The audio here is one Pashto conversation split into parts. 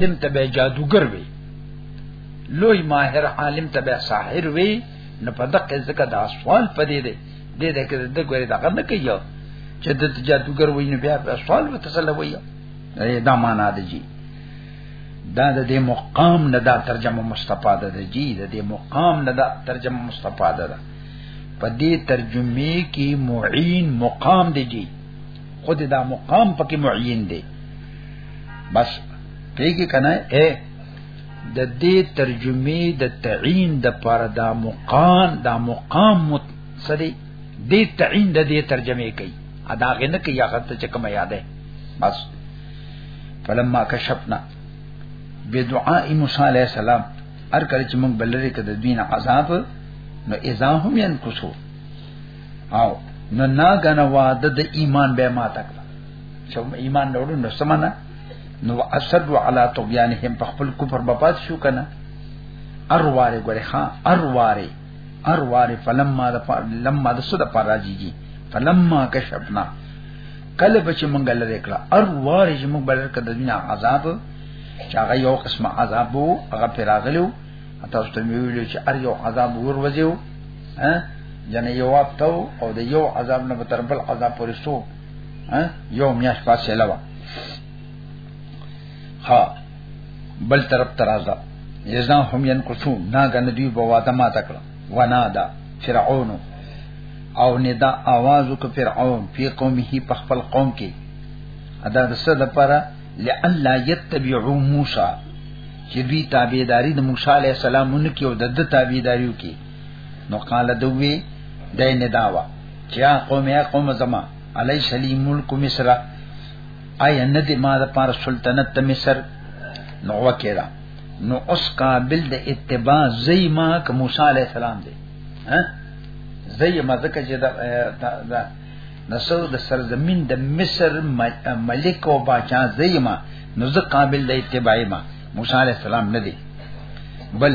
عالم ته به جادوګر وي لوی ماهر عالم ته به ساحر وي نو په دقه ځکه دا سوال پدې دی دې دې کې د ګوري دا نه کوي چې د جادوګر وي نو بیا په سوال وته سره وي دا معنا دی جی دا د دې مقام نه دا ترجمه مستفاده ده جی د دې مقام نه دا ترجمه مستفاده ده په دې ترجمه کې معین مقام دی جی خود دا مقام پکې معین دی بس پیږي کنه اے د دې ترجمه د تعین د پر دا مقام دا مقام متصدی دې تعین د دې ترجمه کوي ادا غنه کې یا غته چې کوم یاد ہے بس فلما کشفنا بدعاء موسی علیہ السلام ار کله چې موږ بلری کده دین عذاب نو اذا هم ينقصو او نو نا غنه وعده د ایمان به ما تک چې ایمان وروړو نو سمنه نو اسد علی طغیانهم په خپل کفر بپات شو کنه ارواره ګره ها ارواره ارواره فلما د لما د صد پر راځي جی فلما کشفنا کله بچ مونږ لری کړه ارواره چې مونږ بلر کړه د دنیا عذاب چې هغه یو قسم عذاب وو هغه پیراغلو تاسو ته ویلو چې ار یو عذاب ور وځو ها یعنی یو اپتو او د یو عذاب نه تر بل عذاب پورې سو ها یو میاش پاسې لوا ها بل طرف ترازا یزا هم ین کوشو نا غن دی بواده ما تکړه ونا دا فرعون او ندا आवाज وک فرعون په قومه په خپل قوم کې ادا د څه د پاره لالا یتبعو موسی چې دوی تابعداري د موسی علی السلام نکي او د تابعداریو کې نو قال دوی دای نه داوا چا قوم یا قوم زما علی سلی ملک مصر آی نه دی ما د پار سلطنت مصر نو وکړه نو اوس قابل د اتباع زی ما ک موسی علی السلام دی ها زی ما زکه چې دا نسو د سرزمین د مصر ملک او باچا زی ما نو زه قابل د اتباع ما موسی علیہ السلام نه دی بل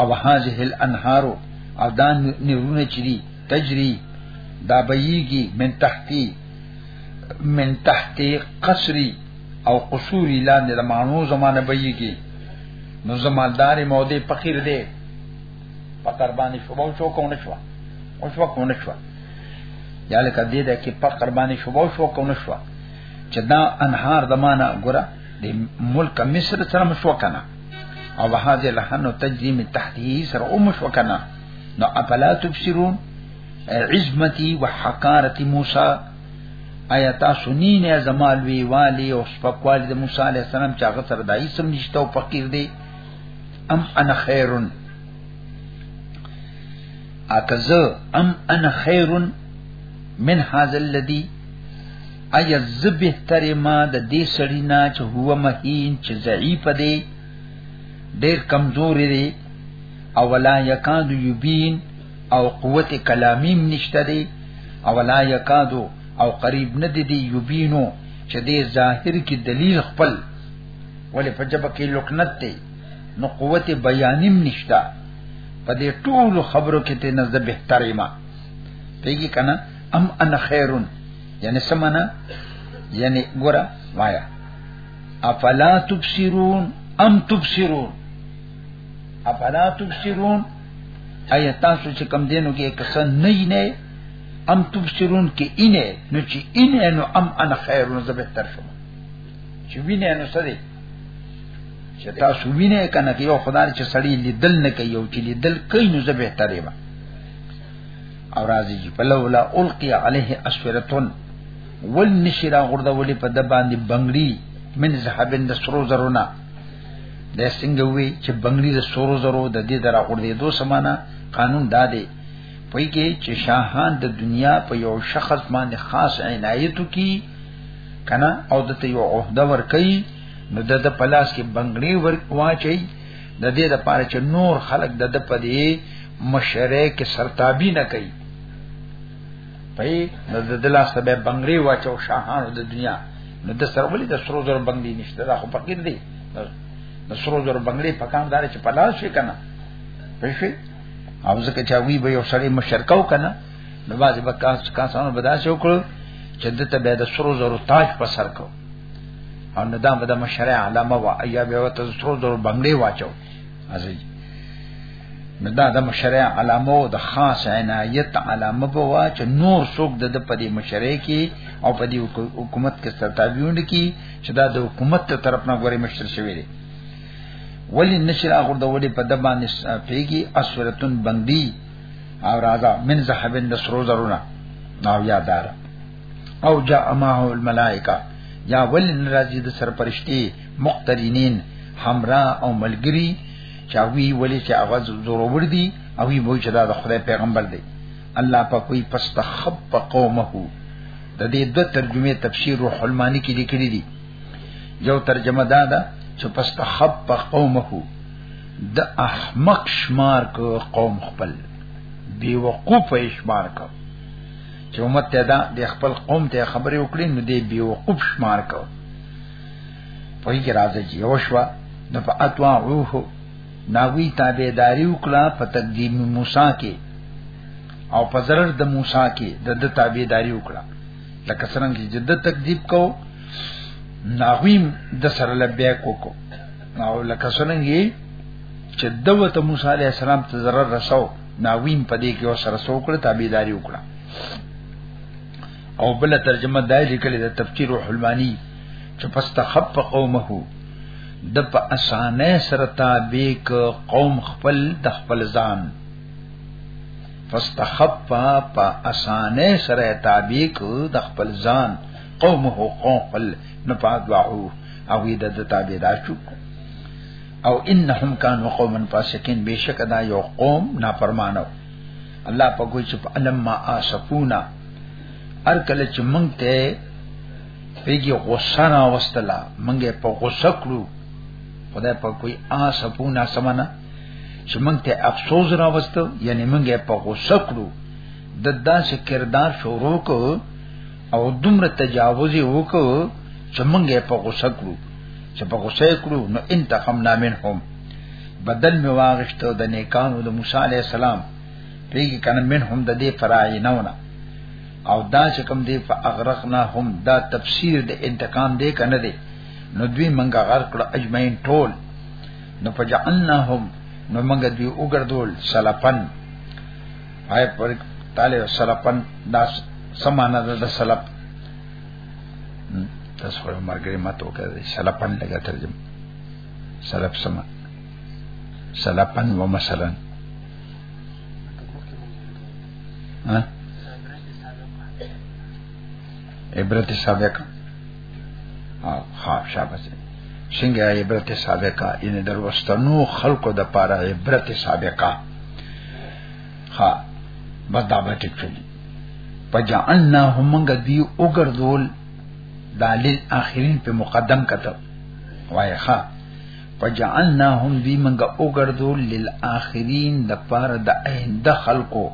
او هذه الانهار او دا نهرونه چری تجری دا بهیږي من تحتی من تحتی قصری او قصوری لاندې د مانو زمانه بهیږي نو زمالدار موده فقیر دی فقر باندې شوبو شو کو نه شو او شو کو نه شو یا لکه دې ده کې فقر باندې شوبو شو کو نه شو چې دا انهار د معنی ګره د ملک مصر سره مشو کنه او هذه لحن تجزي من تحته سره او مشو کنه نو افلا تبصرون عزمتي وحقارت موسی آیا تاسو نی نه زمال وی والی او سپکوالی د موسی علی السلام چې هغه سره دای سم نشته او فقیر دی ام انا خیرن اکزه ام انا خیرن من هذا الذي ایا زه بهتره ما د دې سړی نه چې هو مهین چې ضعیف دی ډیر کمزور دی او ولا یکاد یبین او قوت کلامیم نشته دی او ولا یکاد او قریب نه دی دی یبینو چې دې ظاهر کې دلیل خپل ولې په جبه کې لکنت دی نو قوت بیانیم نشته په دې ټول خبرو کې ته نزد بهتره ما پیږي کنه ام انا خیرون یعنی سمانا یعنی ګورا وایا افلا تبصرون ام تبصرون افلا تبصرون ایا تاسو چې کم دینو کې کسان نه نه ام تبصرون کې اینه نو چې اینه نو ام انا خیر نو زبه تر شم چې وینه نو سړي چې تاسو وینه کنه یو خدای چې سړی لیدل نه کوي او چې لیدل کوي نو زبه ترې او راځي چې فلولا القي عليه اسورتون ول نشرا غرده ولې په د باندې بنگړي من ذهبن د سرو زرونه د څنګه وی چې بنگړي د سرو زرو د دې درا غرده دو سمانا قانون دا دی پوی کې چې شاهان د دنیا په یو شخص باندې خاص عنایت کی کنه او د ته یو عہده ور کوي نو د پلاس کې بنگړي ور واچي د دې لپاره چې نور خلق د د پدې مشره کې سرتابي نه کوي پي نو د دلا سبه بنگري واچو شاهانو د دنیا نو د سره ولې د سرو زر بنگلي نشته دا خو فقیر دی د سرو زر بنگلي پکان دار چې پلاس شي کنه پېښې او ځکه چې وی به یو سړی مشرکاو کنه نو باز به کاس کاسانو بداسه وکړو چې دته به د سرو زر تاج په سر کو او ندام به د مشرع علامه وا ایا به وته سترو در بنگلې واچو ازي ندا د مشرع علامه او د خاص عنایت علامه به وا چې نور څوک د په دې مشرع کې او په دې حکومت کې ستابیون کې چې دا د حکومت ته طرف نه غوري مشر شوی دی ولی نشر اخر د ولی په دبا نس پیږي اسورتن بندي او راځه من زحبن د سرو زرونه نو یادار او جاء معه الملائکه یا ولن راځي د سر پرشتي مقترینین همرا او ملګری چاوی ولی چې هغه ضرور دي او وی وای چې دا د خدای پیغمبر دی الله په کوئی پستخب قومه د دې د ترجمه تفسیر روح المانی کې لیکلي دي یو ترجمه دا ده چې پستخب قومه د احمق شمار کو قوم خپل بی وقوف شمار کو چې امت ته دا د خپل قوم ته خبرې وکړي نو دی بي وقوف شمار کو په یی راځي چې یو شوا نو په اتوا روح ناوی تابعداري وکړه په تقدیم موسی کې او په ضرر د موسی کې د د تابعداري وکړه لکه څنګه چې د تکذیب کو ناغویم د سره لبیک وکړو او لکه څنګه چې دوته موسی علی السلام ته ضرر رسو ناویم په دې کې او سره سو کړ تابعداري وکړه او بل ترجمه دای لیکل د تفسیر حلمانی چې پس تخف قومه د په اسانه سره تابع ک قوم خپل د خپل ځان فاستخف په اسانه سره تابع ک د خپل ځان قومه قوم خپل نفاذ واهو او د تابعدار شو او انهم كانوا قوما فاسقين بشک دا یو قوم نافرمانو الله په کوئی چې علم ما اسفونا ار کله چې مونږ ته پیږي غوسه نه واستلا مونږه په غوسه کړو خدای په کوئی اسفونا سمانا چې مونږ ته افسوس را وستو یعنی مونږه په غوسه کړو د داسې کردار شروع کو او دومره تجاوز وکړو چې موږ یې په غوسه کړو چې په غوسه کړو نو انتقمنا منهم بدل می واغشتو د نیکانو د موسی علی السلام پیګه کنه منهم د دې فرایینونه او دا چې کوم دی فاغرقنا هم دا تفسیر د انتقام دی کنه دی نو دوی منګه غرق کړ اجمعین ټول نو فجعلناهم نو منګه دوی وګرځول سلفن آی پر تعالی سلفن داس سمانه د سلف تاسو خو مرګري ماته وکړي سلفن لګا ترجم سلف سما سلفن و مثلا ها عبرت سابقه ها شابه څنګه عبرت سابقه ان دروستنو خلقو د پاره عبرت سابقه ها بس دا به ټیک شول پجعلنا هم موږ دی وګرځول دالیل اخرین په مقدم کته وای ښا پجعلنا هم دی موږ وګرځول للآخرین د پاره د آینده خلقو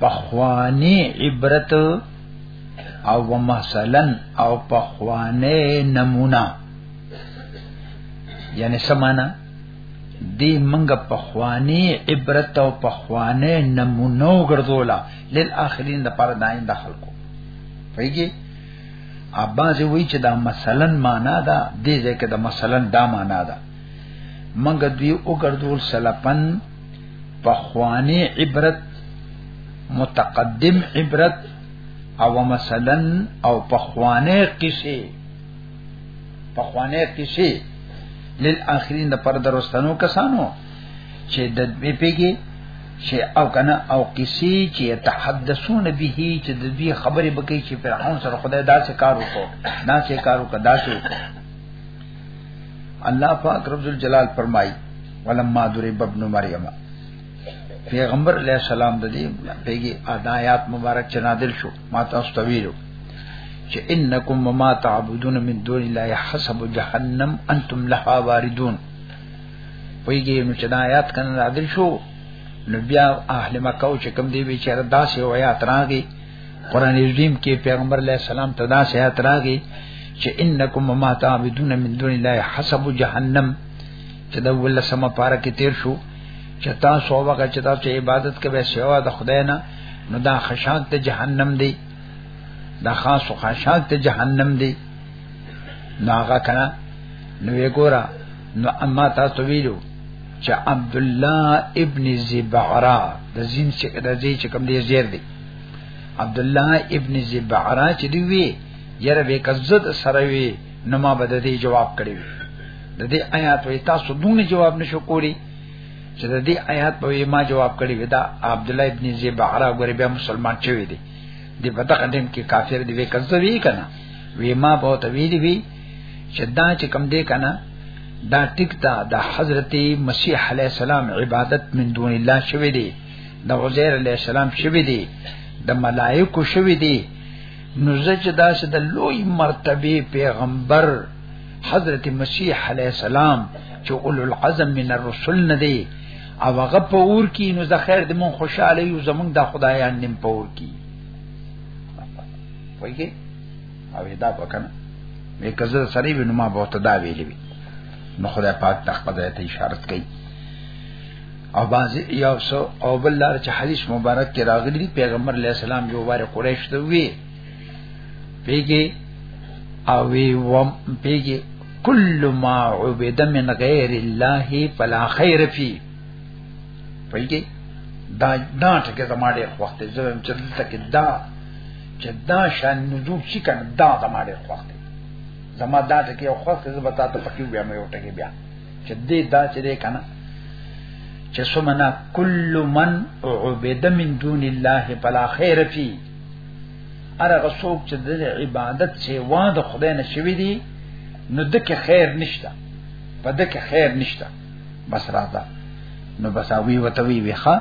پخوانی عبرت او مثلا او پخوانی نمونه یعنی سمانا دی منګ په خوانی عبرت او په خوانه نمونه وګرځولا للآخرین د پر داین د خلکو پیږي اباځه وی چې دا مثلا معنا ده دې ځکه دا مثلا دا معنا ده منګ دوی وګرځول سلپن په خوانی عبرت متقدم عبرت او مثلا او په خوانه قصه په خوانه کیسه لیل اخرین د پر درستانو کسانو چې د دې پیګي چې او کنه او کیسه چې تحدثون به چې د دې خبرې بکې چې فرعون سره خدای داسې کار وکړو داسې کار وکړو داسې وکړو الله پاک رب الجلال فرمایي ولما درب ابن مریم پیغمبر علیہ السلام د دې پیګي آیات مبارک چنادل شو ما تاسو ته ویلو چې انکم وما تعبدون من دون الله حسب جهنم انتم لها واردون ویږي نو چې دا آیات کنه نازل شو نو بیا اهل مکه او چې کوم دی وی چې داسې او آیات راغی قران عظیم کې پیغمبر علیه السلام ته داسې آیات راغی چې انکم وما تعبدون من دون الله حسب جهنم چې دا ولسمه پارا کې تیر شو چې تاسو هغه چې تاسو عبادت کوي سوا د خدای نه نو دا خشاک ته جهنم دی دا خاص خشاک ته جهنم دی نو هغه کنه نو وګورا نو اما تاسو ویلو چې عبد الله ابن زبعرا د زین چې د زی چې کوم دی زیر دی عبد الله ابن زبعرا چې دی وی یره به کزت سره وی نو ما بده دی جواب کړی د دې آیات وې تاسو دونه جواب نشو کولی چې د دې آیات په ما جواب کړی ودا عبد الله ابن زبعرا غری بیا مسلمان شوی دی دی په دغه ټیم کې کافر دی وی کنځ وی کنه وی ما به ته وی دی وی چې دا چې کم دی کنه دا ټیک دا د حضرت مسیح علی السلام عبادت من دون الله شوی دی د عزیر علی السلام شوی دی د ملائکو شوی دی نو زه چې دا چې د لوی مرتبه پیغمبر حضرت مسیح علی السلام چې اولو العزم من الرسل نه دی او هغه په اور کې نو د خیر د مون خوشاله یو زمونږ د خدایان نیم په اور کې وایي او دا وکنه مې کزه سړی به نو ما به ته دا ویلې وی نو خدای پاک د خپل ته اشاره کوي او باز یو سو او بل لار چې حدیث مبارک کې راغلی پیغمبر علی السلام یو واره قریش ته وی پیګي او وی وم پیګي کل ما عبد من غیر الله فلا خیر فی پیګي دا دا ټکه زما ډېر وخت زم چې دلته کې دا چې دا شان نزول شي کنه دا زما ډېر وخت زما دا ټکه یو وخت زما تا ته پکې بیا مې یو ټکه بیا چې دې دا چې دې کنه چې سمنا کل من عبد من دون الله فلا خیر فی ارغه څوک چې د عبادت چې واه د خدای نه شوی دی نو دکې خیر نشته په دکې خیر نشته بس راځه نو بس اوی وته وی ویخه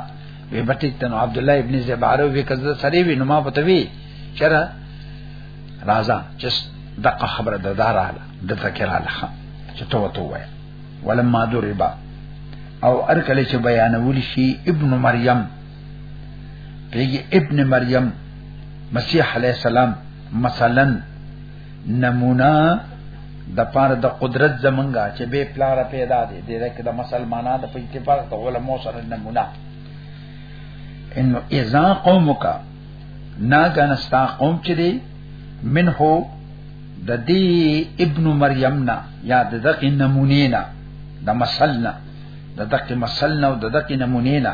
وی بټی تن عبد الله ابن زباره وی کزه سری وی نو ما پته وی چرا راځه چې دغه خبره ده داراله د تکراله چې تو وته وای ولما دربا او ارکل چې بیانول شي ابن مریم پیږي ابن مریم مسیح علی السلام مثلا نمونه د پاره د قدرت زمنګا چې به پلار پیدا دي د دې کې د مسلمانانو د اتفاق د علماء سره نمونه انه اذا قومک ناګنستا قوم چې دی منه د دې ابن مریم نا یا د دغه نمونه نا د مسلنا د دغه مسلنا او د دغه نمونه نا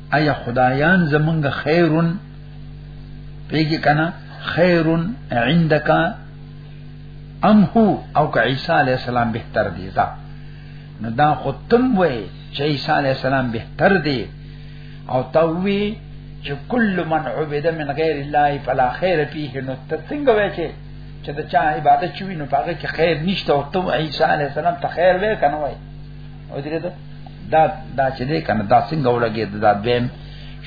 ایا خدایان زمونږ خیرون پیږي کنه خیرون عندك ام هو او که عیسی علی السلام بهتر دی دا نو دا خو تم وای چې عیسی علی السلام بهتر دی او توی چې کل من عبد من غیر الله فلا خیر فيه نو ته څنګه وای چې چې دا چا عبادت چوي نو پاګه کې خیر نشته او تم عیسی علی السلام ته خیر وای کنه وای او دې دا دا دا چې دې کنه دا څنګه ولګي دا دیم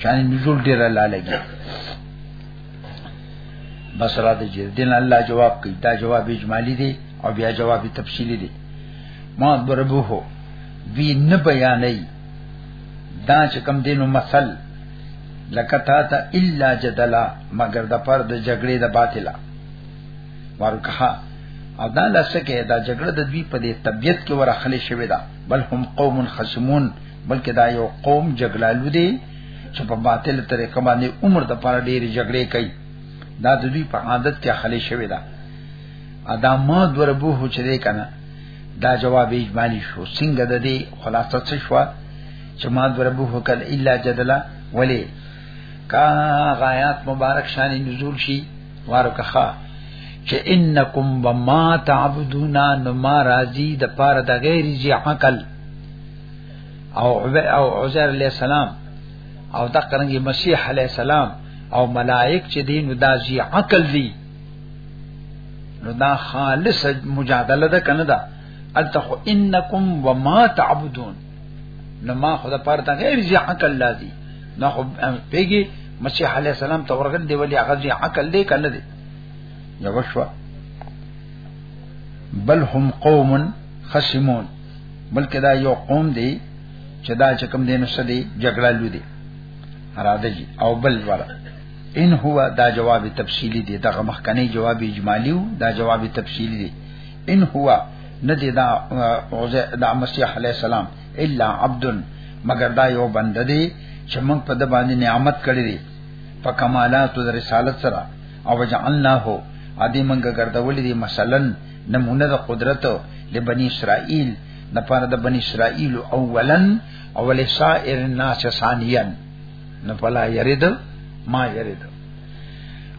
شان نزول ډیر الله لګي بس را دې دین الله جواب کوي دا جواب اجمالی دی او بیا جواب تفصیلی دی ما بربو هو وی نه بیانې دا چې کم دینو مثل لکتا تا الا جدلا مگر د پر د جګړې د باطلا ورکه او دا لسکه دا جګړه د دوی په دې طبيعت کې ورخلې شوې ده بل هم قوم خصمون بلکې دا یو قوم جګړالو دي چې په باطل طریقه باندې عمر د پاره ډېر جګړې کوي دا د دوی په عادت کې خلې شوې ده ادا ما دربو هو چې دې کنه دا جواب اجمالی شو څنګه د دې خلاصه څه شو چې ما دربو هو کل الا جدلا ولی کا غایات مبارک شان نزول شي ورکخه چې انکم وما تعبدون نو ما راضی د پاره د غیر ذی عقل او او عزر علی السلام او د قرنګي مسیح علی السلام او ملائک چې دین نو دا ذی عقل دی نو دا خالص مجادله ده کنه ده التخو انکم وما تعبدون نو ما خو د پاره ته غیر ځي عقل لازم نو خو پیګي مسیح علی السلام ته ورغل دی ولی هغه ځي عقل دی کنه دی یو شو بل هم قوم خصمون بلکې دا یو قوم دی چې دا چې کوم دین سره دی جګړه لودي اراده جی او بل ور ان هو دا جواب تفصیلی دی دا مخکنی جواب اجمالی دا جواب تفصیلی دی ان هو ندی دا عزیر دا مسیح علی السلام الا عبد مگر دا یو بنده دی چې موږ په د باندې نعمت کړی دی په کمالات د رسالت سره او جعلناه ادي موږ ګرځولې دی مثلا نمونه د قدرت لبنی اسرائیل د پاره د بنی اسرائیل اولا اول سائر الناس ثانیا نو فلا یرید ما یرید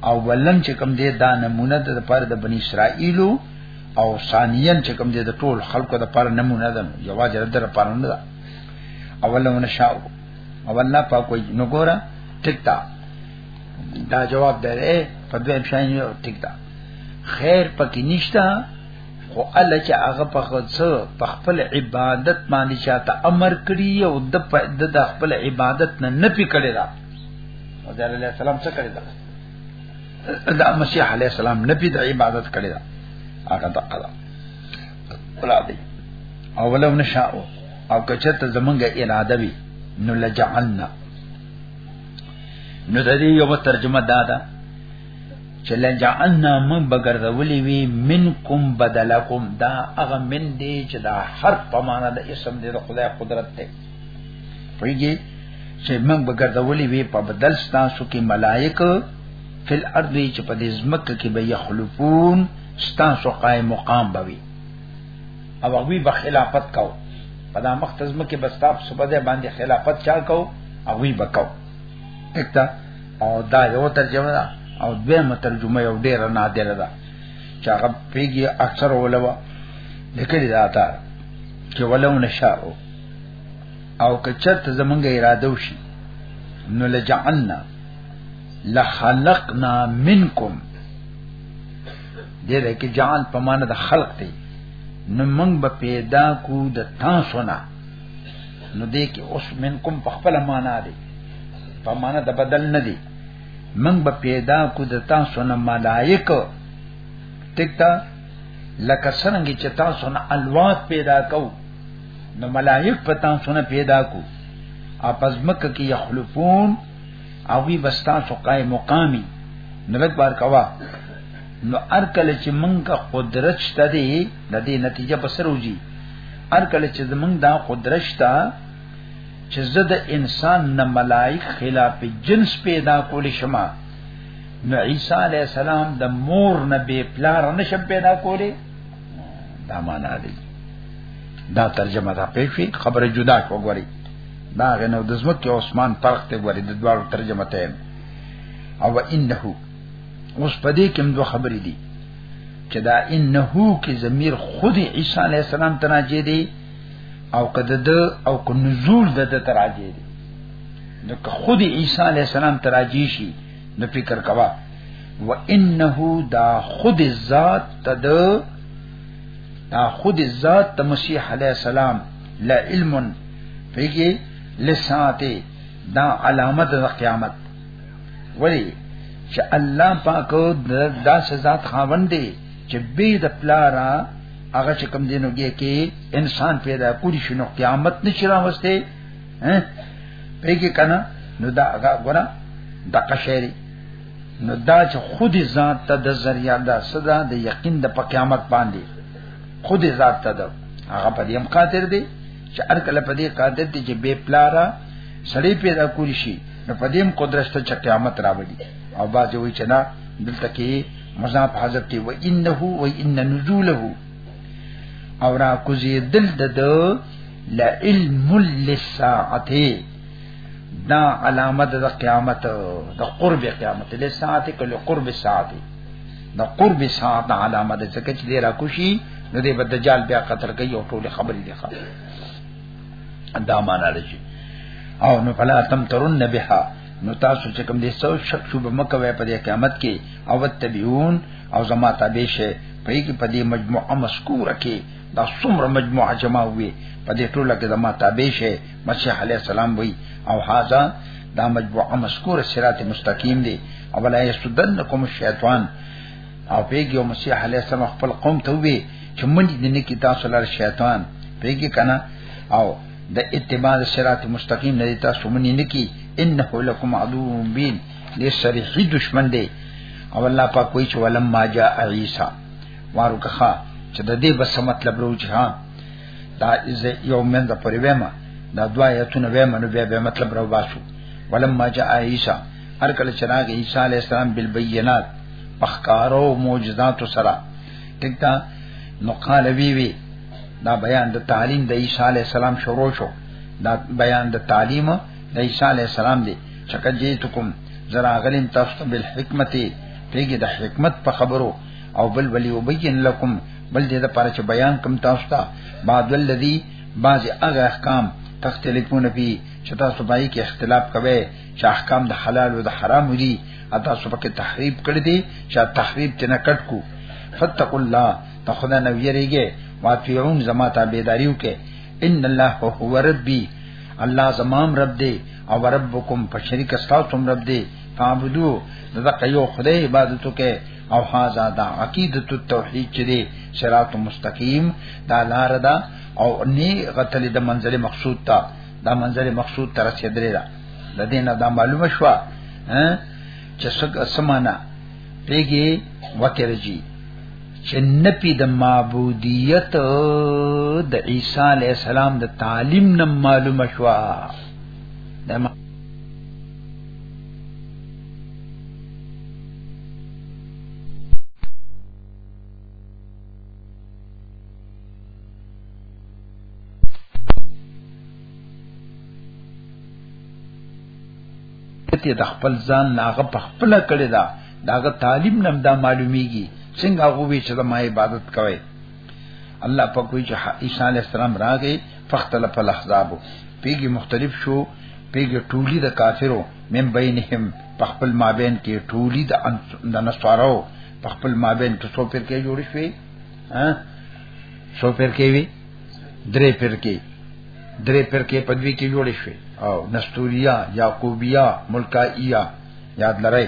او ولن چې کوم دې دا نمونه د پر د بنی اسرائیلو او ثانیا چې کوم دې د ټول خلکو د پر نمونه ده یواز در پر نه ده اولونه شاو او الله پاک وي نو ګوره ټیک تا دا جواب دی په دویم شاین یو ټیک تا خیر پکې نشتا خو الله چې هغه په خص په خپل عبادت باندې چاته امر کړی او د د خپل عبادت نه نه پکړی او د علی السلام څه کړی دا دا مسیح علی السلام نبی د عبادت کړی دا هغه د قضا ولا دی او ولو نشاء او کچت زمونږه اراده وی نو لجعلنا نو د دې یو ترجمه دا ده چې لجعلنا من بغرذولې وی منکم بدلکم دا هغه من دی چې دا حرف په معنا د اسم دی د خدای قدرت ته پویږي چې موږ به ګرځولې وي په بدل ستاسو کې ملائک فل ارض چې په دې ځمکه کې به یخلفون ستاسو قائم مقام بوي او هغه به خلافت کو په دا مخت ځمکه به ستاسو سبده باندې خلافت چا کو هغه به کو اکتا او دا یو ترجمه ده او دویمه ترجمه یو ډیره نادره ده چې هغه پیږي اکثر علماء لیکلي دا تا چې ولو نشاء او که چرته زمونږه اراده وشي نو لجعلنا لخلقنا منکم دې ده کې جعل په معنی د خلق دی نو موږ به پیدا کو د تاسو نه نو دې کې اوس منکم په خپل معنی دی په معنی د بدل نه دی موږ به پیدا کو د تاسو نه ملائک ټیک تا لکه څنګه چې تاسو نه الوات پیدا کوو نو ملائک په تاسو نه پیدا کو او پس مکه کې یخلفون او وی بستا سو قائم مقامی نبت بار کوا نو ارکل چې منګه قدرت شته دی د دې نتیجه په سر وځي ارکل چې زمنګ دا قدرت شته چې زه د انسان نه ملائک خلاف جنس پیدا کول شمه نو عیسی علی السلام د مور نه به پلار نشم پیدا کولی دا معنا دی دا ترجمه دا پیفي خبره جدا کو غوري دا غنو د زمکه عثمان فرق ته غوري د دوه ترجمه ته او انه اوس پدې کې دوه خبرې دي چې دا انه کې ضمیر خود عیسی علی السلام ته راځي دي او کده د او کو نزول د ته راځي دي نو که خود عیسی علی السلام ته راځي شي نو فکر کوا و انه دا خود ذات تد دا خود ذات ته مسیح علی السلام لا علم پیږي لساته دا علامت د قیامت ولی چې الله پاک دا سزا خاوند دی چې به د پلارا هغه چې کم دینوږي کې انسان پیدا کولی شنو قیامت نشي راوسته پیګه کنه نو دا هغه ګره د قشری نو دا چې خود ذات ته د ذریعہ دا صدا د یقین د په قیامت باندې خود ذات ته دا هغه په دې هم قادر دی چې هر کله په دې قادر دی چې بے پلارا سړی پیدا کولی شي نو په دې هم قدرت ته چې قیامت راوړي او باځي وای چې نه دلته کې مضاف حذف دی و انه و ان نزوله او را کوزی دل د لعلم للساعته دا علامه د قیامت د قرب قیامت له ساعت کله قرب ساعت د قرب ساعت علامه د څه چې دی راکوشي نو دی بد دجال بیا قتل کوي او ټول خبرې دی خبر دا معنا لشي او نو فلا تم ترن بها نو تاسو چې کوم دې سو شک شوب مکه وای په دې قیامت کې او تبعون او زما تابع شه په دې مجموعه مذکوره کې دا څومره مجموعه جمع وي په دې ټوله کې د ما تابع شي مسیح علی السلام وي او هاذا دا مجموعه مذکور صراط مستقیم دی او لا یسدنکم الشیطان او پیګي او مسیح علی السلام خپل قوم ته وي چې من دې نه کې تاسو لار شیطان پیګي کنه او د اتباع صراط مستقیم نه تاسو منی نه کی انه لکم عدو مبین دې سره هی دشمن دی او الله پاک کوئی چې ولما جاء عیسی واروکه چې د دې بس مطلب روچ ها دا از یو من د پرې وېما دا دوا یتونه وېما نو بیا به مطلب راو باسو ولما جاء عیسی هر کله چې راغی عیسی علی السلام بالبينات پخکارو معجزات سره ټیک دا نو قال وی وی دا بیان د تعلیم د عیسی علی السلام شروع شو دا بیان د تعلیم د عیسی علی السلام دی چکه جیتکم زرا غلم تاسو بالحکمت پیګه د حکمت په خبرو او بل ولی وبین لکم بل دې د پاره چې بیان کم تاسو ته بعد الذی بعض هغه احکام تختلفون فی چې تاسو پای کې اختلاف کوي چې احکام د حلال او د حرام دي اته سو پکې تحریف کړی دي چې تحریف تنه کټ کو فتق الله ته خدا نو یریږي واطیعون زما تابعداریو کې ان الله هو ربی الله زمام رب دی او ربکم په شریک استاسو رب دی فعبدو دغه یو خدای عبادت وکي او هاذا دا عقیدت التوحید چې دی صراط مستقیم دا لار ده او نی غتل د منزل مقصود ته دا منزل مقصود تر رسیدلې ده د دې نه دا معلومه شو چې څنګه سمانا پیږي وکړي چې نپی د معبودیت د عیسی علی السلام د تعلیم نه معلومه شو ته د خپل ځان ناغه په خپل کړی دا داغه تعلیم نم دا معلومیږي څنګه غووی چې ما عبادت کوي الله په کوئی چې عیسی علی السلام راغی فختل په لحظابو پیګي مختلف شو پیګي ټولی د کافرو من بینهم په خپل مابین کې ټولی د د نصارو په خپل مابین کې څو پر کې جوړ شوی ها څو پر کې وی درې پر کې درې پر کې په دوی کې جوړ شوی او نستوریا یعقوبیا ملکائیا یاد لرئ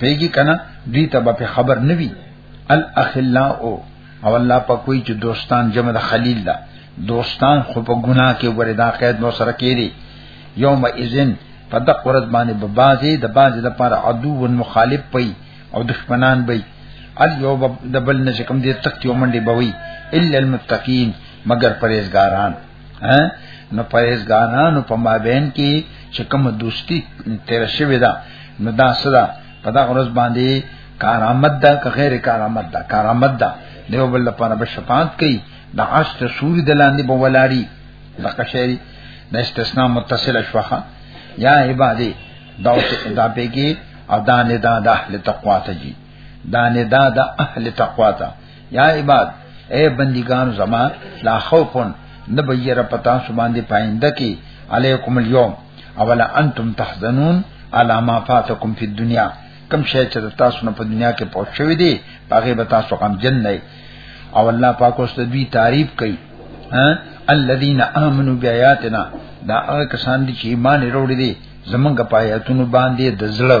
پیږي کنه دوی ته به خبر نوي الاخلاء او الله په کوئی چې دوستان جمع د خلیل دا دوستان خو په ګناه کې ګورې دا قید نو سره کېری یوم اذن په د قرز باندې به بازي د بازي د پر عدو و مخالف پي او دشمنان به ال یو د بل نشکم دې تخت یو منډي بوي الا المتقین مگر پرهیزګاران ها نو پرېزګانانو په مابین کې چې کوم دوستی تیر شوی دا نو دا صدا په دا ورځ باندې کارامت دا که غیر کارامت دا کارامت دا دیو بل لپاره به شفاعت کوي د عرش ته سوري د لاندې به ولاري د قشری د استثناء متصل شوخه یا عبادی دا دا پیګي ادا نه دا د اهل تقوا ته جی دا ندا د اهل تقوا ته یا عباد اے بندگان زما لا خوفن نبیر پتا سو باندې پاینده کی علیکم اليوم اولا انتم تحزنون علی ما فاتکم فی الدنیا کم شی چې تاسو نه په دنیا کې پوه شوی دی هغه به تاسو غم جن نه او الله پاک اوس د دوی تعریف کوي ها الذين امنوا بیااتنا دا هغه کسان دي چې ایمان وروړي دي زمونږ پایاتونو باندې د زړه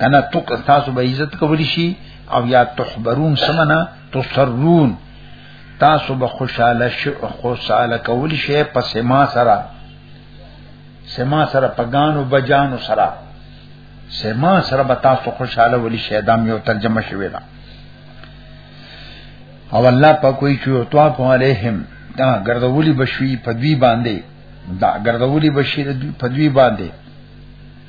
کنه تو تاسو به عزت کولی شي او یا تخبرون سمنا تسرون تاسو به خوشاله شو خوشاله کولی شي پس ما سره سما سره پګانو بجانو سره سما سره به تاسو خوشاله ولی شي دا یو ترجمه شوی دا او الله په کوئی چې او تو په عليهم دا ګرځولي بشوي په دوی باندې دا ګرځولي بشي په دوی باندې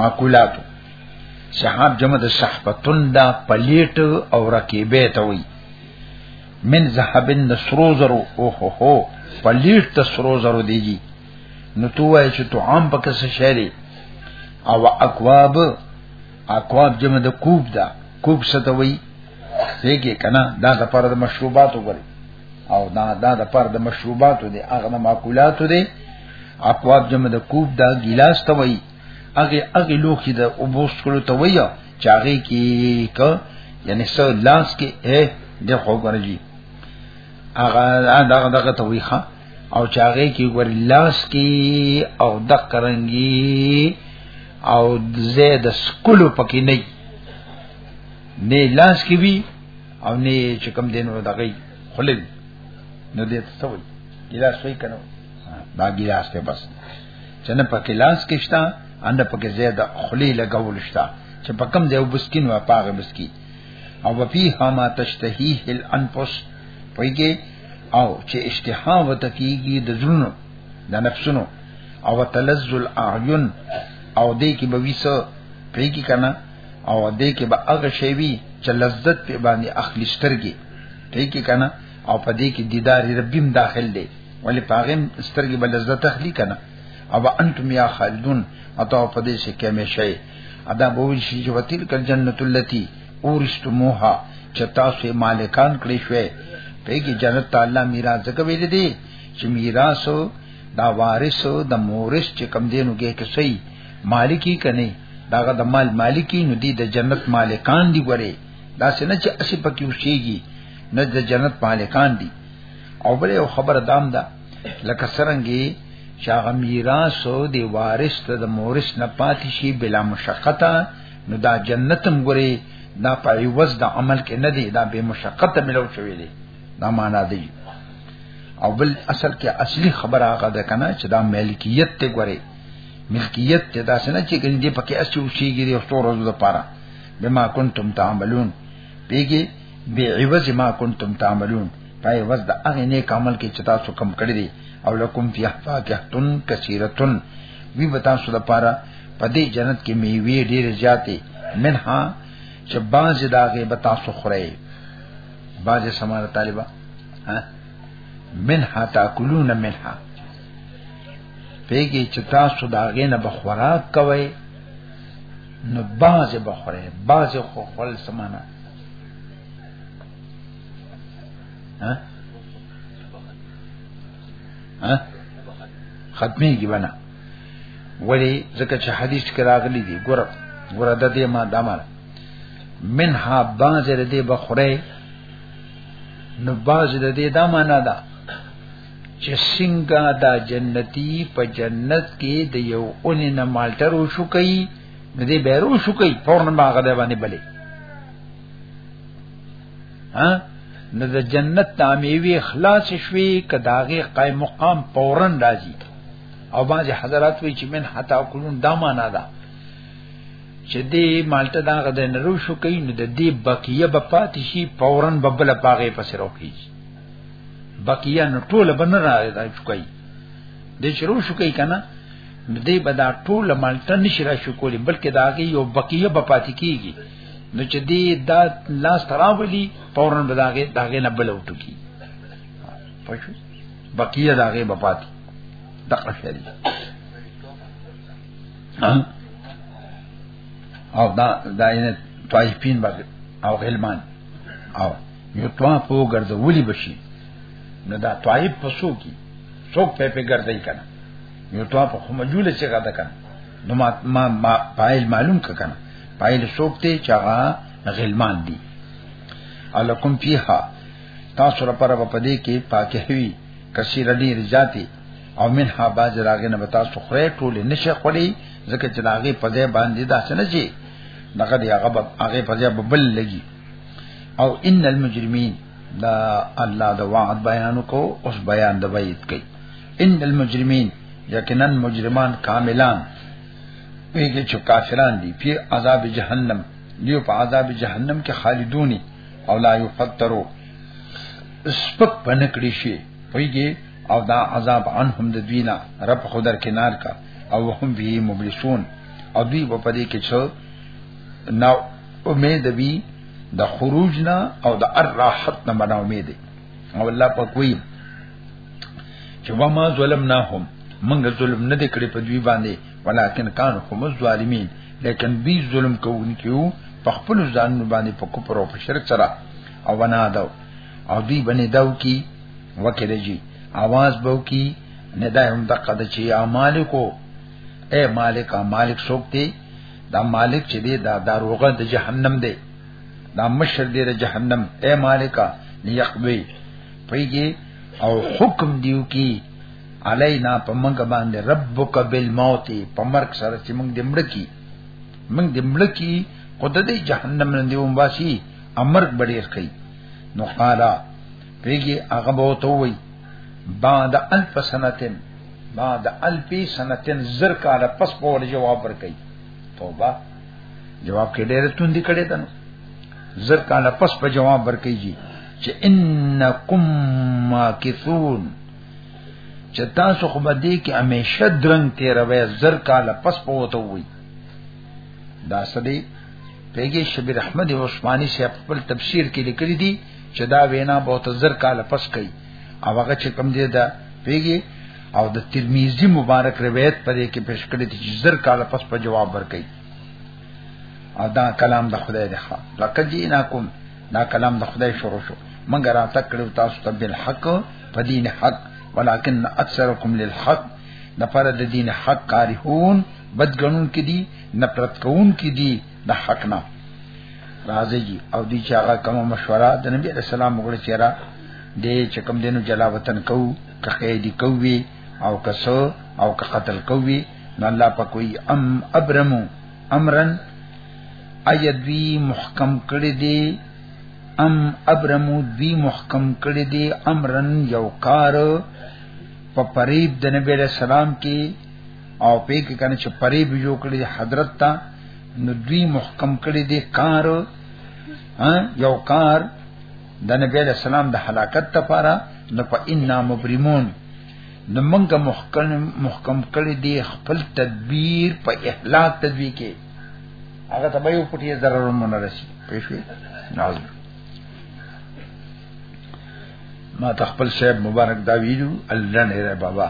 معقولات صحاب جمع د صحبتن دا پلیټ او رکیبه ته وی من ذهبن د سرو زرو او هو هو پلیټ ته سرو زرو دیږي نو تو وای چې تو عام پکې څه شری او اکواب اکواب جمع د کوب دا کوب څه ته وی څه کې کنه دا د پر مشروبات وګوري او دا دا د پر د مشروباتو دی هغه د ماکولاتو دی اقواب جمع د کوب دا ګلاس ته وای هغه هغه لوخي د اوبوس کولو ته وای چې هغه کې ک یعنی سو لاس کې اے د خوګرجی هغه دغه دغه ته وای ښا او چې هغه کې ور لاس کې او د کرنګي او زید سکلو پکې نه نه لاس کې وی او نه چې کم دینو دغه خلل نو دې څه وي ګلاس وي کنه دا ګلاس ته بس چې نه په ګلاس کې شته اند په کې زیاده خلی لګول شته چې په کم ځای وبسکین و پاغه بسکی او وفي هما تشتهيه الانفس پویږي او چې اشتها وتکیږي د زړونو د نفسونو او تلذ الاعین او دې کې به ویسه پریږي کنه او دې کې به هغه شی وي چې لذت په باندې اخلي سترګې ته کې کنه او په دې کې دیدار ربیم داخل دی ولی پاغم سترګې به لذت اخلي کنه او انتم یا خالدون اته په دې شي کې مې شي ادا به وی شي چې وتل کل جنت اللتی اورستموها چې تاسو مالکان کړی شوي په کې جنت تعالی میراث ځکه ویل دي چې میراث دا وارث د مورث چې کم دینو کې کې صحیح مالکی کني داغه د مال مالکی نو دی د جنت مالکان دی ګوره دا څنګه چې اسی پکې وشيږي نه د جنت مالکان دی او بل یو خبر دام ده لکه سرنګي شاغ میراث او دی وارث ته د مورث نه پاتې شي بلا مشقت نو دا جنتم ګوره دا په عوض د عمل کې نه دی دا به مشقت ملو شوی دی دا معنا دی او بل اصل کې اصلي خبره هغه ده کنه چې دا ملکیت ته ګوره ملکیت ته داسې نه چې ګنې دې پکې اسې اوسېږي د څو ورځو لپاره بما کنتم تعملون پیګي بی عوض ما کنتم تعملون پای وز د هغه نیک عمل کې چې تاسو کم کړی دی او لکم فی فاکهتن کثیرتن وی به تاسو لپاره په دې جنت کې میوه ډیر زیاتې منها چې باز داغه به تاسو خورئ باز سماره طالبہ ها منها تاکلون منها پیږي چې تاسو دا غینه به خوراک کوئ نو باز بخوره باز خو خپل سمانه ها ها ختمي کی بنا ولی ځکه چې حدیث کې راغلي دي ګور ګور د دې ما دمر منها باز دې بخوره نو باز دې دا معنا ده چې څنګه دا جنتی په جنت کې د یو اونې نه مالټر وشو کوي نو دې بیرو شو کوي فورن ما غدا باندې بلې ها نو د جنت تعمیوی خلاص شوي کداغه قائم مقام فورن راځي او باندې حضرات وی چې من حتا کولون دا معنا ده چې دې مالټه دا غدا نه رو شو کوي نو د دې بقیه به پاتې شي فورن ببل پاغه پسې روکیږي بقیه نو ټول بن را دا چوکای د شروع شو کوي کنه دې به دا ټول مالټه نشي را شو کولی بلکې دا هغه یو بقیه به پاتې کیږي نو چې دې دا لاس تراولي فورن به داګه داګه نه بل وټو کی پښو بقیه داګه به پاتې دغه شری او دا دا یې طایفین او غلمان او یو طواف وګرځولي بشي نو دا طائف پسو کی څوک په په ګرځي کنه یو طواف خو مجوله چې غدا کنه نو ما ما, ما پایل معلوم ک کنه پایل څوک ته چاغه غلمان دي الکم فیها تاسو را پر په دې کې پاکه وی کثیر دی رجاتی او منها باز راغې نه بتا سخره ټول نشه خړی ځکه چې راغې په دې باندې داسنه شي دغه دی هغه هغه په دې ببل لګي او ان المجرمین دا الله د وعد بیان کو اوس بیان د وعید کوي ان المجرمین یقینا مجرمان کاملان پیږي چې کافران دي په عذاب جهنم دیو په عذاب جهنم کې خالدونی او لا یفترو سپک پنکړي شي پیږي او دا عذاب عنهم د دوینا رب خدر کنار کا او هم به مبلسون او دوی په دې کې چې نو امید وی د خروج نه او د الراحت نه منا امید او الله په کوی چې و ما ظلمناهم موږ ظلم نه دکړې په دوی باندې ولکن کان هم ظالمین لیکن بی ظلم کوونکیو په خپل ځان باندې په کوپر او په شرک سره او ونا دو او دی باندې داو کی وکړه جی आवाज بو کی نه دا هم دقه د چی مالکو اے مالک مالک سوکتی دا مالک چې دی دا داروغه د جهنم دی دا مشر دی د جهنم اے مالکا لیقبی پیږي او حکم دیو کی علینا په منګ باندې ربک بالموت په مرګ سره چې موږ دمړ کی موږ دمړ کی قدرت جهنم نه دیوم باسي امر بډیر کوي نو قالا پیږي هغه به وته وي بعد الف سنتن بعد الف سنتن زر کاله پس په ور جواب ورکړي توبه جواب کې ډېر توندې کړي دنو زر کاله پس په جواب ورکړي جی چې انکم ماکثون چې تاسو خو به دې کې همیشه درنګ تیروي زر کاله پس په وته وي دا سدي پیګه شبیر احمد عثماني صاحب خپل تفسیر کې لیکلي دي چې دا وینا به ته زر کال پس کوي او هغه چې کم دی دا پیږي او د ترمذی مبارک روایت پرې کې پیش کړی چې زر کال پس په جواب ورکړي او دا کلام د خدای دی ښا لکه جیناکم دا کلام د خدای شروع شو مونږ را تکړه تاسو ته بل حق په دین حق ولکن اکثرکم للحق نفر د دین حق کارهون بدګنون کې دي نفرت کوون کې دي د حق نه راځي جی او دی چې هغه کوم مشوره د نبی رسول الله مغړ چیرې دې چې کوم دینو جلا وطن کو که قیدی کوي او کسو او که قتل کوي نو الله په کوئی ام ابرمو امرن ایدوی محکم کړی دی ام ابرمو دوی محکم کړی دی امرن یو کار په پریب د نبی رسول الله کې او په کې کنه چې پرې به جوړ کړی حضرت ته نو دوی محکم کړی دی کار یو کار د نبی علیہ السلام د حلاکت لپاره نو په انا مبرمون نو موږ محکم محکم کړی دی خپل تدبیر په احلاق تدبیر کې هغه ته به یو پټی ضرر مونږ رسی پېښوي نازل ما تخپل شیب مبارک دا ویلو الله نه بابا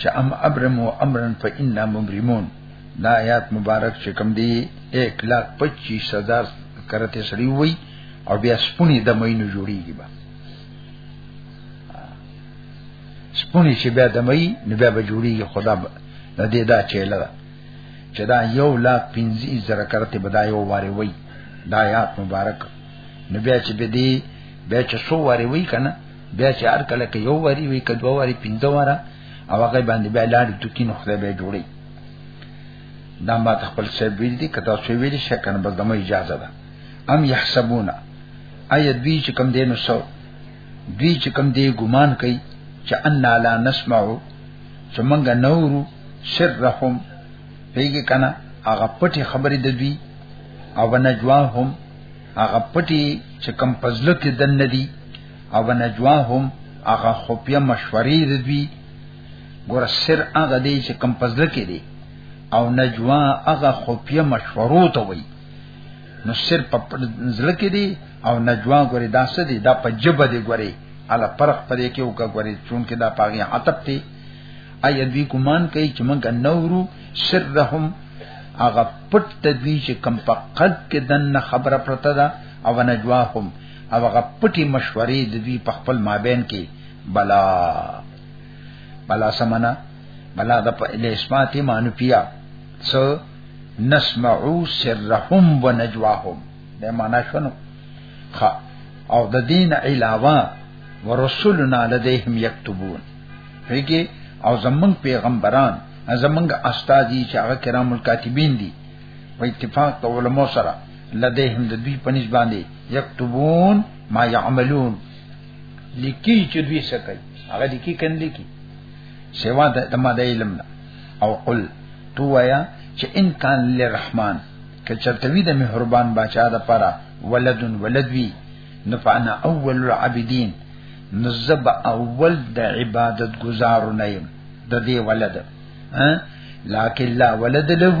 چې ام ابرمو امرن فإنا مبرمون دا آیات مبارک چې کوم دی 1 لاکھ 25 هزار کرته سړی وای او بیا سپونی د مینو جوړیږي با سپونی چې بیا د مې نو بیا به جوړیږي خدا به د دې دا چیل ده چې دا یو لا پنځه زره کرته بدای او واره وای دا آیات مبارک نو بیا چې به دی بیا چې سو واره وای کنه بیا چې هر کله کې یو وری وی کډو وری پینځه وره او هغه باندې بیا لاړ ټکی نو خدای به جوړي دا ما خپل څه ویل دي کدا څه ویل شي کنه بس دمو اجازه ده ام يحسبون اي دوی چې کم دینو سو دوی چې کم دی ګمان کوي چې ان لا نسمعو چې مونږ نورو سرهم پیږي کنه هغه پټي خبرې د دوی او نجواهم هغه پټي چې کم پزلو کې دن ندي او نجواهم هغه خفیه مشورې د دوی ګور سر هغه دی چې کم پزله کې دی او نجوا هغه خفیه مشورو ته وایي نو سر په ځل کې دی او نجوا ګوري دا څه دی دا په جبه دی ګوري الا پرخ پدې کې وکا ګوري چون کې دا پاغي عتب ته اي دوی ګمان کوي چې موږ نورو سرهم هغه پټ تدوی چې کم په قلب کې دنه خبره پرته ده او نجواهم او هغه پټي مشورې د دوی په خپل مابین کې بلا بلا سمنا بلا د په اسمات مانو پیا سو نسمعو سرهم و نجواهم دا معنا شنو خا او د دین علاوه ورسولنا لديهم یكتبون هیګي او زمون پیغمبران زمونږ استاد دي چې هغه کرام الکاتبین دي په اتفاق د علماو سره لديهم د دوی پنځ باندې یكتبون ما يعملون لیکي چې دوی څه کوي هغه لیکي کن لیکي سوا د ما د علم نه او قل تو ویا چې ان کان للرحمن که چرتوی د مهربان بچا د پره ولدن ولدوی نفعنا اول العابدین نزب اول د عبادت گزارو نیم د دې ولد ها لکه لا ولد له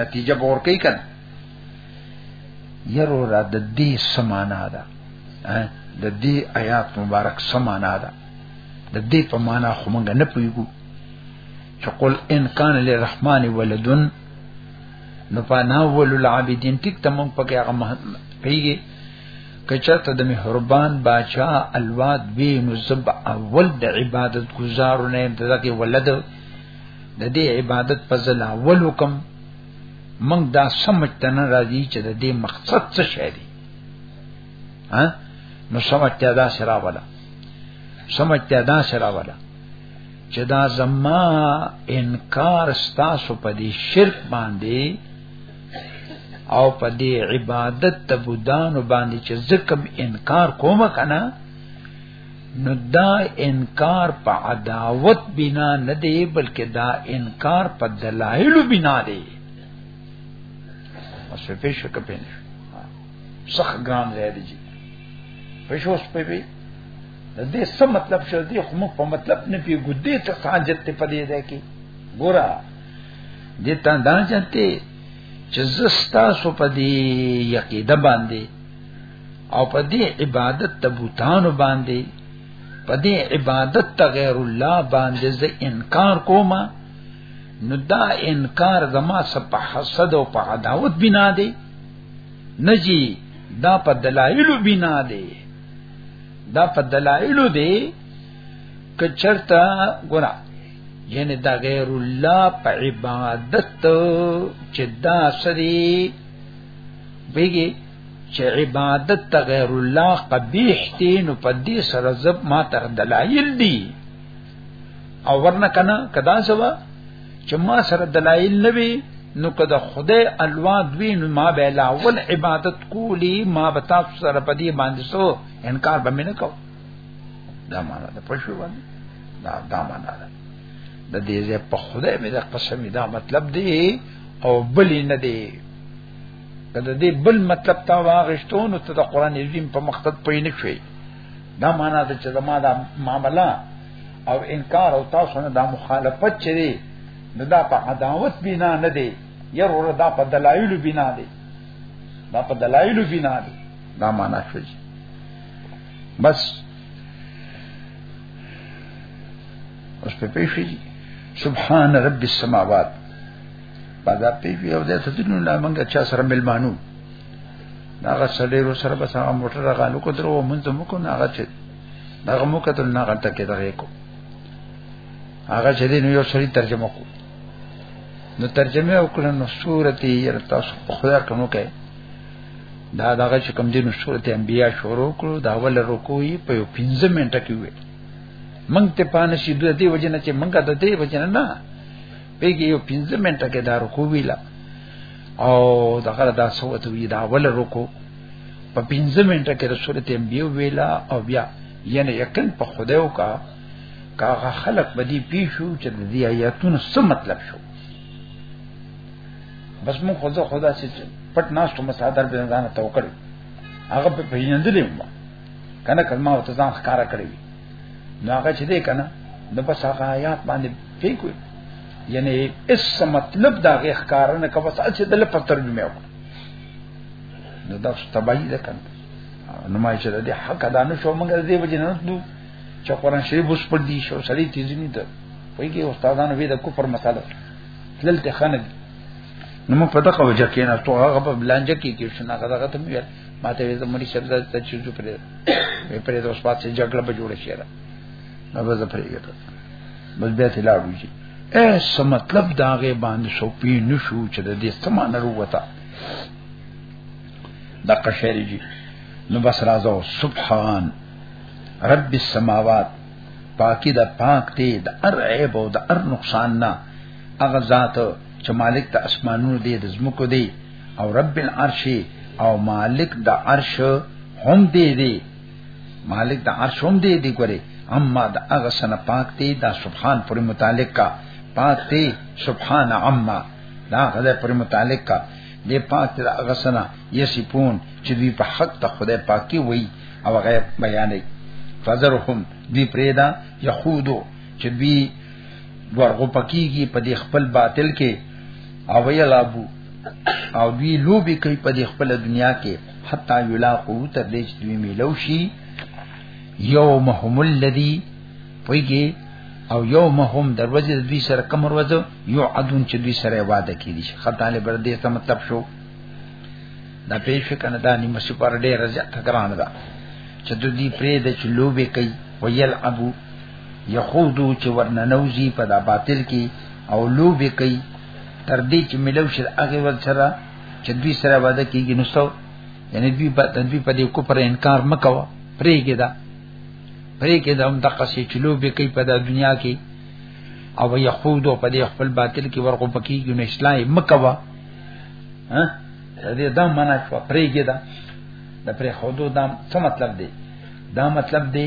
نتیجه بور کوي کنه یرو را د دې سمانا ده د دې آیات مبارک سمانا ده د دې په معنا خو مونږ نه پوهیږو چې قل ان کان للرحمن ولدن نو په ناول العابدین ټیک ته مونږ پکې هغه پیږي کچته د مهربان باچا الواد وی نو زب اول د عبادت گزارونه دغه ولد د دې عبادت په ځل اول وکم موږ دا سمجھ ته نه راځي چې د دې مقصد څه شی دی ها نو سمجھ ته دا سره ولا سمجھ ته دا سره ولا چې دا زما انکار ستاسو په دې شرک باندې او په دې عبادت ته بودانو باندې چې زکم انکار کوم کنه نو دا انکار په عداوت بنا نه دی بلکې دا انکار په دلایل بنا دی اوسه په شک په نه صح ګران دی دی په شو اوس په وی د دې څه مطلب شو دی خو مو په مطلب نه پی ګدې ته حاجت ته پدې ده کې ګورا دې تا دا چته چې زستا سو پدې یقیده باندې او په دې عبادت ته بوتانو باندې په دې عبادت ته غیر الله باندې زه انکار کوم نو دا انکار زما سپ حسد او په عداوت بنا دی نجی دا په دلایلو بنا دی دا په دلایلو دی کچرتا ګورا یعنی دا غیر الله په عبادت چې دا سری بیګي چې عبادت ته غیر الله قبیح دی نو په دې سره زب ما تر دلایل دی او ورنه کنه کدا سوا چې ما سره دلایل نه وي نو کدا خدای الوا دوی نو ما به لاول عبادت کولی ما به تاسو سره په دې باندې سو انکار به نه کو دا معنا ده پښو باندې دا دا معنا ده د دې په خدای مې د قسم دا مطلب دی او بلی نه دی د دې بل مطلب تا واغشتو نو ته د قران عظیم په مقصد پوی نه شوي دا معنا ده چې زما دا معاملہ او انکار او تاسو نه دا مخالفت چي نو دا په عداوت بنا نه دی ير ور دا په دلایل بنا دی دا په دلایل بنا دی دا معنا شوی بس اوس په پیښې سبحان رب السماوات بازار ته یو ځای ته نو لا مونږه چا سره ملمانو هغه سړی رو سره بس هغه موټر غالو کو درو مونږ ته مکو نه هغه چې هغه مو کتل نه غلطه کې دغه کو هغه چې نو یو سړی ترجمه کو نو ترجمه وکړه نو سورته یې تاسو په خدا کومو کې دا دغه چې کوم دینو سورته انبیا شروع کړو دا ول رکوې په 15 منټه کې وې مونږ ته پانه شي د دې وجنه چې مونږه د دې وجنه نه پیګي یو پنځه منټه کې دا رکو ویلا او دغه دا سوته وی دا ول رکو په پنځه منټه کې رسول ته بیا ویلا او بیا یعنی یقین په خدایو کا کاغه خلق بدی پیښو چې د دې آیاتونو څه مطلب شو بس مون خدا خدا چې پټ ناس ته مسادر به ځان توکړ هغه په پیندلې ما کنه کلمه او ته ځان ښکارا کړی نو هغه چې دی کنه نو بس هغه آیات باندې فکر یعنی اس مطلب دا غی ښکار نه کوي بس چې دل په ترجمه وکړه نو دا تبعی ده کنه نو ما چې د حق ادا نه شو مګر دې وجه نه دو چې قرآن شریف اوس پر دي شو سړی تیزی نه ده وایي کې استادانو به د کفر مساله تللته خنه دي نو موږ په دغه وجه کې نه تو هغه په بلانجه کې کې شنه هغه ته مې ماته وې زمونږ شبزه ته چوزو پرې مې پرې د اوس پات چې جګړه به جوړه شي نو به زه پرې ګټم بس بیا ته لاړو شي اس مطلب داغه باندې شو پی نشو چې د دې سمانه وروته د قشری جی نو بس راځو سبحان رب السماوات پاکی د پاک دی د ار عیب او د ار نقصان نه هغه ذات چې مالک د اسمانونو دی د زمکو دی او رب العرش او مالک د عرش هم دی دی مالک د عرش هم دی دی ګوره اما د هغه سن پاک دی دا سبحان پر متعلق کا پاک دی سبحان عما دا غزه پر متعلق کا دی پاک دی هغه سن یسفون چې دی په حق ته خدای پاکي وای او غیب بیانې فذرهم دی پریدا یخودو چې دی ورغو پکیږي په دې خپل باطل کې او یلابو او دوی لوبي کوي په دې خپل دنیا کې حتا یلاقو تر دې چې دوی ملو شي یومهم الذی پویږي او یومهم دروازه دوی سره کوم ورځو یو عدون چې دوی سره وعده کړي شي خطا له بر دې ته مطلب شو دا پیش کنه دا نیمه سپر ډیر زیات ګران ده چې دوی پرې د چلوبې کوي ویل ابو یخودو چې ورننوزی په دا باطل کې او لوبې کوي تر دې چې ملو شر هغه ور سره چې دوی سره وعده کیږي نو څو یعنی دوی په دوی په دې کو پر انکار مکوا پرېګه دا پرېګه دا هم د قصې چې لوبې کوي په دا دنیا کې او یخودو په دې خپل باطل کې ورغو پکېږي نو اسلام مکوا ها دې دا معنا شو پرېګه دا د پرې خودو دا څه مطلب دی دا مطلب دی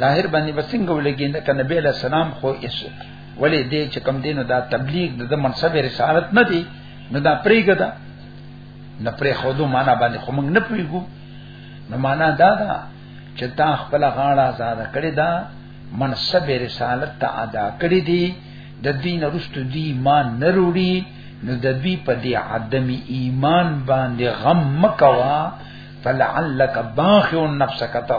ظاهر باندې بسنګ ولګي نه کنه بیل سلام خو اس ولې دې چې کم دینو دا تبلیغ د منصب رسالت نه دی نو دا پریګه ده نه پرې خودو معنا باندې خو موږ نه پویګو نو معنا دا ده چې تا خپل غاړه آزاد کړی دا منصب رسالت ته ادا کړی دی د دین رستو دی ایمان نه وروړي نو د دوی په دې عدم ایمان باندې غم مکوا فلعلک باخع نفسک ته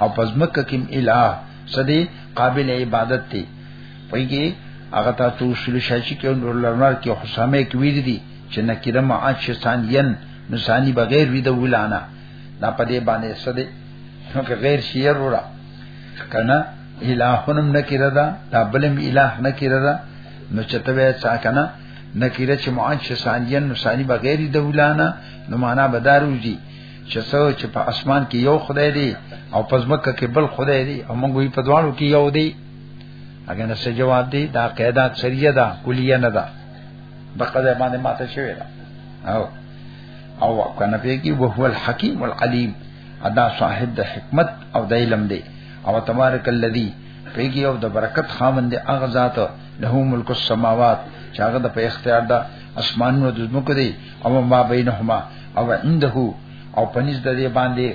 او پس مکه کیم الہ سدی قابل عبادت تی پویږي هغه ته تو شل شاشي کې نور لرنار کې حسامه کې ویری دي چې نکره ما اچ ثانین نو ثانی بغیر وی د ولانا دا په دې باندې سدی نو که غیر شیر وره کنه الہونم نکره دا دا بلم الہ نکره دا نو چته وې څا کنه نکره چې معاش ثانین نو ثانی بغیر د ولانا نو معنا بداروږي چې څو چې په اسمان کې یو خدای دی او په ځمکه کې بل خدای دی او موږ په دوانو کې یو دی اګه نه څه جواب دی دا قاعده سریه ده کلیه نه ده د قضا باندې ماته شوی ده او او کنه په کې وهو الحکیم العلیم ادا صاحب د حکمت او د علم دی او تبارک الذی پیږي او د برکت خاوند دی هغه ذات له ملک السماوات چې هغه د په اختیار ده اسمانونو د زمکو دی او ما بینهما او عنده او پنځ د دې باندې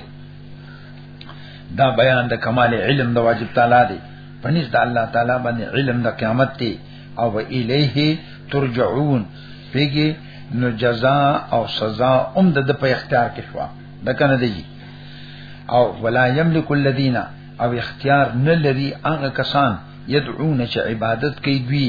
دا بیان د کمال علم د واجب تعالی دی پنځ د الله تعالی باندې علم د قیامت دی او الیه ترجعون پیږي نو جزاء او سزا هم د په اختیار کې شو د کنه دی او ولا یملک الذین او اختیار نه لري هغه کسان یدعون چې عبادت کوي دوی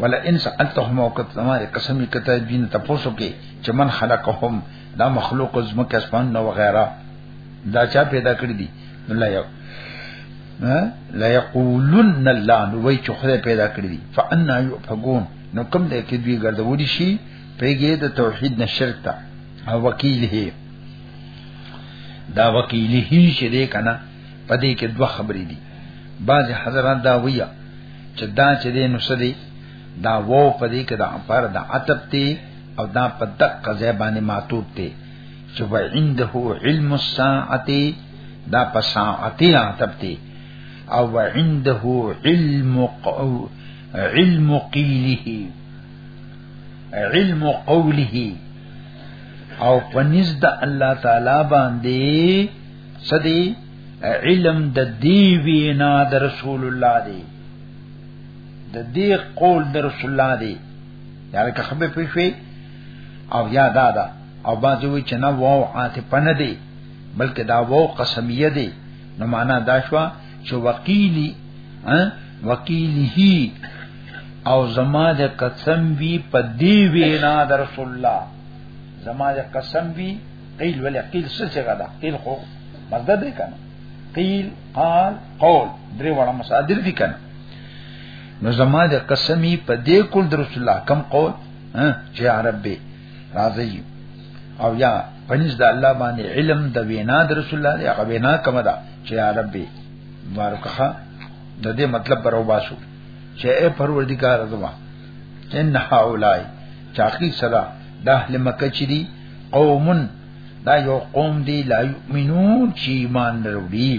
ولا ان سالتهم وقت زماره قسم کته دین تاسو کې چې من خلقهم دا مخلوق زمکه اسمان نو وغیرہ دا چا پیدا کړی دي لا یو لا یقولن الله نو وای چې خدای پیدا کړی دي فانا یفقون نو کوم دې کې دوی ګرځولي شي پیګه د توحید نه شرک تا او وکیل هي دا وکیل هي چې دې کنه په دې کې دوه خبرې دي بعض حضرات دا وییا چې دا چې دې نو سدي دا وو په دې کې دا پر د عتب تی او دا په دقه ځای باندې معتوب تی چې و عنده علم الساعه دا په ساعتي عتب تی او و عنده علم قو علم قيله علم قوله او پنځ د الله تعالی باندې سدي علم د دی وینا د رسول الله دی د دې قول د رسول الله دی دا لکه خبره پېښوي او یا دا دا او باځي وی چې نه واو عاطفه نه دی بلکې دا واو قسمیه دی نو معنا دا شو چې وکیلی وکیله او زما د قسم وی په دی وینا د رسول الله زما د قسم وی قیل ولا قیل څه څنګه دا قیل خو مصدر دی کنه قیل قال قول درې وړه مصادر دي کنه نو زما د قسمی په دې کول در رسول الله کم قول چې عرب به راځي او یا پنځ د الله باندې علم د وینا د رسول الله دی هغه وینا کوم ده چې عرب به مبارکه د دې مطلب پر وباسو چې اے پروردگار زما ان هاولای چاخی سره د اهل مکه چې دي قومن دا یو قوم دی لا یؤمنون چې ایمان وروړي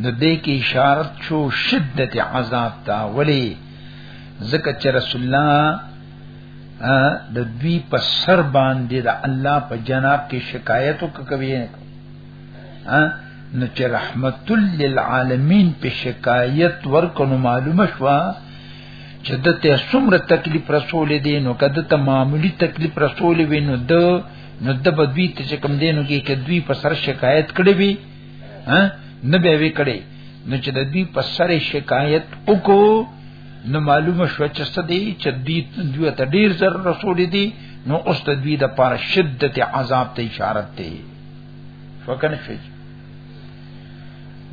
نو دې کې اشاره شو شدت عذاب تا ولی ځکه چې رسول الله د دوی په سر باندې د الله په جناب کې شکایت وکوي نو چې رحمت للعالمین په شکایت ورکو معلومه شوه چې د ته څومره تکلیف رسول دي نو کده ته معمولی تکلیف رسول وي نو د نو د بدوی ته چې کم دینو کې کې دوی په سر شکایت کړي وي ها نه به وی کړي نو چې د دوی په سر شکایت وکړو نو معلومه شو چې څه دی چې دوی دوی ته ډیر زر رسول دي نو اوس د دوی د پر شدت عذاب ته اشاره ده فکنه شي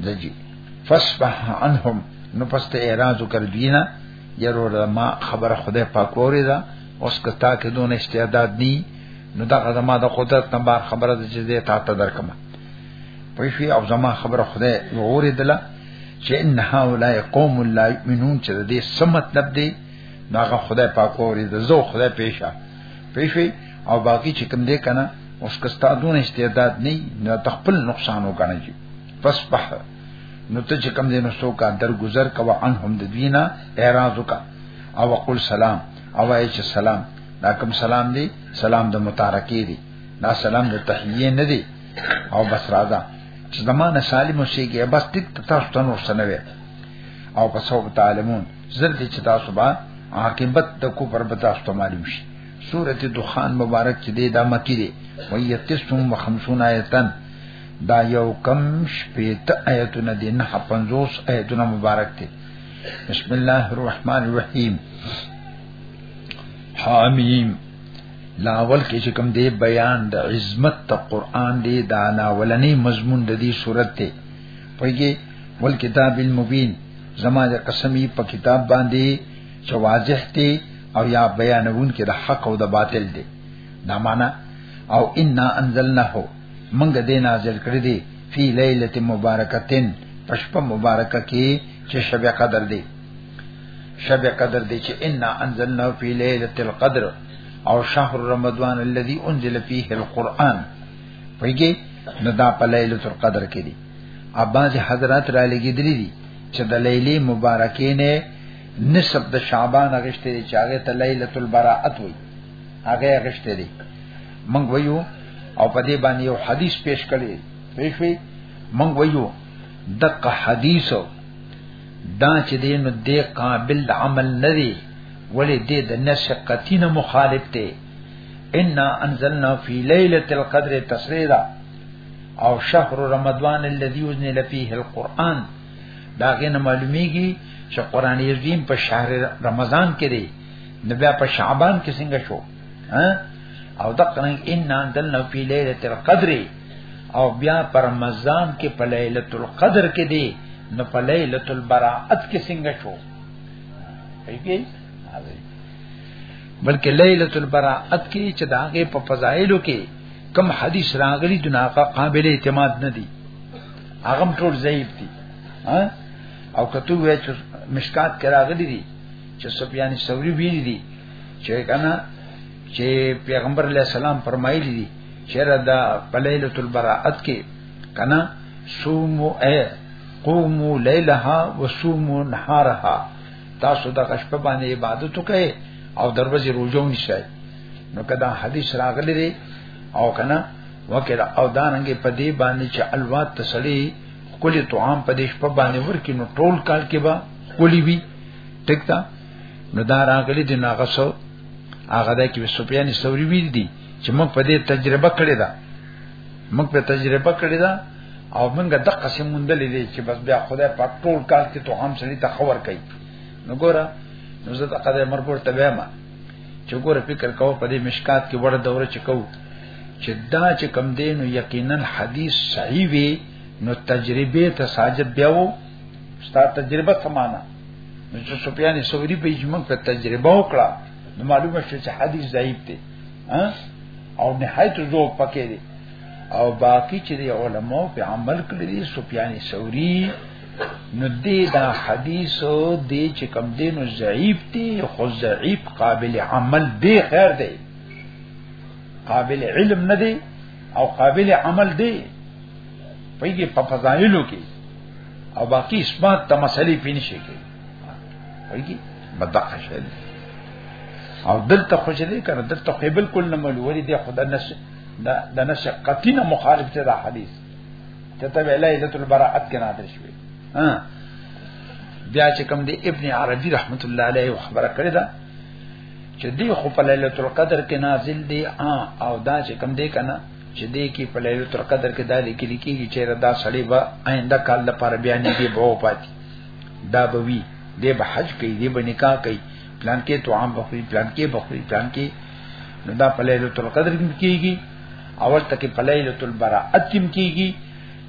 دجی فصبح عنهم نو پس ته اعتراض وکړ دینه یرو ما خبره خدای پاک اوري دا اوس کتا کې دون استعداد ني نو دا زما د قدرت نه بار خبره ده چې زه تا ته درکم په شي او زما خبره خدای اوري دلا چې ان هؤلاء قوم لا یؤمنون چې دې سم مطلب دی نو هغه خدای پاک اوري د زو خدای پیښه پیښه او باقی چې کوم دې کنه اوس کستا دون استعداد نه نه تخپل نقصان وګڼي پس په نو ته چې کم دینو سو کا در گذر کوا عنهم د دوینا اعراض وکا او وقل سلام او وای چې سلام دا کوم سلام دی سلام د متارکه دی دا سلام د تحیه نه دی او بس راځه چې زمانه سالم اوسېږي بس ټیک تاسو ته نور سنوي او په سو تعلمون زر دې چې تاسو به عاقبت د کو پر بتا تاسو معلوم شي سورته دخان مبارک چې دې دا مکی دی ویتسم و خمسون آیتن دا یو کم شپیت آیتونه دی نه پنځوس آیتونه مبارک دی بسم الله الرحمن الرحیم حامیم لاول کې چې کوم دی بیان د عظمت ته قران دی دا ناولنی مضمون د دې صورت دی پویږي ول کتاب المبین زما د قسمی په کتاب باندې چې واضح دی او یا بیانون کې د حق او د باطل دی دا معنا او انا انزلناه منګ دې نازل کړی دی فی لیلۃ مبارکتن پشپ مبارکه کې چې شب قدر دی شب قدر دی چې ان انزلنا فی لیلۃ القدر او شهر رمضان الذي انزل فيه القرآن ویږي نو دا په لیلۃ القدر کې دی اباز حضرات را لګی دلی دي چې د لیلې مبارکې نه نصف د شعبان غشته چې هغه ته لیلۃ البراءت وایي هغه غشته دي مونږ ویو او په دې باندې یو حدیث پیش کړي پېښوي مونږ ویو دغه حدیث دا چې دې نو دې قابل عمل نه دی ولې دې د نشقتینه مخالف دی ان انزلنا فی ليله القدر تسریدا او شهر رمضان الذي انزل فيه القرآن دا غنه معلومیږي چې قران عظیم په شهر رمضان کې دی نو بیا په شعبان کې څنګه شو ها او دقنه ان انزلنا فی ليله القدر او بیا پر رمضان کې په ليله القدر کې دی نو په ليله البراءت کې څنګه شو ایږي بلکې ليله البراءت کې چې داغه په فضایلو کې کم حدیث راغلی دناقه قابل اعتماد نه دی هغه ټول ضعیف دي او کته وې چې مشکات کراغلی دي چې سفیان ثوری ویل دي چې کنه چې پیغمبر علی السلام فرمایلی دي چې را دا بلیلۃ البراءت کې کنه سومو اے قومو لیلها وسومو نهارها تاسو د غشپ باندې عبادت وکړئ او دروازې روزو نشئ نو کدا حدیث راغلی دی او کنه وکړه او دانګې په دې باندې چې الوات تسلی کلی طعام په دې شپه باندې ورکې نو ټول کال کې با کلی وی ټیک ده نو دا راغلی دی ناغه سو هغه د کې سفیان ثوری ویل دی چې موږ په دې تجربه کړې ده موږ په تجربه کړې ده او موږ د قسم مندلې دي چې بس بیا خدای په ټول کال کې ته هم سړي ته خبر کوي نو ګوره نو زه ته قدر مرګور ته وایم چې ګوره فکر کوو په دې مشکات کې وړه دوره چې کوو چې دا چې کم دین یقینا حدیث صحیح وي نو تجربه ته ساجد بیاو ستا تجربه سمانا نو چې سفیان ثوری په اجماع په تجربه وکړه نو معلومه شو چې حدیث ضعیف دی او نهایت زو پکې دی او باقی چې علماء په عمل کړی دی سفیان ثوری نو دې دا حدیث دې چې کم دین او ضعیف دی خو ضعیف قابل عمل دی خیر دی قابل علم نه دی او قابل عمل دی په دې په فضایلو کې او باقی اثبات د مسلې پین شي کې وایي بدق شي او دلته خو چې دې کنه دلته خو بالکل نه ملوري دی خدای نش دا د نش قطینه مخالف ته دا حدیث ته ته ویلې لته البراءت کې نادر شوی ها بیا چې کوم دی ابن عربي رحمت الله علیه خبره کړې ده چې دی خو په ليله القدر کې نازل دی او دا چې کوم دی کنه چې دې کې په لایو تر قدر کې دالې کې لیکيږي چې دا سړی به آینده کال لپاره بیا نه دی بو پاتې دا به وی دې به حج کوي دې به نکاح کوي پلان کې تو عام بخوري پلان کې بخوري پلان کې نو دا په لایو تر قدر کې کیږي اول تک په لایو تر براءت کې کیږي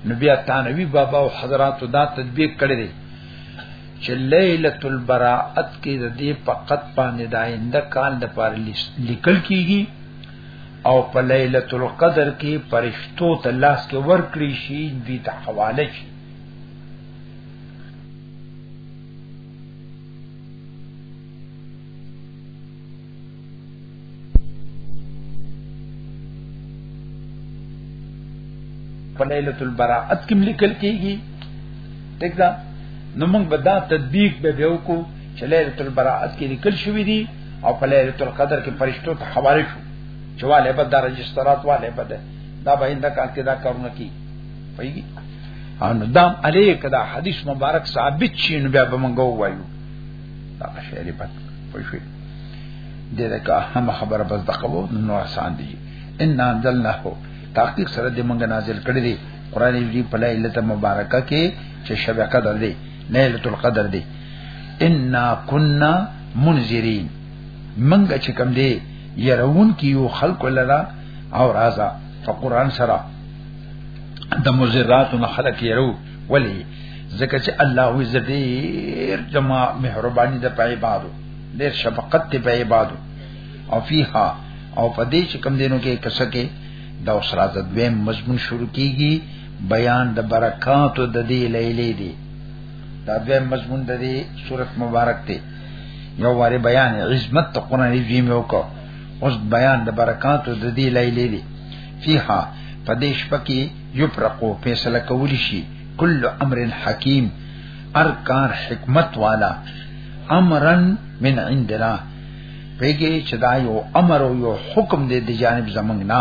نو بیا تانوی بابا او حضرات دا تطبیق کړی دی چې ليله البراءت کې د دې فقط باندې داینده کال د پاره لیکل کیږي او په ليله القدر کې پرښتو ته لاس کې ورکړي شي د ته حواله شي په ليله البراءت کې لیکل کیږي ټیک ده نو موږ به دا تطبیق به وکړو چې ليله البراءت کې لیکل شوی دی او په ليله القدر کې فرشتو ته حواله شو چې والے به د رجسترات والے به ده دا به انده کار کې دا کارونه کی پیږي ان دام علیک دا حدیث مبارک ثابت شي نو بیا به مونږ وایو دا شعر په پښې دې دا که هم خبره بس دقو نو آسان دي ان انزلناه تحقیق سره دې مونږ نازل کړی دی قران دې په ليله مبارکه کې چې شبکه ده ليله القدر دی ان كنا منذرين منګ چې کوم دی يرون کیو خلق لرا او رازا په قران سره د مزرات نه خلق يرو ولی ځکه چې الله وی زدیر جما مهرباني د پای بادو ډېر شفقت ته پای بادو او فیها او پدې چې کم دینو کې کسکه دا اوس راځد به مضمون شروع کیږي بیان د برکات د دې لیلې دی دا د مضمون د دې صورت مبارک دی یو واره بیان عظمت ته قران عظیم یو کو اوس بیان د برکات د دې لیلې دی فیها پدیش پکی یفرقو فیصله کولی شي کل امر حکیم ارکان حکمت والا امرن من عندنا پیږي چې دا یو امر او یو حکم دی د جانب زمنګ نه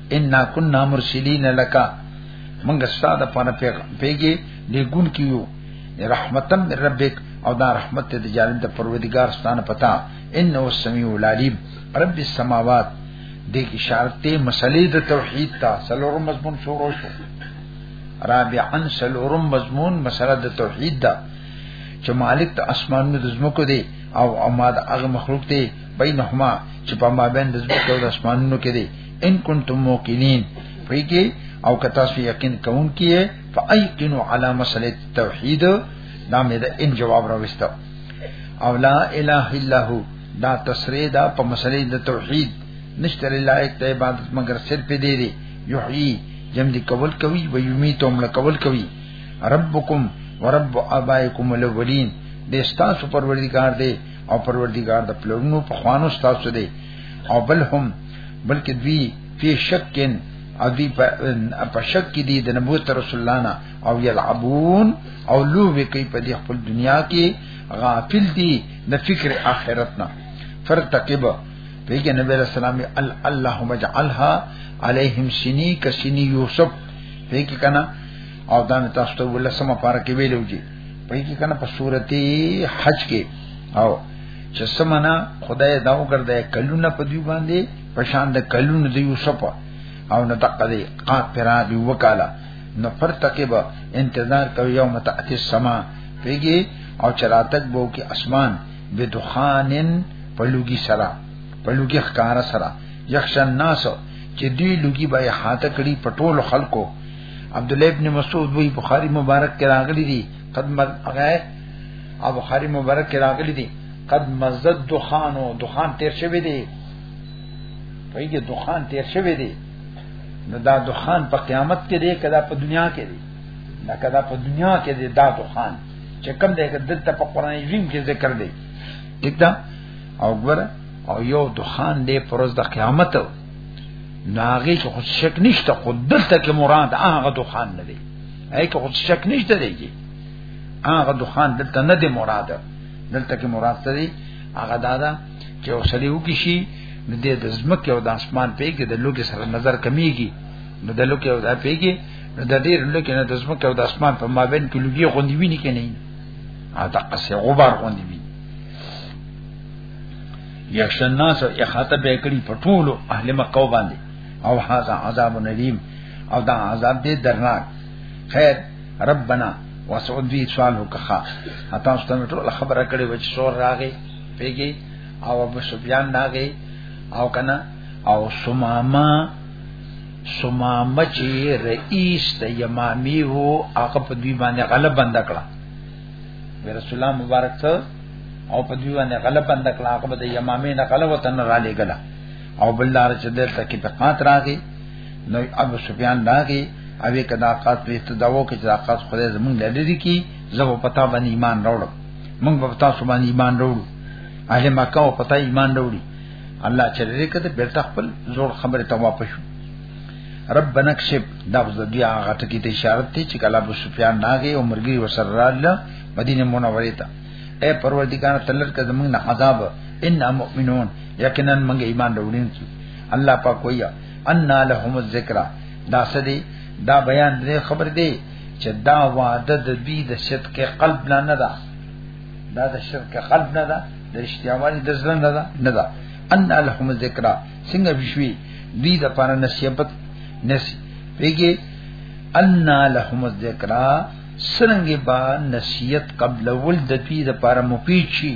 ان كنا مرسلین لك منګه ستاده پانه پیګي لګون کیو رحمتن من ربک او دا رحمت ته جانب د پروردگار ستانه پتا ان هو السمیع العلیم رب السماوات د اشارت مسلې د توحید ته سلور مضمون شروع شو رابعا سلور مضمون مسله د توحید ده چې مالک ته اسمانونو د زمکو دی او اماد هغه مخلوق دی بینهما چې په مابین د زمکو او اسمانونو کې دی ان کنتم موقنین پویږي او که تاسو یقین کوون کیه فایقنوا علی مسئله توحید دا مې دا ان جواب راوستو او لا اله الا هو دا تصریح دا په مسئله د توحید نشته لایق ته عبادت مگر صرف دی دی یحیی جم دی کول کوي و یمیت هم کول کوي ربکم ورب ابائکم الاولین دې ستاسو پروردگار دی او پروردگار د پلوونو په خوانو ستاسو دی او بل هم بلکې دوی په شک کې او دوی په شک کې دي د نبوت رسول الله نه او یلعبون او لوبې کوي په دې خپل دنیا کې غافل دي د فکر آخرت نه فرتقب پیغه نبی علیہ السلام اللهم اجعلها علیہم سنی کسنی یوسف پیغه کنا او دا تاسو ته ولسمه پارکه ویلو جی پیغه کنا په سورته حج کې او چې سمنا خدای دا وګرځي کلونه په دی باندې په شان د کلونه د یوسف او نه تقدی قات پرا دی وکاله نو پر تکبه انتظار کوي یوم تاتی السما پیږي او چراتک بو کې اسمان بدخانن پلوګي سرا پلوګي خکار سرا یخش الناس چې دی لوګي به حاته کړي پټول خلکو عبد الله ابن مسعود وی بخاری مبارک کې راغلي دي قد مز هغه او بخاری مبارک کې راغلي دي قد مزد دخانو دخان تیر شوی دی پیږي دخان تیر شوی دی نو دا دخان په قیامت کې دی کدا په دنیا کې دی دا کدا په دنیا کې دی دا دخان چې کوم دی چې دلته په قران عظیم کې ذکر دی ٹھیک ده او ګور او یو دخان دی پروز د قیامت ناغي کې خو شک نشته خو دلته کې مراد هغه دخان نه دی اې که اوس شک نشته دیږي هغه دخان دلته نه دی مراد دلته کې مراد څه دی هغه دادا چې اوسړي وکي شي د دې د زمکه او د اسمان په کې د لوګي سره نظر کمیږي نو د لوګي او د په کې نو د ډېر لوګي نه د زمکه او د اسمان په مابین کې لوګي غوندي ویني کې نه ا د قصې غبار غوندي ویني یخشن ناس اخاطه به کړی په ټولو اهل مکه باندې او هاذا عذاب ندیم او دا عذاب دې درناک خیر ربنا وسعود دې سوال وکخه اته ستنه ټول خبره کړې و چې سور راغې پیګي او ابو سفیان راغې او کنه او سماما سماما چې رئیس د یمامی وو هغه په دوی باندې غلب بند کړه رسول الله مبارک ته او په دوی باندې غلب بند کړه هغه د یمامې نه غلبه تن را لګله او بل لار چې دلته کې په قات راغی نو ابو سفیان راغی او کدا قات په استداو کې چې قات خدای زمونږ لری کی زو پتا باندې ایمان راوړم مونږ په تاسو باندې ایمان راوړو اهل مکه او پتا ایمان راوړي الله چې لري کده بیرته خپل زور خبره ته واپس شو رب بنکشب دا د دې هغه ټکی ته اشاره ته چې کله ابو سفیان ناګه او مرګي وسره رااله مدینه منوره ته اے پروردگار تلر کزمون عذاب ان مؤمنون یقینا موږ ایمان راوړونکي الله پاک ویا ان لهم الذکر دا سدي دا بیان دې خبر دی چې دا وعده د دې د صدق قلب نه نه ده دا د شرک قلب نه ده د اشتیاوالي د ځل نه ده نه ده ان لهم الذکر څنګه بشوي دې د پاره نصیحت نسی پیږي ان لهم الذکر سرنګ با نصیحت قبل ولد دې د پاره مفید شي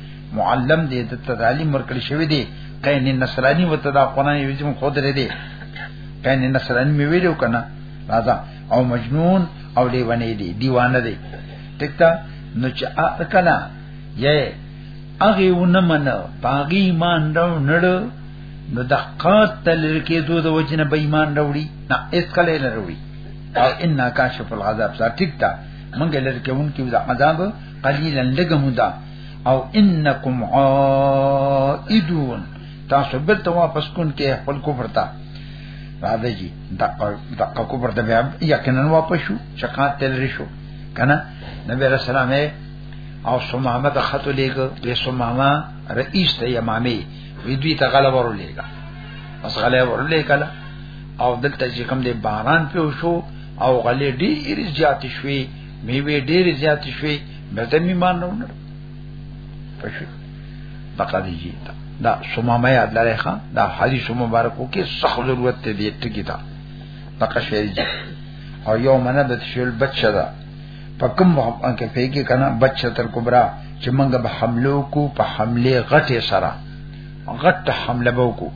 معلم دې د تعلیم ورکړ شوی دی کین نصرانی وته دا قران یې چې خود لري دی کین نصرانی مې ویلو کنه راځه او مجنون او دی ونه دی دیوانه دی ټیک تا نو چې اکلا یې هغه ونمن باغی مان نو نړ نو د قاتل کې دوه د وجنه بې ایمان وروړي نه اس کله نه وروړي او ان کاشف العذاب ساتیک تا منګل کې مونږ کې عذاب قلیلا لګمو دا او انکم عائدون تاسو بل ته واپس کون کې خپل کفر ته راځي جی دقه دقه کفر ته بیا یقینا واپس شو شقات تل رشو کنه نبی رسول الله او سمامه ته خط لېګ وې سمامه رئیس ته یمامه وی دوی ته غلب ورولېګا بس غلب ورولېګا او دلته چې کوم دې باران پیو شو او غلې ډېر زیات شوې میوه ډېر زیات شوې مې ته ایمان نه ونه پښې فقط یې تا دا سمامه یاد لري ښا دا حدیث مبارکو کې سخت ضرورت ته دی ټکی تا پکې شری او یو منه د شول بچا دا پکم محمد کې پیګه کنه بچا تر کبرا چې منګه به حملو کو په حمله غټه سره غټه حمله بو کو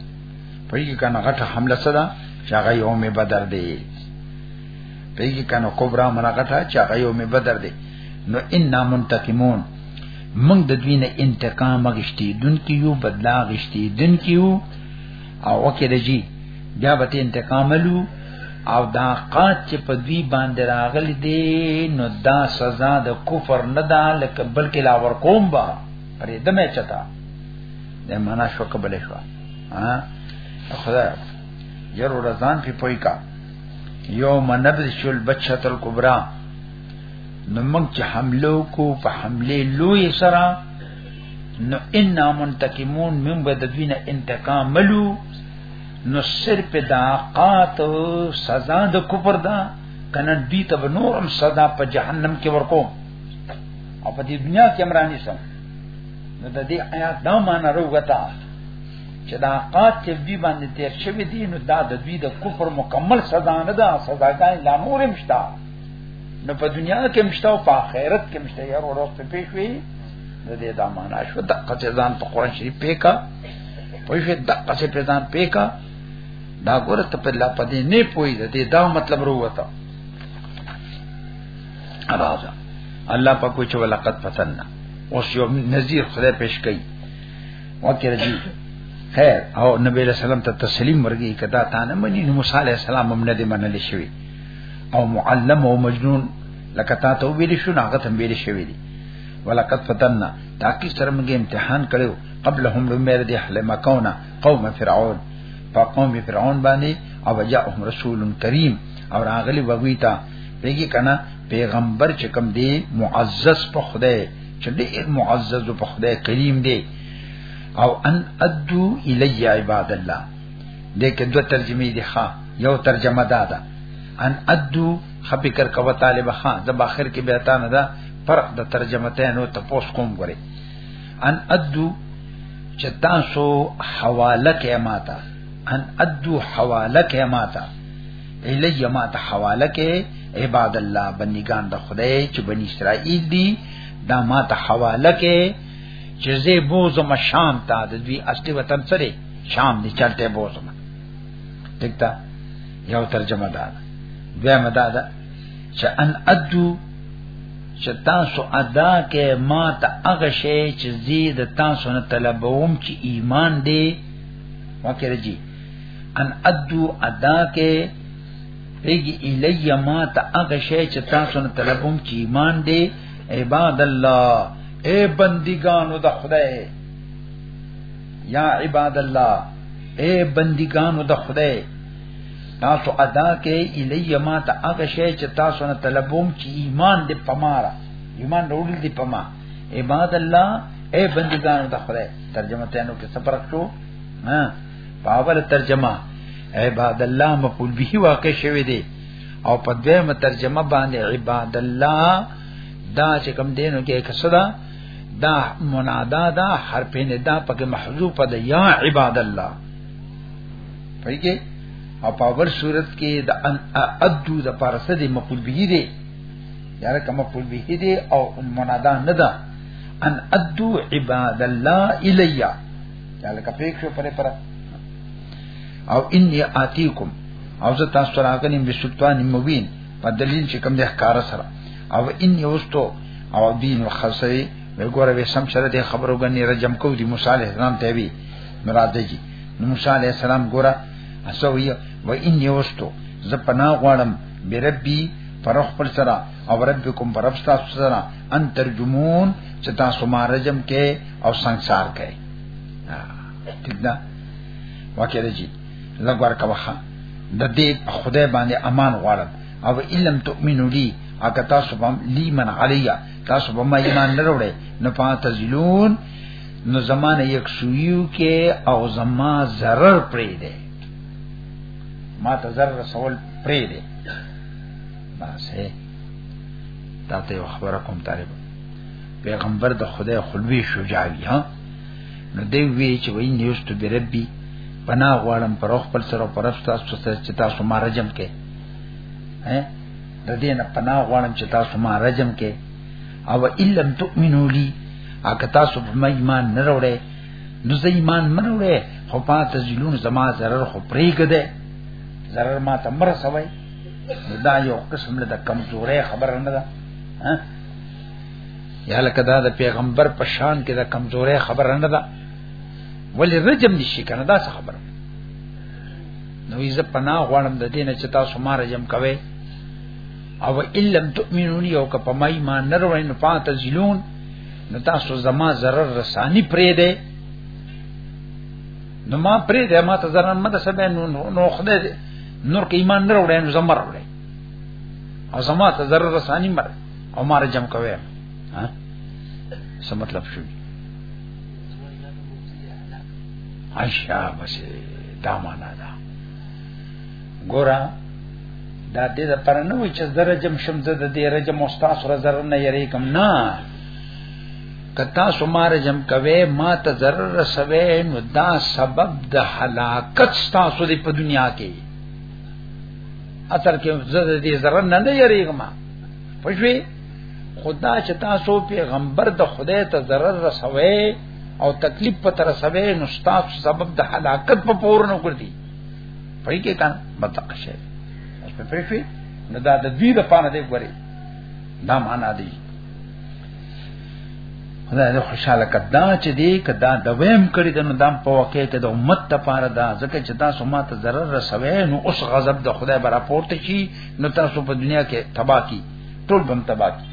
پیګه کنه غټه حمله سره چې هغه یوم بدر دی پیګه کنه کبرا منه غټه چې هغه یوم بدر دی نو ان منتقمون موږ د دوی نه انتقام غشتي دن کیو بدلا غشتي دن کیو او وکړه جی بیا به انتقام لو او دا قات چې په دوی باندې راغلي دي نو دا سزا د کفر نه ده لکه بلکې لا ور کوم با پرې دمه چتا د معنا شو کبل شو ها خدای یو رضان په پوي کا یوم نبذ شل بچتل کبرا نو موږ چې حمله کو په حمله لوی سره نو ان منتقمون من بدوینه انتقام ملو نو صرف دا قات سزا د کفر دا کنه دوی ته نورم سزا په جهنم کې ورکو او په دې دنیا کې امرانی سم نو د دې آیات دا معنی وروته چې دا قات چې دوی باندې تیر شوی دی نو دا د دوی د کفر مکمل سزا نه ده سزاګان لا نورم شته نو په دنیا کې مشته او په آخرت کې مشته یار ورځ ته پیښ وی د دې دا معنا شو د قصدان په قران شریف پیکا په شی د قصد په ځان پیکا دا ګوره ته په لا پدې نه پوي د دې دا مطلب وروته راځه الله په کوچ ولقد فتننا اوس یو نذیر خدای پیش کړي وکړه دې خیر او نبی رسول الله ته تسلیم ورګي کدا تا نه مني نو موسی عليه السلام هم نه دي منل شوی او معلم او مجنون لکه تا ته ویل شو ناغه تم ویل شوی دی ولقد فتننا تاکي سره موږ امتحان کړو قبلهم لمر دي اهل مکونه قوم فرعون په قوم فرعون باندې او جاءهم رسول کریم او راغلی وغوی تا پیږي کنه پیغمبر چې کوم دی معزز په خدای چې ډېر معزز په خدای کریم دی او ان ادو الی عباد الله دې کې دوه ترجمې دي ښا یو ترجمه دا ده ان ادو خبر کوه طالب ها د باخر کې به تا نه ده فرق د ترجمتین او تپوس کوم غوري ان ادو چې تاسو حواله کې ماته ان ادو حواله کې ماته الی ماته حواله کې عباد الله بندگان د خدای چې بنی اسرائیل دي دا ماته حواله کې چې زه بوزم شام ته د دوی اصلي وطن سره شام دي چلته بوزم دکتا یو ترجمه ده دوه مدا ده چې ان ادو چې تاسو ادا کې ما ته هغه شی چې زید تاسو نه طلبوم چې ایمان دی وکړه جی ان ادو ادا کې ایګ الی ما ته هغه شی چې تاسو نه طلبوم چې ایمان دی عباد الله اے بندگانو د خدای یا عباد الله اے بندگانو د خدای تاسو ادا کې الی ما ته هغه شی چې تاسو نه طلبوم چې ایمان دې پمارا ایمان وروړي دې پما عباد الله اے بندگانو د خدای ترجمه تانو کې سفر کړو ها پاول ترجمه عباد الله مقبول به واقع شوی دی او په دې مترجمه باندې عباد الله دا چې کوم دینو کې کسدا دا منادا دا حرف ندا پکې محذوف ده یا عباد الله پېږي او په اول صورت کې د ان ادو د پارسه دی مقبول به دی یاره کوم مقبول به دی او منادا نه ده ان ادو عباد الله الیا یاره کپېښ پر پر او انی آتیکم او زه تاسو راغلم بسلطان مبین په دلیل چې کوم د ښکارا سره او ان یوستو او دین الخصری وګوره به سم سره د خبرو غنی رجم کو دی موسی علیہ السلام ته وی مراد دی موسی علیہ السلام ګوره اسوی و ان یوستو ز پنا غواړم بربی پر خپل سره او ربکم پر رب تاسو سره ان ترجمون چې تاسو ما رجم کې او ਸੰسار کې ٹھیک ده واکه رجی لګور کا وخه د دې خدای باندې امان غواړم او علم تؤمنو لی اګه تاسو بم لی من علیا تاسو بم ایمان نه وروړي نه پات زلون نو زمانه یک سویو کې او زما zarar پرې ده ما ته zarar سوال پرې ده بس دا ته خبره کوم طالب پیغمبر د خدای خلوی شجاعي ها نو دی وی چې وای نیوست بربي پناه غواړم پر خپل سره پر افساس چې تاسو ما رجم کې ها د دې نه پناه غواړم چې تاسو ما رجم کې او الا تؤمنو لي اګه تاسو په ایمان نه وروړې نو زه ایمان نه وروړې خو پات ځلون زما zarar خو پریګ ده zarar ما تمر سوي دا یو قسم له کمزورې خبر نه ده ها یا لکه دا د پیغمبر په شان کې د کمزورې خبر نه ده ولی رجم نشي کنه دا څه خبره نو یې زه پناه غواړم د دینه چې تاسو ما رجم کوي او ان لم تؤمنون یو که په مای ما نروړې نه پات زلون نو تاسو زما zarar رسانی پرې ده نو ما پرې ده ما ته zarar مده سبه نو نو خدای نور کې ایمان نروړې نو زمر وړې او زما ته zarar رسانی مر او ما رجم کوي ها څه مطلب شو عشا بسه دا معنا ده ګورا دا دې د پر نه وي چې درجم شم زه د دې رجم استاد سره زر نه یری کم نه کتا سمار جم کوي ما ته ضرر رسوي نو دا سبب د هلاکت تاسو دی په دنیا کې اثر کې زه د دې زر نه نه یری کم پښوی خدا چې تاسو پیغمبر د خدای ته ضرر رسوي او تکلیف په تر سبه نو تاسو سبب د هلاکت په پور نه کړی پای کې کان متق شي اوس په پېښې نو دا د دې د پانه دی ګوري دا معنا دی خدای دې خوشاله کدا چې دې کدا د ویم کړی د نو دام په واقع کې د امت ته پاره دا ځکه چې تاسو ما ته ضرر رسوي نو اوس غضب د خدای برا پورته شي نو تاسو په دنیا کې تباہ کی ټول بم تباہ کی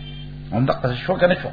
هم د قصه شو کنه شو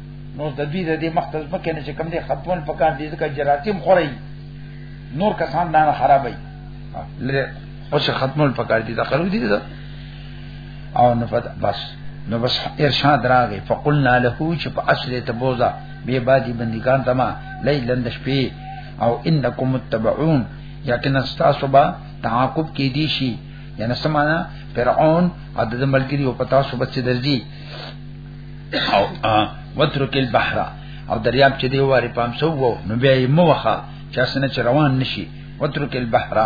نو د دې د دې مختز مکه نه چې کم دې خپل پکان دې ځکه جراثیم خوري نور کسان دا نه خرابای لره او چې ختمول پکار دي دا خراب دي دا او نه پد بس نو بس ارشاد راغی فقلنا له چې په اصل ته بوزا به بادي بندگان تما لیلند شپې او انکم متبعون یقینا تاسو به تعاقب کې دي شي یعنی سمانا فرعون عدد ملګری او پتا سو بچ درځي او وترک البحر او دریاب چې دی واره پام سو وو نو بیا یې موخه چې اسنه چې روان نشي وترک البحر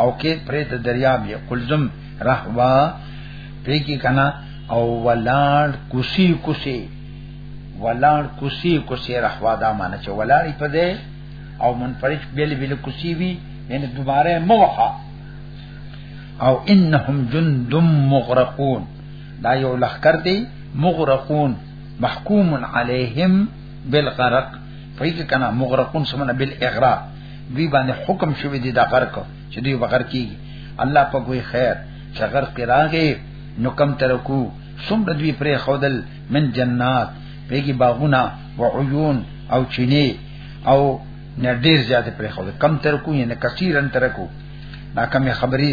او کې پرې د دریاب یې قلزم رحوا پرې کې کنا او ولاړ کوسی کوسی ولاړ کوسی کوسی رحوا دا معنی چې ولاړ په دې او منفرج بیل بیل کوسی وی یعنی دوباره موخه او انهم جند مغرقون دا یو لخر دی مغرقون محکوم علیهم بالغرق فیق کنا مغرقون سمنا بالاغراق دوی باندې حکم شوی دی دا غرق چې دوی بغیر کی الله په کوئی خیر چې غرق راغی نو کم ترکو څومره دوی پرې خودل من جنات پیګي باغونه و عيون او چینه او نډیر زیات پرې خودل کم ترکو یعنی کثیرن ترکو دا کمه خبرې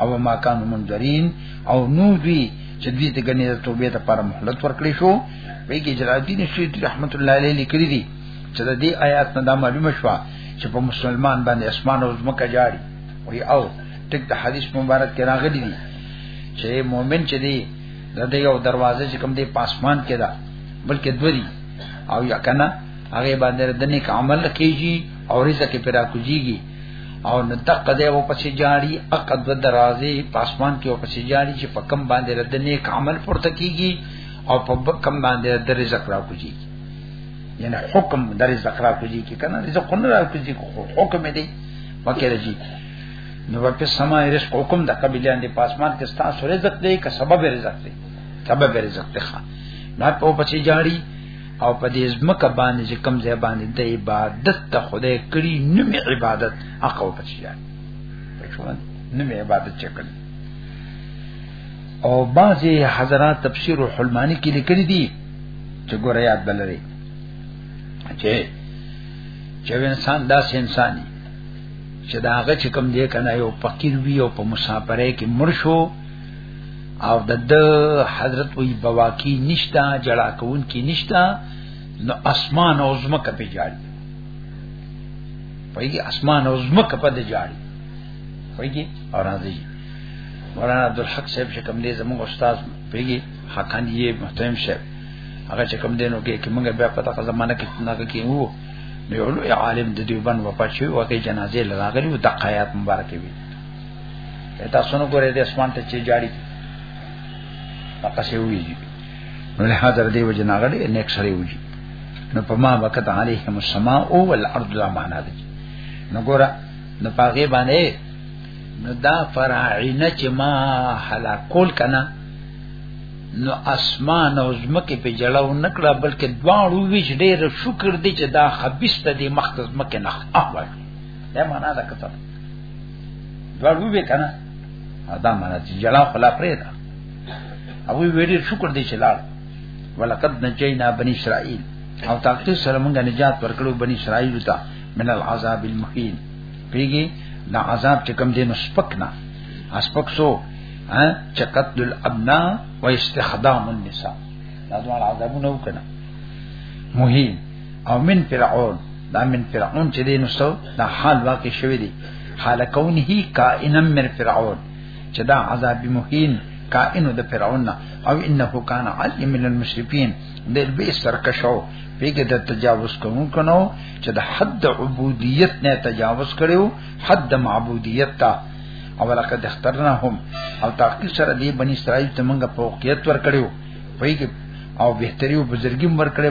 او ما کان منذرین او نو دوی چې دوی ته غنی توبې ته پر مهلت ورکړې شو وی کې جرادین شیخ رحمت الله علیه لیکلی دي چې د دې آیات نه دا معلومه شوه چې په مسلمان باندې اسمان او زمکه جاری وی او ټیک د حدیث مبارک کې راغلی دي چې مؤمن چې دی د دې یو دروازه چې کوم دی پاسمان کې ده بلکې دوی او یا کنه هغه باندې د نیک عمل کیږي او رزق پیدا کوجیږي او نو دق دې او پسې جاری عقد و درازي پاسمان کې او پسې جاری چې په کم باندې رد نیک عمل پورته کیږي او په کم باندې د رزق را کوجي یعنی حکم د رزق را کوجي کې کنه رزق نه را کوجي حکم دی وکړي راځي نو په سما رزق حکم د قبيلان دي پاسمان کې ستا سره رزق دی که سبب رزق دی سبب رزق دی ښا نه په پچی جاړي او په دې ځمکه باندې چې کم ځای باندې د عبادت ته خدای کړی نوم عبادت اقو بچیا نوم عبادت چکل او بعضی حضرات تفسیر الحلمانی کې لیکلي دي چې ګوره یاد بلري چې چې انسان داسې انسان دی چې دا هغه چې کم دی کنه یو فقیر وی او په مسافرۍ کې مرشو او د د حضرت وی بواکی نشتا جړا کون کی نشتا نو اسمان او زمکه په جاړي پېږي اسمان او زمکه په دې جاړي پېږي او راځي مولانا عبدالحق صاحب چې کوم دې زموږ استاد پېږي حقانی یې محترم شه هغه چې کوم دینو کې موږ بیا په تاسو زمانہ کې نه کې وو نو یو عالم د دیوبند وفات شو او کې جنازې لراغلی او د قیات مبارک وی تاسو نو ګورئ د اسمان ته چې جاړي پکې شي وي نو له حاضر دی وجه نه غړي نیک سره وي نو په ما وخت علیهم السماء او الارض لا معنا دي نو ګورا نو پاګې باندې نو دا فراعینه چې ما هلاکول کنا نو اسمان او زمکه په جړاو نکړه بلکې دواړو ویچ ډېر شکر دي چې دا خبيسته دي مختص مکه نه احوال دا معنا ده کته ورو به کنه دا معنی چې جلا خلا پرې ده او ویډیو شکر دی چې لاړ ولقد نجینا بنی اسرائیل او تاکي سره موږ نجات ورکړو بنی اسرائیل ته من العذاب المهین پیږي دا عذاب چې کم دین سپک نه اسپک سو ها چقت الابناء و استخدام النساء دا ډول عذابونه وکړه مهین او من فرعون دا من فرعون چې دین وسو دا حال واقع شوی دی حال کونه کائن من فرعون چې دا عذاب مهین کائن د فرعون او انه کان علی من المشرفین د به سرکشو پیګه د تجاوز کوم کنو چې د حد عبودیت نه تجاوز کړو حد معبودیت تا او لکه د اخترناهم او تاکي سره دی بنی اسرائیل ته موږ فوقیت ور کړو پیګه او بهتري او بزرګي ور کړې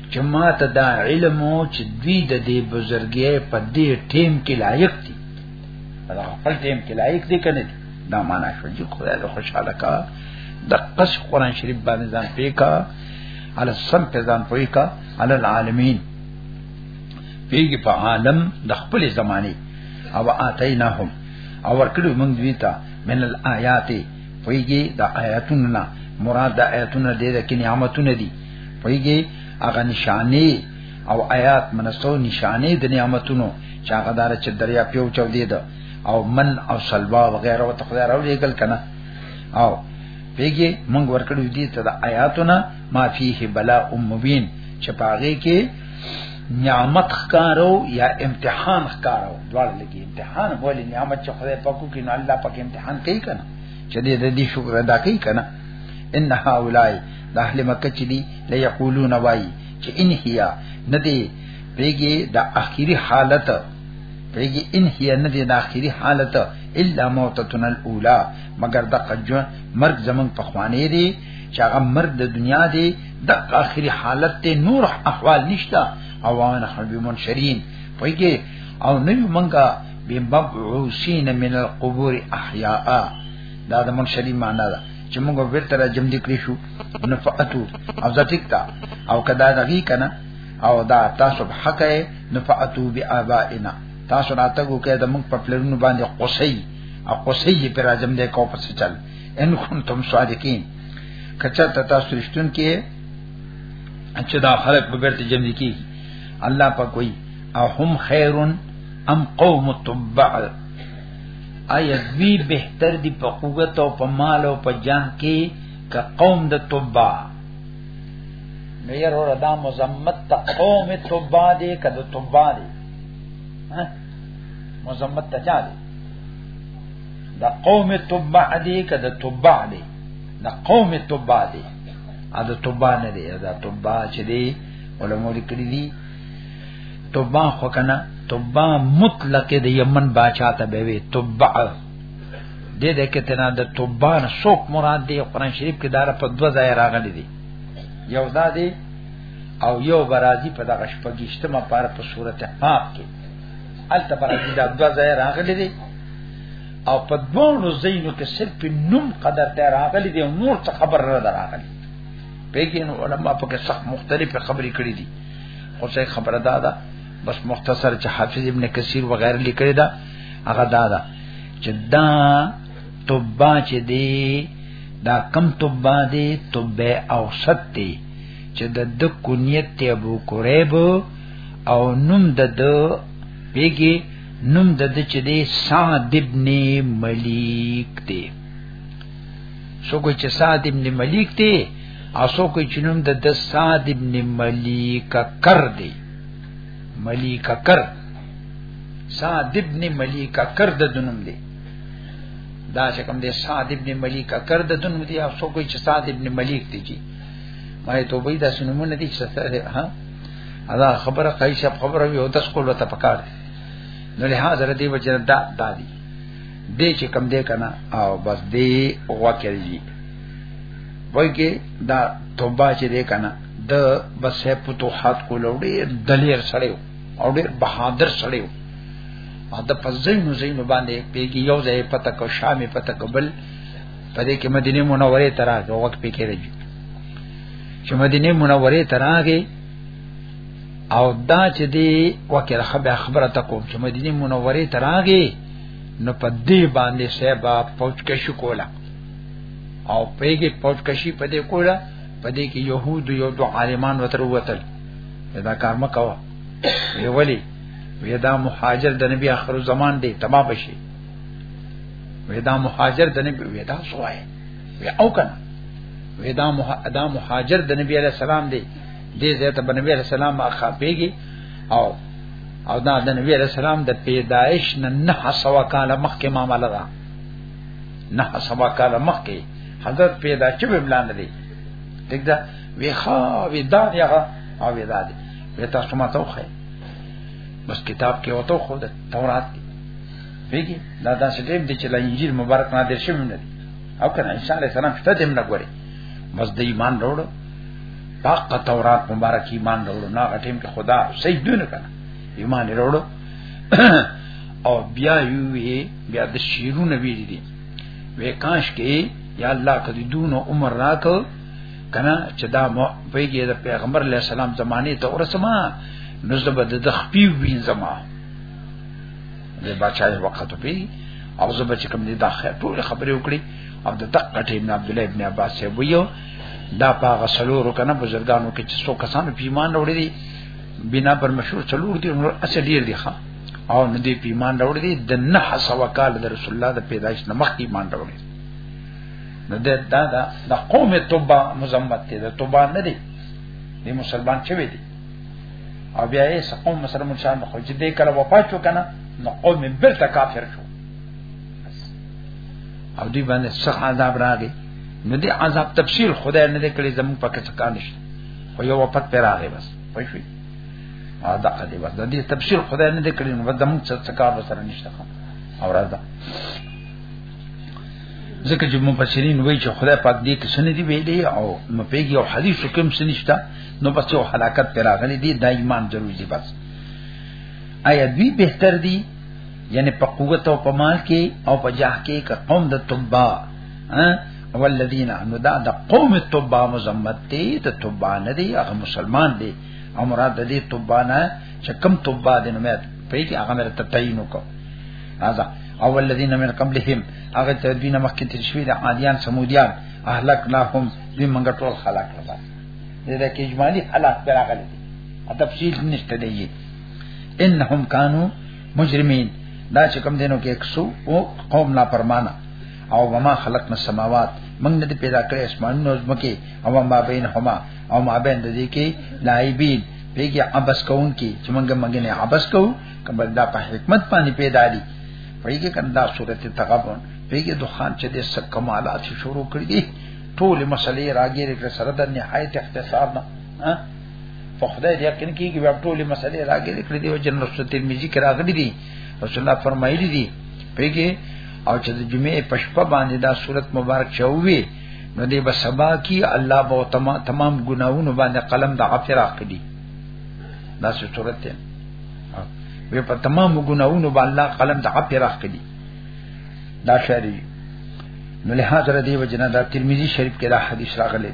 چې ما ته دا علم او چې دوی د دې بزرګي په دې ټیم کې لایق دي دا خپل ټیم کې لایق دي کنه دا معنا شو چې خدای له خوشاله کا د قص قران شریف باندې ځان پیکا على السم په ځان پیکا على العالمین پیګي په عالم د خپل زماني او اتیناهم او ورکړو موږ دوی ته من الآیات پیګي د آیاتونو نه مراد د آیاتونو دې د کې نعمتونه دي پویږي هغه نشانه او آیات منسو نشانه د نعمتونو چې هغه دار چې دریا پیو چو دی ده او من او سلوا وغیرہ او تخدار او لګل کنه او پیږي مونږ ورکړو دي ته د آیاتونه ما فيه بلا ام مبین چې پاغه کې نعمت ښکارو یا امتحان ښکارو دواړه لګي امتحان ولې نعمت چې خدای پاکو کې نو الله پاک امتحان کوي کنه چې دې دې شکر ادا کوي کنه ان هؤلاء د اهل مکه چې دی لا یقولون وای چې ان هي ندی پیګه د اخیری حالت پیګه ان هي ندی د اخیری حالت الا موتتنا الاولى مگر د قجو مرګ زمون په خوانې دی چې هغه مرګ د دنیا دی د اخیری حالت ته نور احوال نشتا او وان حبی منشرین پیګه او نو منګه بمبعوثین من القبور احیاء دا د منشدي معنا ده چې موږ ورته را جمع دکړي شو نو فاتو او ذاتک تا او کدا دغی کنه او دا تاسو حق یې نو فاتو بآبائنا تاسو راته کو کې د موږ په پلرونو باندې قصي او قصي پر را جمع دې کو پس چل ان کنتم صادقین کچا ته تاسو رښتون کې چې دا خلق به ورته جمع کی الله په کوئی او هم خیرون ام قوم تبع آیا دوی بهتر دی په قوت او په مال او په جان کې ک قوم د توبا نو یې ور دا مزمت ته قوم توبا دی ک د توبا دی مزمت ته چا دی د قوم توبا دی ک د توبا دی د قوم توبا دی ا د توبا نه دی دا توبا چې دی علماء لیکلي دي تبا خو کنه تبا مطلق د یمن باچا ته به وي تبا دې دې کې تنا د تبا نه څوک مراد دی قرآن شریف کې دار په دوه ځای راغلي دي یو دا دی او یو برازي په دغه شپږشتمه پار په صورت قاف کې الته برازي دا دوه ځای راغلي دي او په دوه زینو کې صرف نوم قدر ته راغلي دي نور څه خبر نه راغلي پیګین علماء په کې سخت مختلفه خبرې کړې دي خو څه خبره ده دا بس مختصر چې حافظ ابن کثیر وغیرہ لیکلی دا هغه دا دا چې دا توبه چې دی دا کم توبه دی توبه اوسط دی چې د د کنیت ته ابو قریب او نوم د د بیګي نوم د د چې دی سعد ابن ملیک دی سو کوئی چې سعد ابن ملیک دی او سو کوئی چې نوم د سعد ابن ملیک کر دی ملیک کر سعد ابن ملیک کر د دنوم دی دا چې کوم دی سعد ابن ملیک کر د دنوم دی او سو کوئی چې سعد ابن ملیک دی جی ما ته وې دا سنمونه دي چې ها دا خبره قایشه خبره وي او تاسو کول ته پکار دي نو له هغه ذره دی بچنه دا دا دي دې چې کم دې کنه او بس دې وکړي وای کې دا توبه چې دې کنه د بس په توحات کول وړي دلیر سره او ډېر بهادر سره او د پزین نو زین باندې پیګي یو ځای پته کو شامې پته قبل پدې کې مدینه منوره ترا جو وخت پکې راځي چې مدینه منوره ترا کې او دا چې دی وکړه خبره خبره تکوم چې مدینه منوره ترا کې نو په دې باندې سبا پوچکشي کولا او پیګه پوچکشي په دې کولا په دې کې يهود یو دو عالمان وتر وتل دا کار مکوا وی ولی وی دا مهاجر د نبی اخر زمان دی تبا بشي وی دا مهاجر د نبی وی دا سوای وی او کنه وی دا مه دا مهاجر د نبی علی السلام دی دې زه ته نبی علی السلام اخا پیګه او او دا د نبی رسول الله د پیدایش نه نه سوا کال مخکې معاملې ده نه سوا کال مخکې حضرت پیدا چې به بلان دي دګ دا وی خا وی دا دی هغه او وی دا دی وی تاسو ما ته وخی بس کتاب کې وته خو د تورات کې پیږي دا داسې ټیم دی چې لا انجیل مبارک نادر شوی نه دی او کنه انسان علیه السلام شته دیم نه ګوري بس د ایمان وروړو پاک تورات مبارک ایمان وروړو نه غټیم کې خدا صحیح دونه کنه ایمان وروړو او بیا یو وی بیا د شیرونه ویل دي وې کاش کې یا الله کدی دونو عمر راکو کنه چې دا مو پیګه د پیغمبر علی السلام زمانه ته ورسما نو زبد د خپي وین زما د بچای وخت په او زبد چې کوم دي دا ټول خبرې وکړي او د دقه ټیم عبد الله ابن عباس یې ویو دا پاغه سلورو کنه بزرګانو کې چې څو کسانو په ایمان وروړي دي بنا پر مشهور سلور دي نور اصل ډیر دي ښا او نه دي په ایمان وروړي دي د نه حسوا کال د رسول الله د پیدایش نه مخکې ایمان وروړي نو دا دا دا, دا قوم توبه مزمت دي دا توبه نه دي دي مسلمان چوي دي او بیا یې قوم مسلمان شان خو جدي کله وفات شو کنه نو قوم بیرته کافر شو او دی باندې څه عذاب راغی نو دی عذاب تفسیر خدای نه کړی زمون پکې څه کار نشته خو یو وخت پر راغی بس پښوی او دا قضیه بس د دې تفسیر خدای نه دی کړی نو زمون څه کار وسره نشته او راځه ځکه چې مفسرین وایي چې خدای پاک دې کې سن دی ویلي او نو پیږي او حدیث کوم سنشتہ نو بس یو حلاکت پر راغلی دی دا ایمان ضروري دی بس آیا دوی بهتر دي یعنی په قوت او په مال کې او په جاه کې ک قوم د تبا او الذين نو دا د قوم تبا مزمت دی د تبا نه دی هغه مسلمان دی او مراد دې تبا نه چې کم تبا دې نو مې په کې هغه مې ته تعین وکړ هذا او الذين من قبلهم هغه ته دینه مخکې تشویر عادیان سمودیان اهلکناهم دې منګ ټول خلاق کړل دې د کې اجمالی حالات پر راغلي دي تفصیل نشته دی انهم كانوا مجرمین دا چې کم دینو کې 100 او قوم نا پرمانه او وما خلقنا السماوات موږ نه پیدا کړې اسمانونو زمکه او ما بینهما او ما بین د دې کې لایبین پیګه عبس کون کې چې موږ موږ نه عبس کو کبل دا په حکمت باندې پیدا دي پیګه کندا صورت تغبن پیګه دخان چې د سک کمالات شروع کړی دي ټول مسلې راګیرې کړ سره د نهایت اختصار نه په خدای دې یقین کیږي بیا ټولې مسلې راګلې کړې دي او جن رسول ترمذی کې راغلي دي رسول الله فرمایلی دي پیګه او چې د جمعې په شپه باندې دا صورت مبارک شووي نو دې به سبا کې الله به تمام ګناوونو باندې قلم د عفو راکړي دا څه صورت ده وی په تمام ګناوونو باندې الله قلم د عفو راکړي دا شری نو له حضرت دی وجنه دا ترمذی شریف کې دا حدیث راغلی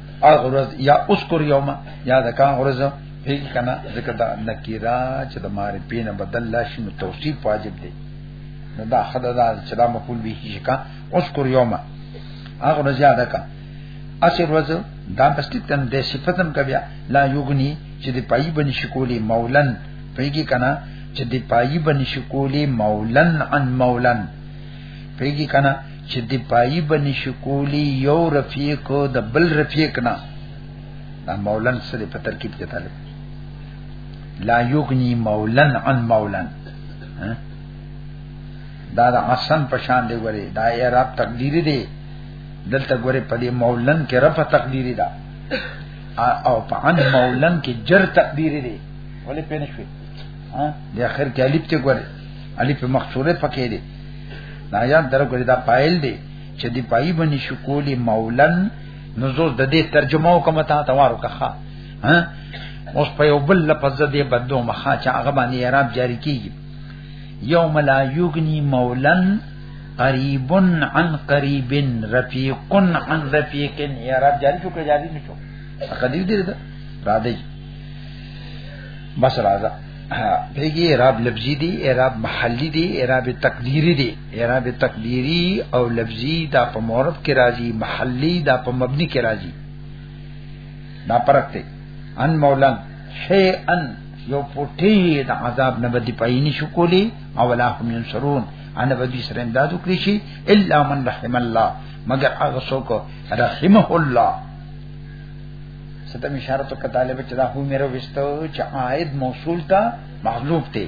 هغه ورځ یا اذكر یوم یا د کان ورځ هیڅ کنا ذکر دا نکیرا چې د معرفې نه بدل لا شي نو توصیف واجب دی نو دا خدای دا چې دا مقبول به شي کا اذكر یوم هغه ورځ یاد کا اسی ورځ دا تصدیق تن د صفاتن کبیا لا یغنی چې د پای بنی شکولی مولن پیږي کنا چې د پای بنی شکولی مولن عن مولن پیږي کنا چې د پای بنې شکولي یو رفیق د بل رفیق نه دا مولن سره په ترکیب کې طالب لا یغنی مولن عن مولن دا د حسن په شان دی ګوري دا اعراب تقدیری دی دلته ګوري په دې مولن کې رفع تقدیری ده او په عن مولن کې جر تقدیری دی ولې پېنه شوې ها د اخر کې الف ته ګوري الف مخصوره پکې دی دا یا درو کې دا فاعل دی چې دی پای باندې شکولی مولن نزول د دې ترجمه وکم ته توارو کخه ها اوس په یو بل لفظ دې بدو مخه چې هغه باندې اعراب جاری کیږي یوم لا یغنی مولن قریب عن قریب رفیق عن رفیق اعراب جاری شو که جاری نشو تقدیر دې ده را دی بس راځه پیږي اعراب لفظي دي اعراب محلي دي اعراب تقديري دي اعراب تقديري او لفظي دا په معرب کې راځي محلي دا په مبني کې راځي دا فرق دی ان مولان شيئا یو پټي د عذاب نه بدی پای نه شو کولی او لا هم ينصرون ان بدی سره امداد وکړي شي الا من رحم الله مگر هغه څوک رحمه الله ستم اشاره تو کتالب چې دا هو میرو وشتو چې عائد موصول تا محذوف دی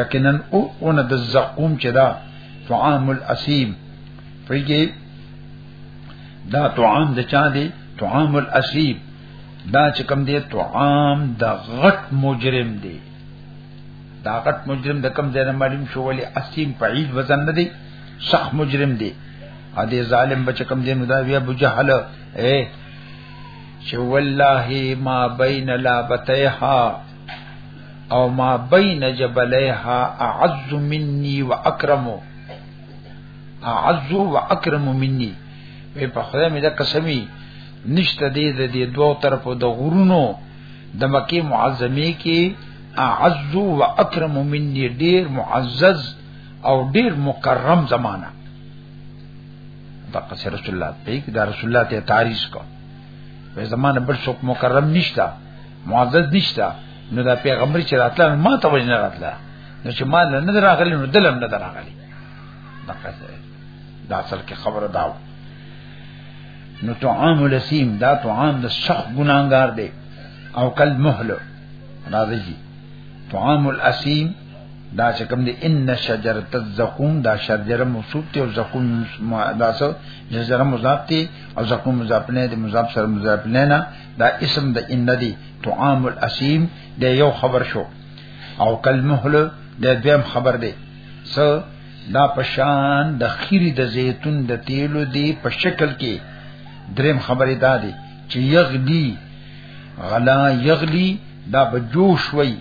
یقینا او اون د زقوم چې دا طعام الاسیم پرګي دا طعام د چا دی طعام الاسیم دا چې کوم دی طعام د غټ مجرم دی دا غټ مجرم د کوم ځای نه معلوم شو ولی اسیم په عید وزن نه دی صح مجرم دی ا دې ظالم بچ کوم دی نو دا بیا ابو جهل اے چې والله ما بین لابتیها او ما بین جبلیها اعز مني واکرم اعز واکرم مني وی په خدای مې دا قسمی نشته دې د دې دوه طرفو د غرونو د مکه معظمه کې اعز واکرم مني ډیر معزز او ډیر مکرم زمانہ دا قصه رسول الله پیګ دا رسول الله ته تعریض کو په زمانه بل څوک مکرم نشته معزز نشته نو دا پیغمبر چې راتله ما ته وجه نه راتله نو چې ما نه نه راغلی نو دلم نه راغلی دا قصه دا اصل کې خبره داو نو تو عام الاسیم دا تو عام د شخ ګناګار دی او کل مهل راځي تو عام الاسیم دا چې کوم دی ان شجرت الزقوم دا شجره موصوف ته او زقوم دا سو شجره مضاف ته او زقوم مضاف نه دی مضاف سره مضاف نه نه دا اسم د ان دی طعام الاسیم د یو خبر شو او کلمهل د دویم خبر دی س دا پشان د خیری د زیتون د تیلو دی په شکل کې دریم خبرې دا دی چې یغلی غلا یغلی دا به جوش وای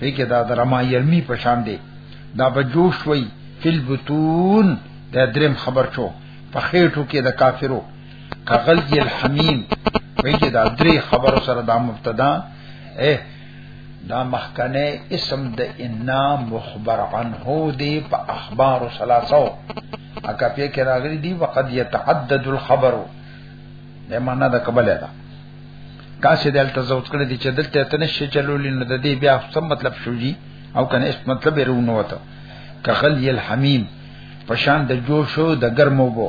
فکر دا د رما یرمی پشان دی دا به جوش وای فل بتون د دریم خبر شو په خېټو کې د کافرو کغل دی الحمیم ویګه دا درې خبرو سره دا مبتدا اے دا مخکنه اسم د انا مخبر عنه دی په اخبار ثلاثه اکه په کې راغلي دی وقد يتعدد الخبر د معنا د قبله ده کاسه دلته زوت کړی دی چې دلته تنه شې چلولې نه د دې بیا سم مطلب شوږي او کنه اس مطلب یې رونه وته کغلی الحمیم پشان د جوشو د ګرمو بو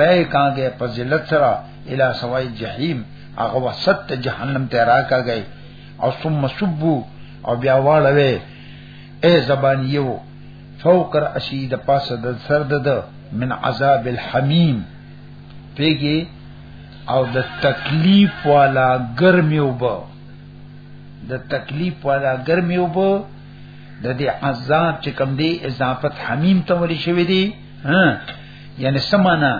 رای کانګه په ذلت سره الی سوای جهنم هغه وسط ته جهنم ته راکاږي او ثم سبو او بیا واړوي اے زبان یو فوق رأسی د پاسه د سر د من عذاب الحمیم پیږي او د تکلیف والا ګرمي وب د تکلیف والا ګرمي وب د دې عذاب چې کم دی اضافت حمیم ته ولې شوی دی ها یعنی سمانا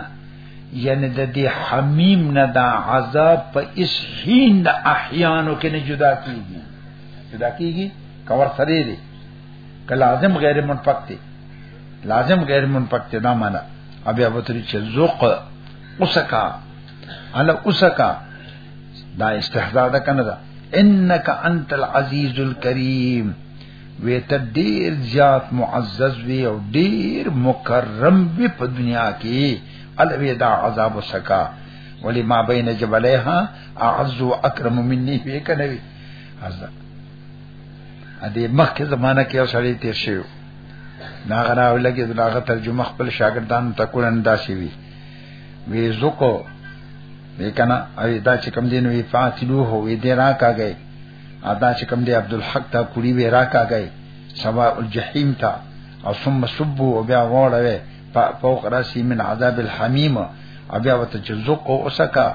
یعنی د دې حمیم نه دا عذاب په اس هین د احیانو کې نه جدا کیږي جدا کیږي کور سره دی که لازم غیر منفق دی لازم غیر منفق دی دا معنا ابي ابو تری چې ذوق اوسکا الا اوسکا دا استحزاء ده کنه دا انک انت العزیز الکریم وی ته ډیر زیات معزز وی او ډیر مکرم وی په دنیا کې الوی دا عذاب وسکا ولی ما بین جبلیها اعز و اکرم منی وی کنه وی عذاب ا دې مخکې زمانہ کې یو سړی تیر شوی نا غنا ولګي دغه ترجمه خپل شاګردانو ته کول انداسي وی وی زکو وی کنا او دا چې کم دین وی فاتلو هو وی دې راکاږي ادا چې کوم دی عبدالحق تا کوړي وې راکاږي سواء الجحیم تا او ثم سبو او بیا وړوي فوق راسی من عذاب الحمیم او بیا وته چې زق او اسکا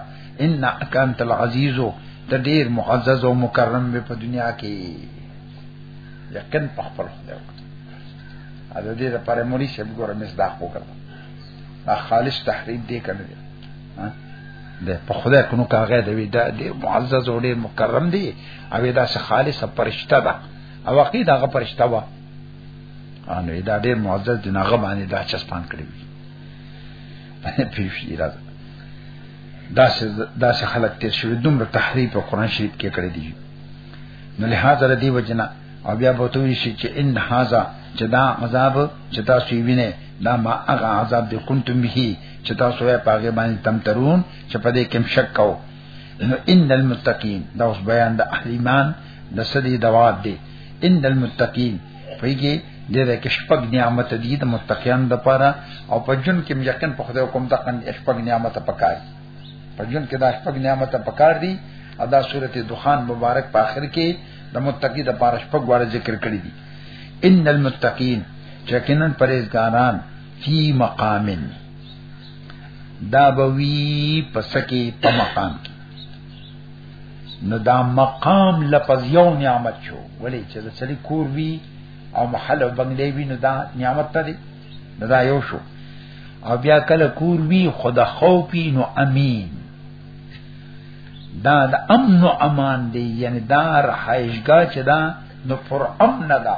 ان اکانت العزیز ته ډیر معزز او مکرم به په دنیا کې یقین په خپل خدای وکړه ا دې لپاره مولوی صاحب ګوره مزداق وکړه خالص تحریم دې کنه د په خدای کنو کاغه د وی دا دی معزز او ډیر مکرم دی او دا څه خالص پرشتہ ده او عقید هغه پرشتہ و ان دا ډیر معزز دی هغه باندې دا چسپان کړی وی باندې پیښی راځه دا څه دا څه خلک تیر شوی دومره تحریف په قران شریف کې کړی دی نو له هغه ردی وجنا او بیا به توی شي چې ان هاذا چې دا عذاب چې تاسو وینئ دا ما هغه عذاب دې کنتم به چې تاسو یې پاګې باندې تم ترون چې په دې کې شک کو نو ان المتقین دا اوس بیان د اهل ایمان د سدي دواب دی ان المتقین پیږي د دې کې شپږ نعمت دي د متقین د پاره او په جون کې یقین په خدای کوم تقن شپږ نعمت پکار په جون کې دا شپږ نعمت پکار دي ادا سورته دخان مبارک په اخر کې د متقی د پاره شپږ واره ذکر کړی دي ان المتقین یقینا پرهیزګاران فی مقام دا بوی پسکی په مقام کې نو دا مقام لفظ یو نعمت شو ولی چې د سړي کور وی او محل او بنگلې وی نو دا نعمت ته دی نو دا یو شو او بیا کله کور وی خدا خوفی نو امین دا د امن او امان دی یعنی دا رهایشګاه چې دا نو پر امن ده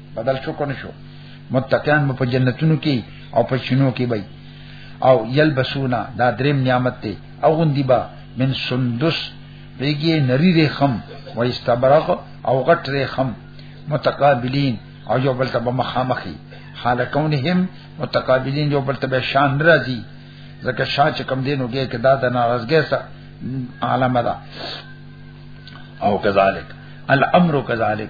بدل شو کنه شو متقین په جنتونو کې او په شنو کې وي او یلبسونا دا دریم نعمت ته او غندی با من سندس بیگی نری ریخم و استبرق او غټ ریخم متقابلین او یو بل ته مخامخي حال کونهم متقابلین یو بل ته شان ناراضي ځکه شاه چې کم دینو کې کې دا د ناراضګۍ سره عالم ده او کذالک الامر کذالک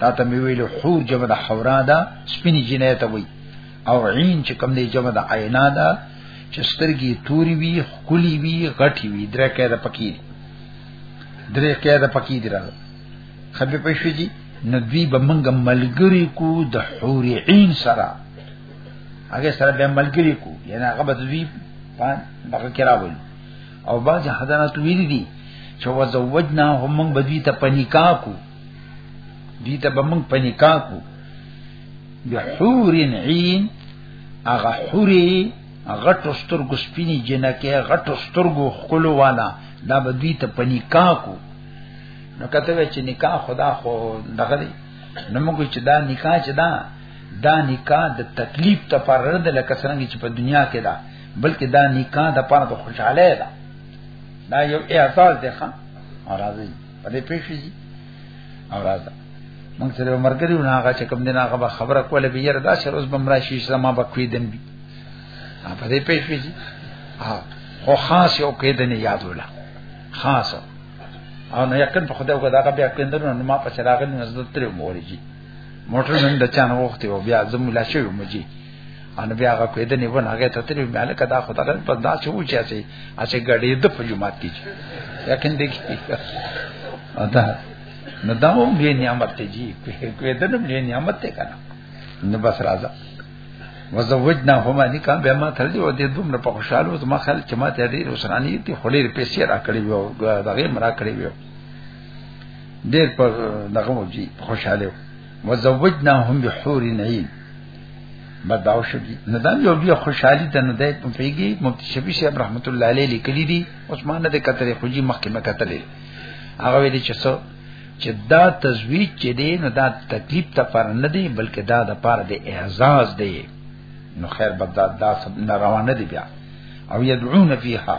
تا ته مې ویل حور جمع د حورا ده سپینې جنې ته وای او عین چې کوم دی جمع د عینا ده چې سترګې توري وي خولي وي غټي وي درې کې ده پکې درې کې ده پکې دی راغله خبي پښې دي نبی به منګه ملګری کو د حور عین سره هغه سره به ملګری کو یعنی هغه به دوی په دغه کې راوړي او باز حضرات ویری دي چې وزوجنا هم موږ بدوی ته پنیکا کو دوی ته به موږ پنیکا کو بحور عین هغه حوری غټو سترګو سپینی جنکه غټو سترګو خلو والا دا به دوی ته پنیکا کو نو کته چې نکاح خدا خو دغه دی نو موږ چې دا نکاح چې دا دا نکاح د تکلیف ته پر رد لکه څنګه چې په دنیا کې دا بلکې دا نکاح د پاره د خوشاله ده دا یو احساس دی ښا او راځي په دې پیښې دي او راځه موږ سره مرګري نه هغه چې کوم دین هغه به خبره کوله به یره دا شروز بمرا شي سما به کوي دم بي په دې پیښې دي او خاص یو کې د نه یاد ولا خاص او نه یقین په خدای وګدا هغه بیا کېندل نو ما په چراغ نه نزدت تر موري موټر نن د چانه وخت او بیا زمو لا شوی مجي ان بیا هغه کوی د نیو نه هغه ته تل مال کدا خو دغه په دا چې و چې اسی اسی غړې د په جمعات کې یقین دې کې ادا نو دا هم دې نعمت ته جی کوی د نم دې نعمت ته کنه نو بس راځه وزوجنا هما نکاح به ما تل دی او دې دومره په خوشاله او ما خل چې ما ته ډېر وسرانی دي خلیر پیسې را کړې و دغه مرا کړې و ډېر په دغه وږي خوشاله و وزوجنا هم بحور نعیم بداو شو دي نه دا یو بیا خوشحالي ته نه دی پیږي مفتی شفیع صاحب رحمت الله علیه لیکلی دي عثمان د قطر خوجی محکمه کتلې هغه ویل چې څو چې دا تزویج چې دی نه دا تکلیف ته پر نه دی بلکې دا د پر د اعزاز دی نو خیر بداد دا سب نه روانه دی بیا او یدعون فیها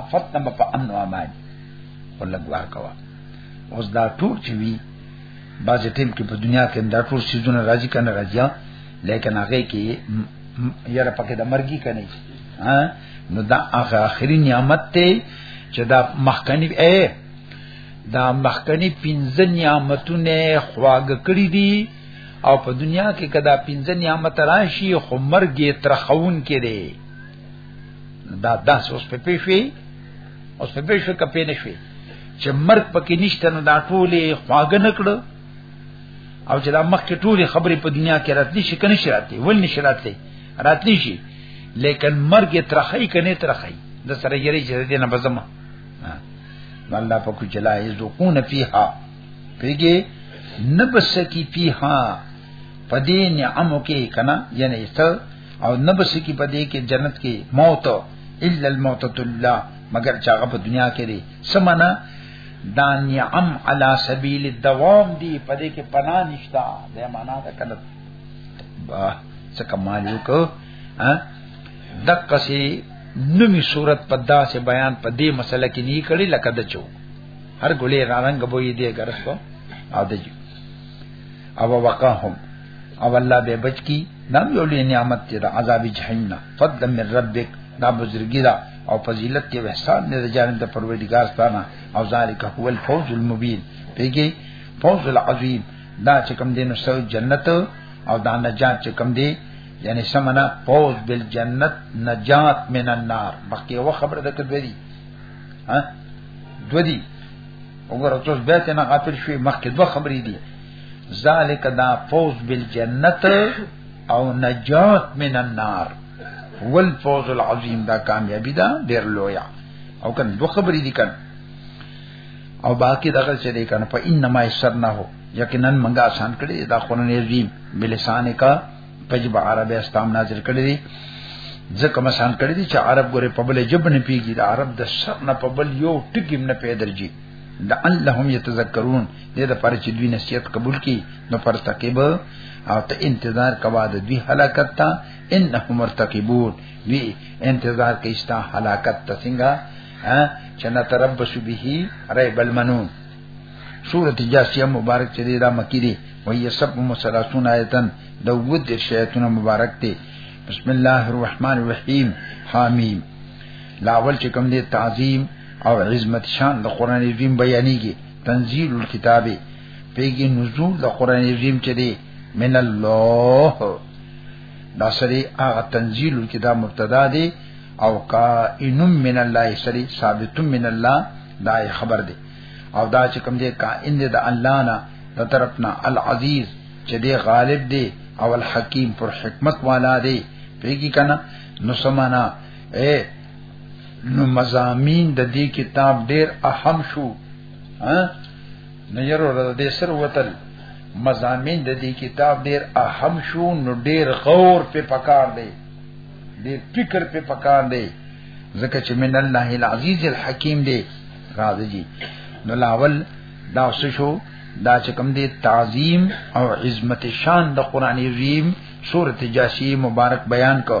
افت نمبر په امن او امان ولګ ورکوا اوس دا ټول چې وی باز ټیم کې په دنیا کې دا ټول سيزونه راځي کنه راځي لیکن هغه کې یاره پکې د مرګي کني ها نو دا هغه اخري نعمت ته چې دا مخکنی اے دا مخکنی پنځه نعمتونه خواږه کړی دي او په دنیا کې کدا پنځه نعمت راشي خو مرګ یې ترخون کړي دا داس اوس په پیښوي اوس په پیښو کپې نه شوي چې مرګ پکې نشته نو دا ټولې خواګه نکړو او چې دا مخکې ټولې خبرې په دنیا کې راتلی شي کنه شي راتلی ول نشي راتلی راتلی شي لیکن مرګ ترخی کنه ترخی د سره یری چې دې نه بزما الله په کو جلا یذقون فیها پیګه نبسکی فیها پدې نعمو کې کنا یعنی څه او نبس کی پدې کې جنت کې موت الا الموت الله مگر چاغه په دنیا کې دی سمنا دا نعم علی سبیل الدوام دی پدې کې پنا نشتا دا معنا دا کنه با څه کمال یو کو ها دقه سي نومي صورت پدا سے بیان پدې مسله کې نه کړي لکه د چو هر ګولې رنگ بوې دی ګرځو او د او وقاهم او الله به بچ کی دا یو لوی نعمت دی د عذاب جهنم نه فضل من ربک دا بزرګی دا او فضیلت دی احسان دی د جانب د پروردگار ستانه او ذالک هو الفوز المبین پیږي فوز العظیم دا چې کوم دین سو جنت او دا نجات چې کوم دی یعنی سمنا فوز بالجنت نجات من النار بقیه و خبره د کدوې دی ها دوی وګوره تاسو به ته نه غافل شوي مخکې دوه خبرې دي ذالک دا فوز بالجنت او نجات من النار والفوز العظیم دا کامیابی دا ډیر لویا او کن دو خبرې دي کن او باقی دغه چې دي کن په انما یسرنا هو یقینا منګه آسان کړی دا قرآن عظیم بلسان کا پجب عرب استام نازل کړی دي ځکه مسان کړی دي چې عرب ګوره په بل جبن پیږي دا عرب د سر نه په بل یو ټکی نه پیدرږي لعلهم يتذكرون دې د پر چې دوی نصیحت قبول کړي نو پر تقیب او ته انتظار کوا د دوی هلاکت ته انهم مرتقبون دوی انتظار کوي ستا هلاکت ته څنګه چې نتربص به ريب المنون سورۃ جاسیہ مبارک چې دا مکی دی وهي سب مسلسون آیتن د ود شیتون مبارک دی بسم الله الرحمن الرحیم حامیم لاول چې کوم دی تعظیم او عظمت شان د قران عظیم بیانېږي تنزيل الكتاب پیګي نزول د قران عظیم چې دی من الله دا سری هغه تنزيل الكتاب مبتدا دی او کائن من الله سری ثابت من الله دا خبر دی او دا چې کوم دی کائن دی د الله نه د طرفنا العزیز چې دی غالب دی او الحکیم پر حکمت والا دی پیګي کنه نو سمانا اے نو مزامین د دې کتاب ډیر اهم شو ها نه یره د دې سر وتل مزامین د دې کتاب ډیر اهم شو نو ډیر غور په پکار دی ډیر فکر په پکار دی ځکه چې من الله العزیز الحکیم دی راځي نو لاول دا څه شو دا چې کوم دی تعظیم او عظمت شان د قران عظیم سورته جاشی مبارک بیان کو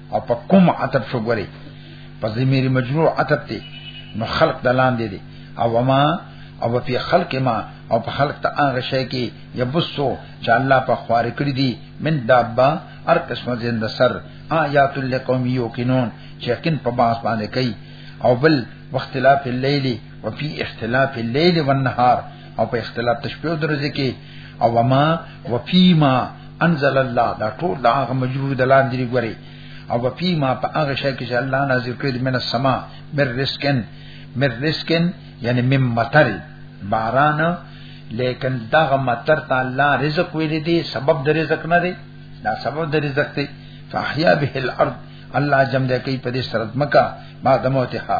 او په کوم عتب شو ګوري په ضمیر مجرور عتب دی نو خلق د لاندې دی او ما او په خلق ما او په خلق ته هغه شی کې یبسو چې الله په خوار کړی دی من دابا هر قسمه زنده سر آیات لقوم یوقنون چې یقین په باس باندې کوي او بل واختلاف الليل وفي اختلاف الليل والنهار او په اختلاف تشبيه درځي کې او ما وفيما انزل الله دا ټول دا هغه مجرور د لاندې لري او وفيما په هغه شی کې چې الله نازل کړی د من السما من رزقن من رزقن یعنی من مطر باران لیکن دا مطر ته الله رزق ویل دي سبب د رزق نه دی دا سبب د رزق دی فاحیا به الارض الله جمع دې کوي په دې سرت مکه ما دموتها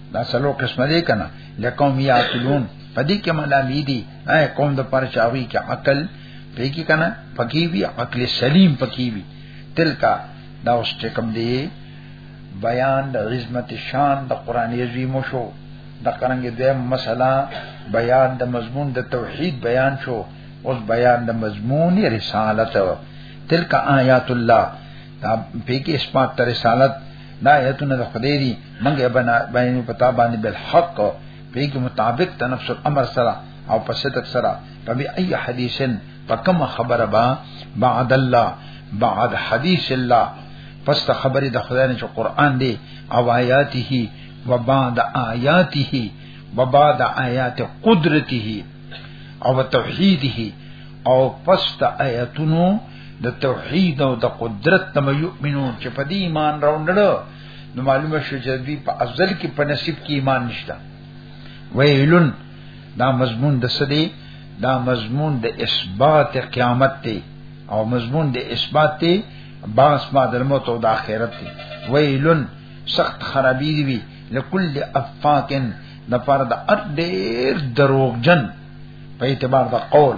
دا څلور قسمه دي کنه لکم یا عقلون پدې کې ملامي دي نه قوم د پر چاوي کې عقل پې کې کنه پکې وی عقل سلیم پکې وی تلکا دا اوس چې کوم دی بیان د عظمت شان د قران عظیم شو د قرانګ دیم مسله بیان د مضمون د توحید بیان شو اوس بیان د مضمون رسالت تلک آیات الله دا په کې اسمات رسالت دا ایتونه د خدای دی موږ یې بنا باندې پتا باندې بل حق پیګه مطابق د نفس الامر سره او په صدق سره په بي اي حدیثن په کوم خبره با بعد الله بعد حدیث الله پس ته خبره د خدای نه چې قران دی او آیاته و بعد آیاته و بعد آیات قدرته او توحیده او پس ته آیاتونو د توحید او د قدرت نه مؤمنون چې په دې ایمان راوړل نو معلومه شو چې دوی په ازل کې په نصیب کې ایمان نشته ویلن دا مضمون د سدي دا مضمون د اثبات قیامت دی او مضمون د اثبات دی باس ما د موت او د آخرت دی ویلن سخت خرابې دی وی لکل افاکن د پر د ډېر دروغجن په اعتبار د قول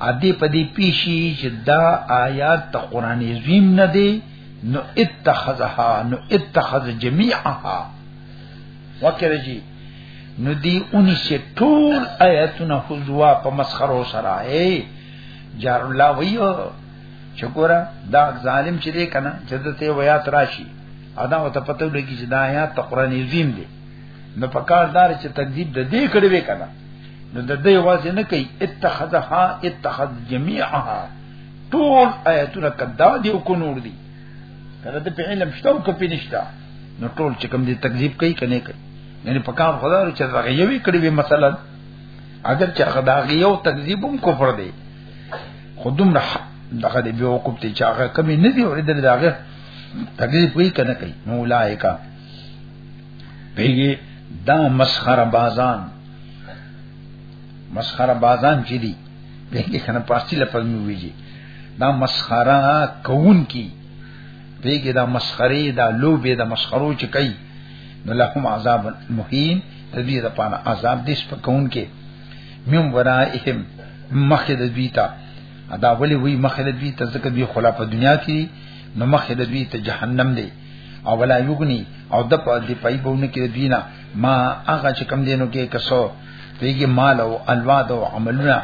ادي په دې پیشي چې دا آیات ته قران عظیم نه دی نو اتخذها نو اتخذ جميعها وکړه جی نو دی اونی سے ټول آیاتونه حضوا په مسخرو سره اے جار الله ویو چګورا دا ظالم چې دی کنه چې دته ویا تراشی ادا وته پته لګی چې دا آیات قران عظیم دی نو پکار دار چې تکذیب د دې کړي وکنه نو د دې واځ نه کوي اتخذها اتخذ جميعها ټول آیاتونه کدا دی او کو نور دی کله د په علم شته او کپی نشته نو ټول چې کوم دي تکذیب کوي کنه کوي یعنی په کار خدا چې هغه یوي کړی وي مثلا اگر چې هغه دا یو تکذیب هم کوفر دی خودم نه دغه دی به وقوب ته چې هغه کمی نه دی ورته دغه تکذیب کوي کنه کوي نو لایکا پیږي دا مسخره بازان مسخره بازان چې دي پیږي کنه پارسی لفظ مو ویږي دا مسخره کون کی پیږي دا مسخره دا لوبه دا مسخرو چې کوي نو لهم عذاب مهین د دې لپاره عذاب دې سپکون کې مم ورائهم مخه د دوی ته ادا ولی وی مخه د دوی ته ځکه دوی خلا په دنیا کې نو مخه د دوی ته جهنم دی او ولا یغنی او د په دی پای بونه کې دینه ما هغه چې کم دینو کې کسو دیږي مال او الواد او عملونه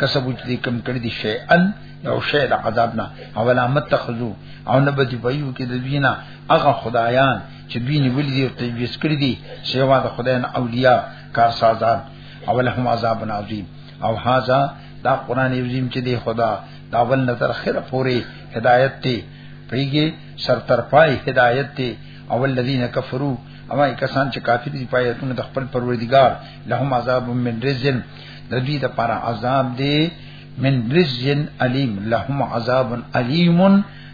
کسب چې کم کړی دي شی ان یو شی د عذاب نه او ولا متخذو او نه به دی پایو کې د دینه هغه خدایان چې دیني ولې دي تجویز کړی دي سیوا د خدای نه اولیاء کارسازان او لهم عذاب عظیم او هاذا دا قران عظیم چې دی خدا دا ول نظر خیر پوری هدایت دی پیږي سر تر پای هدایت دی او الذين كفروا اما کسان چې کافر دي پایتونه د خپل پروردگار لهم عذاب من رزن د دې لپاره عذاب دی من رزن علیم لهم عذاب علیم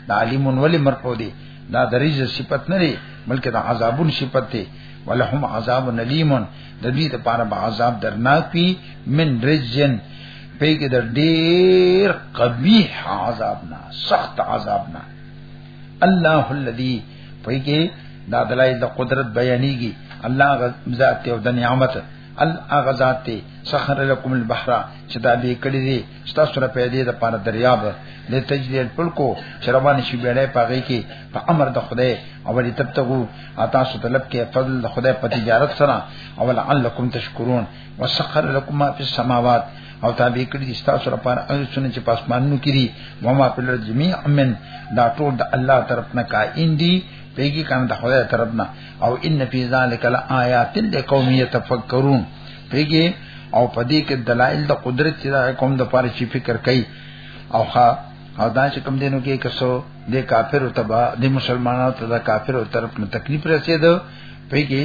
دا علیم ولی مرفوع دی دا د رز صفت نه دی بلکې دا عذابون صفت دی ولهم عذاب علیم د دې لپاره به عذاب درناک وي من رزن په کې د ډېر قبیح عذاب نه سخت عذاب نه الله الذي په کې دا دلای د قدرت بیانېږي الله ذات او د نعمت الاغه ذات ته سخر لكم البحر چې دا به کړی دي تاسو سره پیدا د پاره دریاب له تجلیل پلکو شربان شي بیړې پاږي کې په امر د خدای او دې تبتغو تاسو طلب کې فضل د خدای په تجارت سره او لعلکم تشکرون وسخر لكم ما في السماوات او تابع کړی دي تاسو لپاره هغه څونه چې پاسمانونو کې دي وما په لر جميع من دا ټول د الله طرف نه کائن دي پیږي کنه د خدای طرف نه او ان فی ذلک لآیات لقوم یتفکرون پیږي او پدې کې دلایل د قدرت چې دا قوم د پاره چې فکر کوي او ها او دا چې کوم دینو کې کسو د کافر او تبا د مسلمانانو ته د کافر او طرف نه تکلیف رسیدو پیږي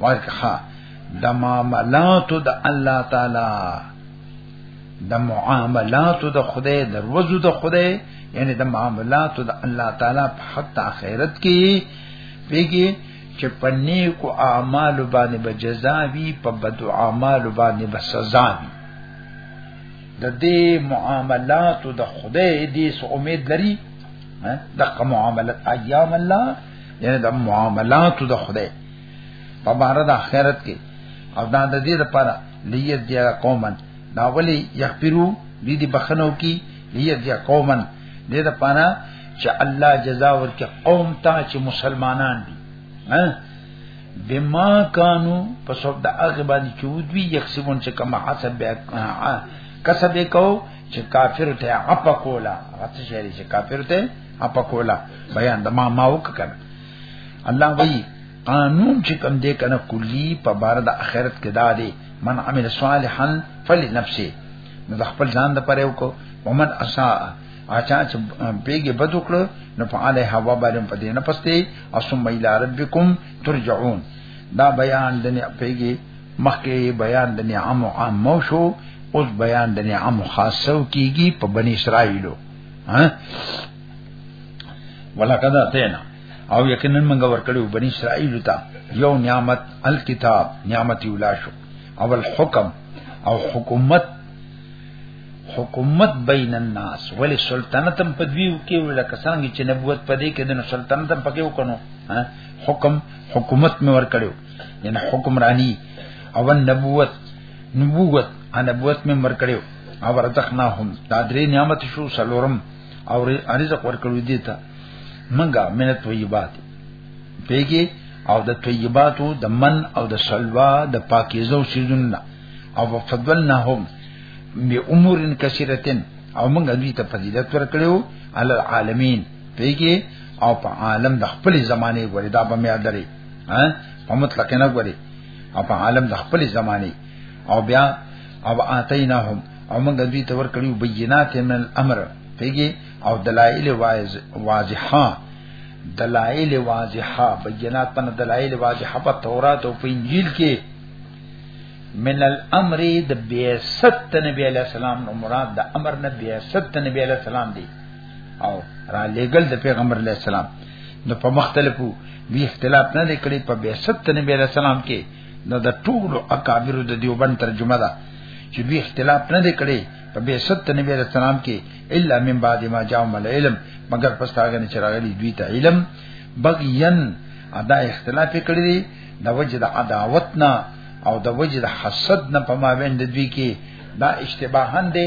ورکه د معاملاتو د الله تعالی د معاملاتو د خدای د روزو د خدای یعنی د معاملاتو د الله تعالی په حق اخرت کې پیږي چې په نیکو اعمال باندې به جزا وي په بدو اعمال باندې به سزا وي د دې معاملاتو د خدای دې سو امید لري دغه معاملات ایام الله یعنی د معاملات د خدای په بار د آخرت کې او دا د دې لپاره لیت دی قومن دا ولی یغفرو دې دې بخنو کې لیت دی قومن دې لپاره چې الله جزا ورکړي قوم ته چې مسلمانان دي ها بما کانو په سبب د هغه باندې چې ودوی یکسبون چې کما حسب کسب وکاو چې کافر ته اپ کولا غته شری چې کافر ته اپ کولا بیان د ما ما وک کنه الله وی قانون چې کوم دې کنه کلی په بار د اخرت کې دا دی من عمل صالحا فلنفسه نو د خپل ځان د پاره وکړو ومن اساء اچا چې بیګه بد وکړو نو فعلی هوا باندې په دې نه پسته او ثم الى ربکم ترجعون دا بیان د نه پیګه مخکې بیان د نعم عام شو اوس بیان د نعم خاصو کیږي په بنی اسرائیلو ها ولقد اتینا او یقینا موږ ورکړو بنی اسرائیل ته یو نعمت الکتاب نعمت یولا شو او الحکم او حکومت حکومت بین الناس ولی سلطنتم په دیو کې ولا کسانګي چې نبوت پدې کې د سلطنتم پکې وکړو حکم حکومت مې ورکړو یعنی حکمرانی او نبوت نبوت ان نبوت مې مر کړو او ورتخناهم دا درې نعمت شو سلورم او رزق ورکړو دي ته منګه منت طیبات پیګي او د طیباتو د من او د سلوا د پاکیزو سيزونه او فضلناهم به امور کثیرتن او موږ دوی ته فضیلت ورکړو علی العالمین پیګي او په عالم د خپل زمانه وردا به مې ادري ها په مطلق نه غوري او په عالم د خپل زماني او بیا او اتیناهم او موږ دوی ته ورکړو بینات من الامر پیږي او دلایل واضحه دلایل واضحه بینات په دلایل واضحه په تورات او په انجیل کې من الامر د بیاست نبی علیہ السلام نو مراد د امر نبی بیاست نبی علیہ السلام دی او را لېګل د پیغمبر علی السلام نو په مختلفو وی اختلاف نه لیکلي په بیست نبی علی السلام کې نو د ټول اکابر د دیوبند ترجمه ده چې وی اختلاف نه لیکلي په بیست نبی علی السلام کې الا من بعد ما جاءهم العلم مگر پس هغه نه چرغلي دوی ته علم بغین ادا اختلاف کړی دی د وجه د عداوت نه او د وجه د حسد نه په مابین د دوی کې دا اشتباهان دی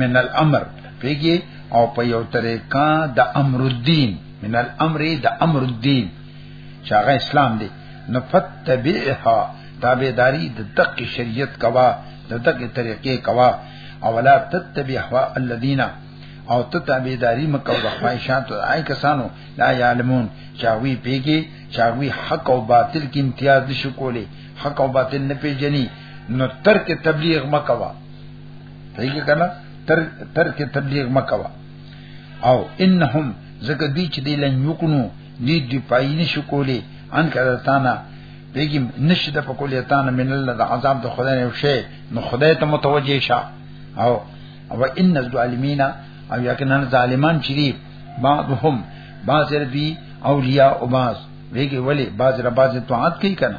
من الامر پیږي او په یو طریقه د امر الدین من الامر د امر الدین چې هغه اسلام دی نو فتبعها تابعداري د دقه شریعت کوا د دقه طریقې کوا او ولا تتبعها الذين او ته تابعداري مکو د خواهشات او آی کسانو لا یعلمون چاوی پیږي چاوی حق او باطل کې امتیاز نشو کولی حق او باطل نه پیژني نو ترک تبلیغ مکوا صحیح کنا تر تر کې تبلیغ مکوا او انهم زکه دی چې دی لن یقنو دی دی پای نشو کولی ان کړه تانا بګی نشي د پکولې تانا من الله د عذاب د خدای نه شي نو خدای ته متوجه شه او او ان الظالمین او یقینا ظالمان چې دی بعضهم بعض ربی اولیاء او بعض ویګي ولی بعض رباز طاعت کوي کنه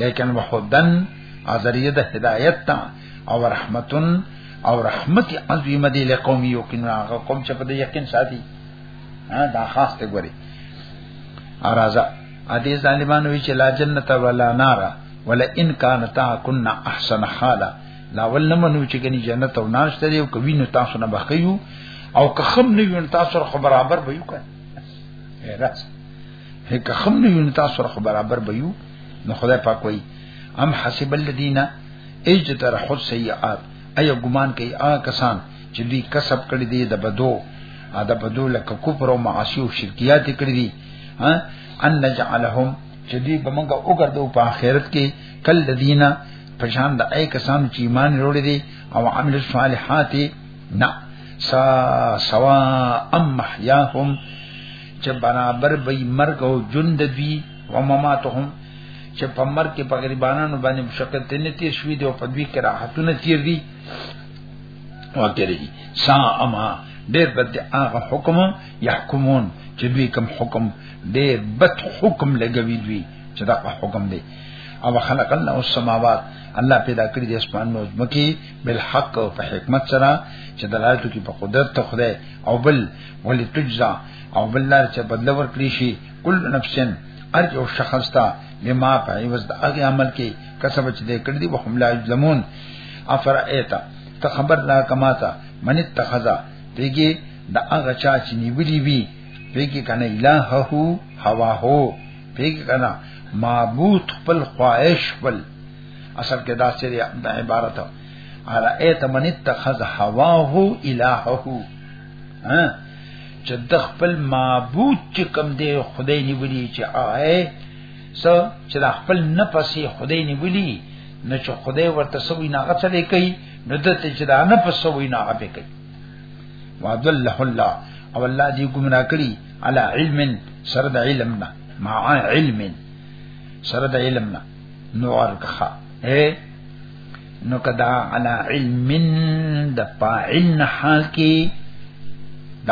لیکن وحدن ازریه د هدایت تا او رحمتن او رحمت عظیم دی لقوم یقین هغه قوم چې په دې یقین ساتي دا خاص ته ګوري ارازا ا دې ظالمانو وی چې لا جنت ولا نار ولا ان کانتا کنا احسن حالا لا ول نه منو چې کني جنت او نار شته یو کوي نو تاسو نه بخیو او که خم نه وین تاسو خو برابر به یو کړئ راځه هکه خم نه یو تاسو سره برابر به یو نو خدای پاک وای ام حسب الذین اجتر حد سیئات ایا ګمان کوي آ کسان چې دوی کسب کړی دی د بدو ا د بدو لکه کفر او معاصی او شرکیات کړی دی ها ان نجعلهم چې دوی به موږ وګرځو په آخرت کې کل الذین پشان د اي کسان چې ایمان وروړي دي او عمل الصالحات نه سا سوا ام محیاهم چې برابر به مرګ او جون د دوی و مماتهم چې په مرګ کې په غریبانو باندې مشقت نه تیر شوی دی او په دوی کې راحتونه تیر دي وکړي سا اما ډېر بد هغه حکم يحكمون چې دوی کوم حکم ډېر بد حکم لګوي دوی چې دا حکم دی او خلق الله السماوات الله پیدا کړی د اسمان نو مکی بل حق او په حکمت سره چې دلالت کوي په قدرت ته خدای او بل ولی تجزا او بلار چې بدل ورکړي شي کل نفسن ارج او شخص تا بما په عوض د هغه عمل کې کسب چې دې کړی دی وهم لا یظلمون افر ایتا ته خبر را کما تا من اتخذا دیږي د هغه چا چې نیولې وی دیږي کنه الہ هو هوا هو دیږي کنه معبود خپل خواهش خپل اصل کې دا سری عبارت ارا ایت من اتخذ هواه الہه ها چې د خپل معبود چې کوم دی خدای نیولې چې آئے سو چې د خپل نفسې خدای نیولې نو چې خدای ورته سوي نه غڅلې کوي نو د ته چې دا نه پسوي نه غبه کوي وعدله الله او الله دې ګمرا کړی على علم سره د علم نه مع علم سره د علم نه نور کخه اے نو کدا علا علم د فاعل حال کې د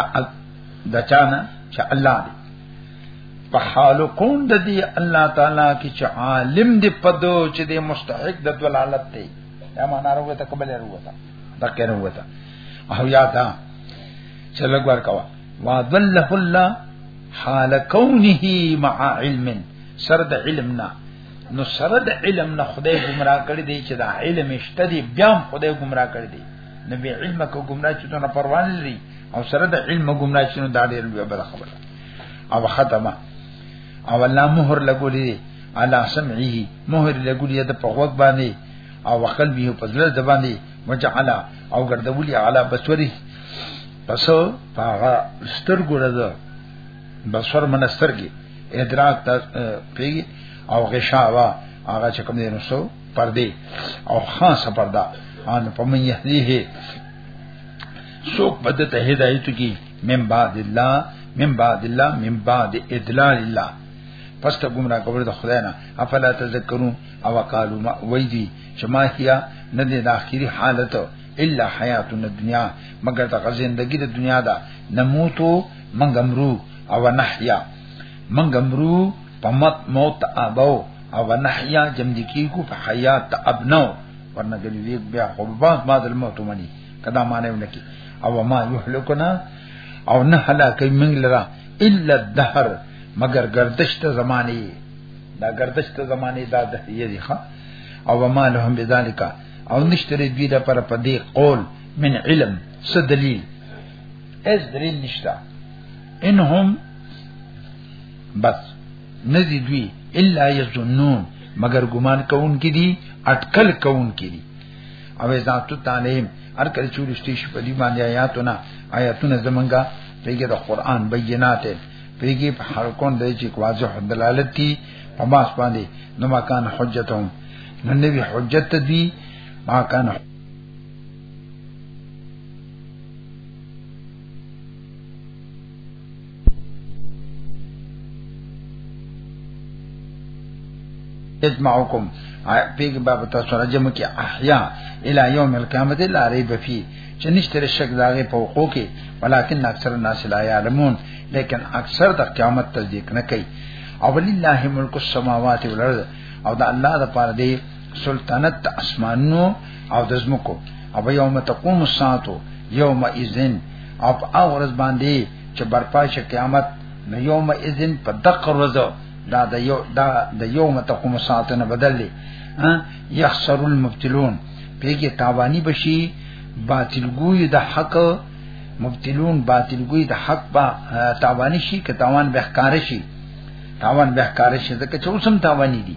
د چانه چې الله دی په حال کون د دې الله تعالی کې چې عالم دی په دو چې د مستحق د دلالت دی یا معنا راوته ته قبل راوته دا کې راوته او یا دا چې لګ ور کوا وا ذله الله حال کونه مع علم سر د علمنا نو سره د علم نه خدای گمراه کړی دی چې دا علم شته دی بیا هم خدای گمراه کړی دی نو به علم کو گمراه چې نه پروان لري او سره د علم گمراه چې نو دا ډېر لوی بل خبره او ختمه او الله مهر لګولې علا سمعه مهر لګولې د په وخت باندې او وقل به په زړه د باندې وجعلا او ګرځولې علا بصوري پس پاغه سترګو رضا بصر منسترګي ادراک ته پیږي او غشاوا هغه چې کوم دینو سو پردي او خاصه پردا ان په من يهديه سوق بده ته هدایت کی من بعد الله من بعد الله من بعد ادلال الله پس ته گمراه کول د خدای نه افلا تذکرون او قالو ما ویدی چې ما هيا نه د اخیری حالت الا حیاتنا الدنیا مگر د زندگی د دنیا دا نموتو منګ امرو او نحیا منګ امرو په مت موت ابو او نحیا جم دي کیږي په حیات ابنو ورنه دې ویګ بیا خو به ما د موت منی کدا معنی ونکي او ما یهلکنا او نه هلاکې منګ لرا الا الدهر مگر گردش ته زمانه دا گردش ته زمانه دا د یی ښا او ما لهم بذالک او نشتره دوی د پر په دې قول من علم څه دلیل اس دلیل نشتا انهم بس نزی دوی الا یظنون مگر ګمان کون کی دي اٹکل کون کی دي او ذاتو تعلیم هر کله چې لشتي شي په دې باندې آیاتونه آیاتونه زمونږه پیګه د قران بینات پیګه په هر کون د چې واضح دلالت کی په ماس باندې نو ما کان حجتهم نو نبی حجت دی ما کان اسمعوکم پیګ باب تاسو راجم کې احیا الی یوم القیامت لا ریب فی چې نشته شک داغه په وقوع کې ولکن اکثر الناس لا یعلمون لیکن اکثر د قیامت تصدیق نه کوي او ولله ملک السماوات والارض او دا الله د پاره دی سلطنت د اسمانونو او د زمکو او یوم تقوم الساعه یوم اذن او او ورځ باندې چې برپا شي قیامت نو یوم اذن په دقه ورځ دا د یو دا د یوم تقوم الساعه نه بدل دي یخسر المبتلون پیګه تاوانی بشي باطل ګوی د حق مبتلون باطل ګوی د حق با تاوانی شي که تاوان به ښکار شي تاوان به ښکار شي ځکه چې اوسم تاوانی دي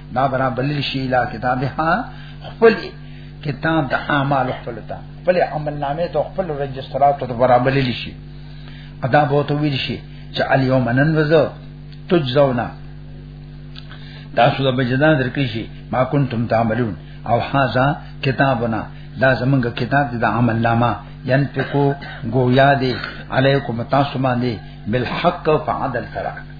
دا برا بلل شي لا کتاب ها خپل کتاب د اعمال خپل ته خپل عمل نامه ته خپل رجسترات ته برا بلل شي ادا به تو ویل شي چې الیوم نن وزو تجزونا دا شو د بجدا درکې شي ما کنتم تعملون او هاذا کتابنا دا زمونږ کتاب د عمل نامه ينفقو گویا دی علیکم تاسو باندې بالحق فعدل سره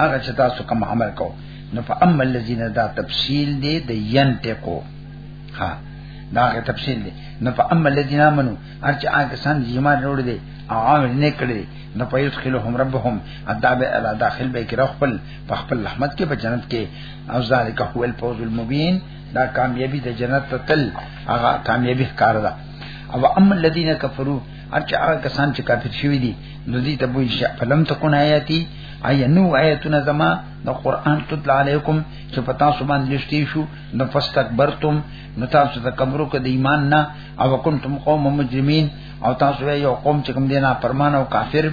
هغه چې تاسو کوم عمل کو نو په اما الذين دا تفصیل دی د ينتقو ها دا غي تفصیل دی نو په اما الذين امنو ارچ هغه سان ایمان وروړي دي عامل نه کړی نو په يدخلهم ربهم عذاب الا داخل به کې خپل په خپل رحمت کې په جنت کې او ذالک هو الفوز المبين دا کامیابی د جنت تل هغه کامیابی ښکار ده او اما الذين كفروا ارچا هغه کسان چې کافر شوی دي نو دې ته وایي چې فلم تكون آیاتی آیا نو آیتونه زما د قران تطلع علیکم چې پتا سو باندې لشتي شو نو فاستكبرتم نو تاسو د کبرو کې د ایمان نه او کنتم قوم مجرمین او تاسو یو قوم چې کوم دینه پرمان او کافر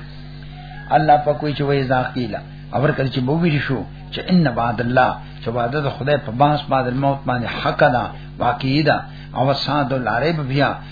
الله په کوئی چې وای ذاقیلا اور کله چې بووی شو چې ان بعد الله چې وعده د خدای په باس بعد الموت باندې حق ده واقعي ده او ساده لارې بیا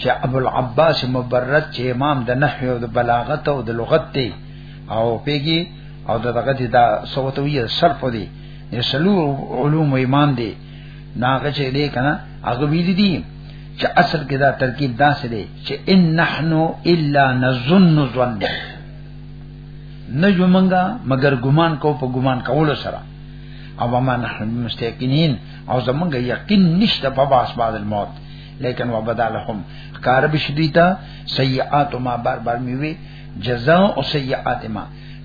چې ابو العباس مبرد چې امام د نحو او د بلاغت او د لغت دی او پیګي او دغه دي دا سوتوی صرف دی یسلو علوم امام دی ناغه چې دی کنه هغه ویل دي چې اصل کې دا ترکیب داسې دی چې ان نحنو الا نظن ظن نه جو منګه مگر ګمان کو په ګمان کولو سره او ما نحن مستيقنين او زمونږ یقین نشته په باس بعد الموت لیکن وبدالهم کار بشدیتا سیئات ما بار بار میوي جزاء او سیئات ما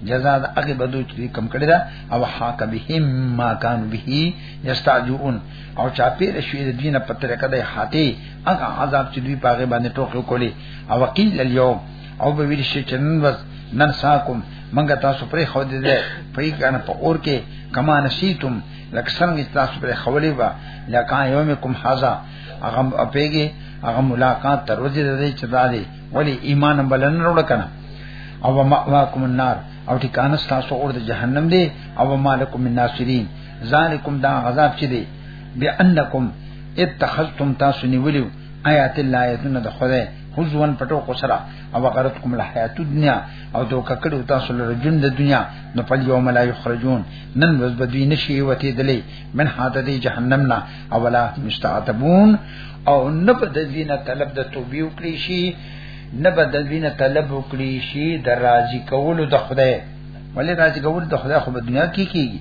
جزاء د هغه بدو چې کم کړی دا او حاک بهم ما کان به یستعجون او چا پیر شوی د دینه په طریقه د حاتی هغه عذاب چې دوی پاغه باندې ټوکې کولی او وقیل الیوم او به ویل شي چې نن ورځ نن ساکم منګه تاسو پرې خو دې پرې کنه په اور کې کما نسیتم لکه څنګه تاسو پر خولې با لکه یوم کوم حزا هغه اپیږي هغه ملاقات تر ورځې دې چې دالي ولی ایمان بلن وروړ کنه او ماکم النار او ټکانه تاسو اور د جهنم دی او مالکم من ناصرین ذالکم دا عذاب چي دی بانکم اتخذتم تاسو نیولیو آیات الله ایتونه د خدای حزوان پټو کو سره او غرت کوم له حیات دنیا او دوک کړو تاسو له جون د دنیا نو په یوم لا یخرجون نن ورځ بدوی نشي وتی دلی من حاته دی جهنم نه اولا مستعتبون او نه په دینه طلب د توبې وکړي شي نه په دینه طلب وکړي شي د راضي کولو د خدای ولې راضي کولو د خدای خو په دنیا کې کیږي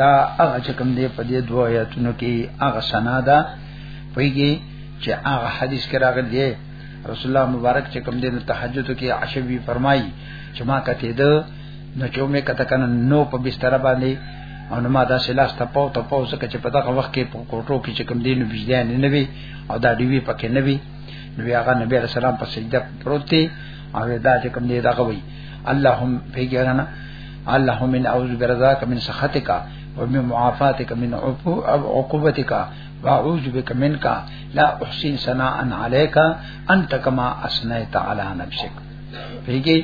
دا هغه چې کوم دی په دې دوه آیاتونو کې هغه سنا ده پیږي چې هغه حدیث کې راغلی دی رسول الله مبارک چې کوم دی نو تهجد کې عشوی فرمایي چې ما کته ده نو چې مې کته کنه نو په بستر باندې او نو ما دا سلاس ته پاو ته پاو ځکه چې په دغه وخت کې په کوټو کې چې کوم دین بجدان نه وي او دا دی وی پکې نه وي نو هغه نبی رسول سلام په سجده پروت دی او دا چې کوم دی دغه وی اللهم پیګرنا اللهم ان اعوذ برضاک من سخطک ومن معافاتک من عقوبتک واعوذ بک منک لا احسن ثناء علیک انت کما اثنیت علی نفسک پیږي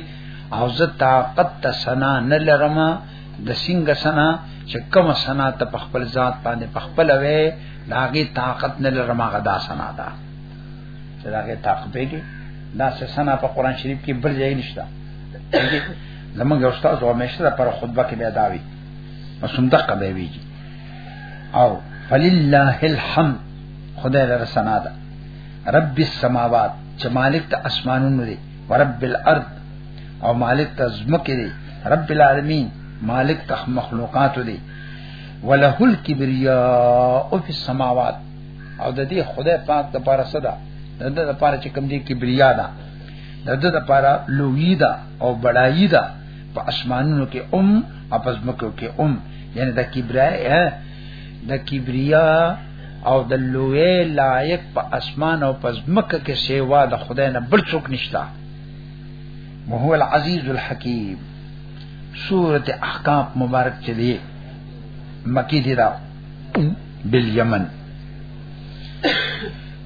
او زه طاقت د سنا نه لرم د سنگ سنا چې کوم سنا ته په خپل ذات باندې په خپل وې داغه طاقت نه لرم هغه دا سنا ده چې داغه طاقت پیږي دا سنا په قران شریف کې بل ځای نشته زمونږ استاد او مشره پر خطبه کې بیداوی مسوم دقه به ویږي او فلله الحمد خدای لپاره سنا ده رب السماوات چې مالک ته اسمانونو دی ورب الارض او مالک ته زمکه دی رب العالمین مالک ته مخلوقات دی وله الكبرياء فی السماوات او د دې خدای پاک د پاره صدا د دې د پاره چې کوم دي کبریا ده د دې د پاره لوی ده او بڑای ده په اسمانونو کې ام او په زمکو کې ام یعنی د کبریا د کبریا او د لوی لایق په اسمان او په زمکه کې سیوا د خدای نه بل څوک نشتا وهو العزیز الحکیم سورته احقاف مبارک چلی مکی دی دا بالیمن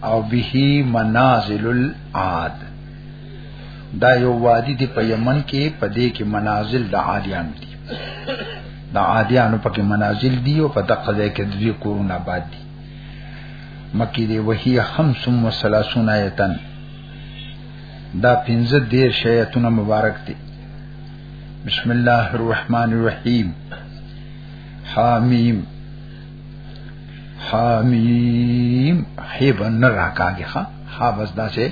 او به منازل العاد دا یو وادي دی په یمن کې په دې کې منازل د عادیان دي د عادیانو پکې منازل دي او په دغه ځای کې د دوی کورونه آباد دي مکی دی وحی خمس و سلاسون آیتن دا پنځه دیر شایتونه مبارک دي بسم الله الرحمن الرحیم حامیم حامیم حیب نراکاگی خواه حابس دا چه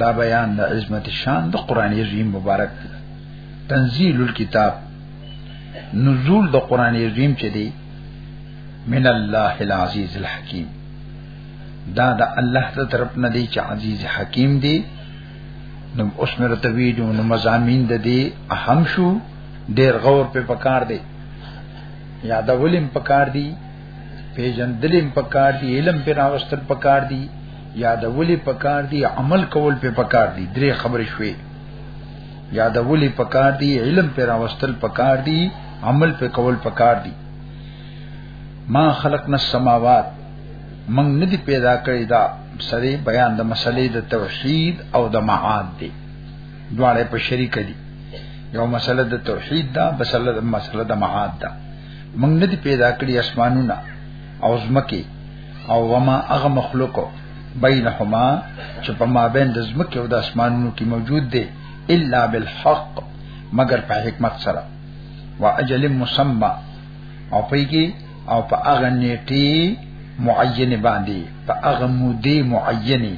دا بیان د عظمت شان د قران عظیم مبارک دی تنزيل الكتاب نزول د قران عظیم چې دی من الله العزیز الحکیم دا د الله تر طرف نه دی چې عزیز حکیم دی نو اوس مې رتوی جو نو مزامین د دې اهم شو ډیر غور په پکار دی یادولم پکار دی پیژندلیم پکار دی علم پر راوستل پکار دی یادولی پکار دی عمل کول په پکار دی درې خبرې شوې یادولی پکار دی علم پر راوستل پکار دی عمل په کول پکار دی ما خلقنا السماوات من ندی پیدا کړی دا سره بیان د مسلې د توحید او د معاد دی دواړه په شریک دي یو مسله د توحید دا بسله د مسله د معاد ده موږ نه دی پیدا کړی اسمانونه او زمکه او وما هغه مخلوق بینهما چې په مابین د زمکه او د اسمانونو کې موجود دی الا بالحق مگر په حکمت سره واجل مسمى او پیږي او په هغه نیټه معینه باندې په هغه مودې معینه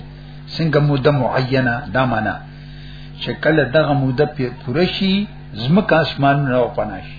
څنګه موده معینه دا معنا چې کله دغه موده پوره شي زمکه اسمانونه او پناشي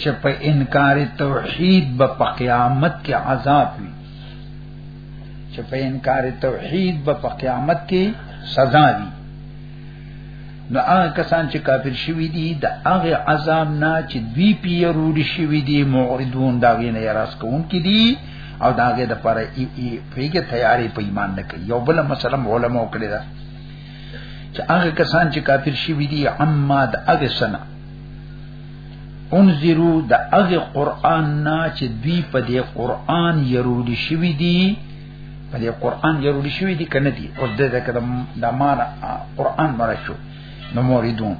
چې په انکار توحید به په قیامت کې عذاب وي چې په انکار توحید به په قیامت کې سزا وي نو هغه کسان چې کافر شوی دي د هغه عذاب نه چې دوی پیرور شوی دي معرضون دا غینه راس کوون کې دي او دا غې د پر ای ای پیګه تیاری په ایمان نه کوي یو بل مثلا علماء کړی دا چې هغه کسان چې کافر شوی دي عما د هغه سنه انذرو د هغه قران نه چې دوی په دې قران يرول شوی دی په دې قران يرول شوی دی کنه دی او د دې کده د مان قران مړ شو نو موریدون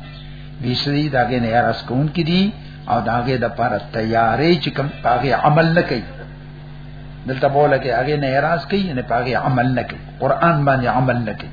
دې سړي داګه نه راس کون کې دي او داګه د پاره تیارې چې کوم هغه عمل نه کوي دلته بوله کې هغه نه راس کوي نه هغه عمل نه کوي قران باندې عمل نه کوي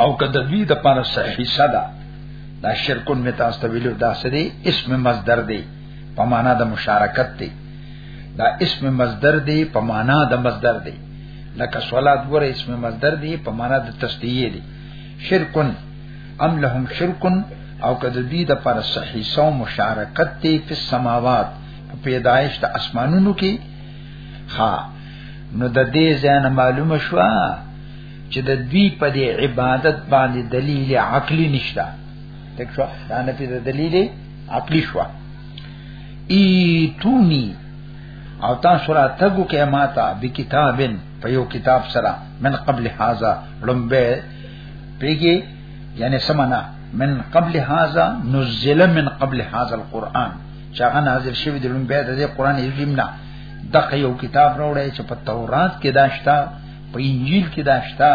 او کده دوی د پاره صحیح صدا دا شرکون می تاسو ته ویلو دا سری اسم مصدر دی په معنا د مشارکت دی دا اسم مصدر دی په معنا د مصدر دی لکه صلات ګوره اسم مصدر دی په معنا د تسدیه دی شرکن ام لهم شرکن او کده دوی د پر صحیح سو مشارکت دی په سماوات پیدایش د اسمانونو کې ها نو د دې ځان معلومه شو چې د دوی په دې عبادت باندې دلیل عقلی نشته تکو دا نه په دلیل عقلی شو ای تونی او تاسو را تګو کې ماتا به کتابن په یو کتاب سره من قبل هاذا لمبه پیږي یعنی سمنا من قبل هاذا نزل من قبل هاذا القرآن چې هغه نازل شوی د لومبه د قران عظیم نه دغه یو کتاب راوړی چې په تورات کې داشتا په انجیل کې داشتا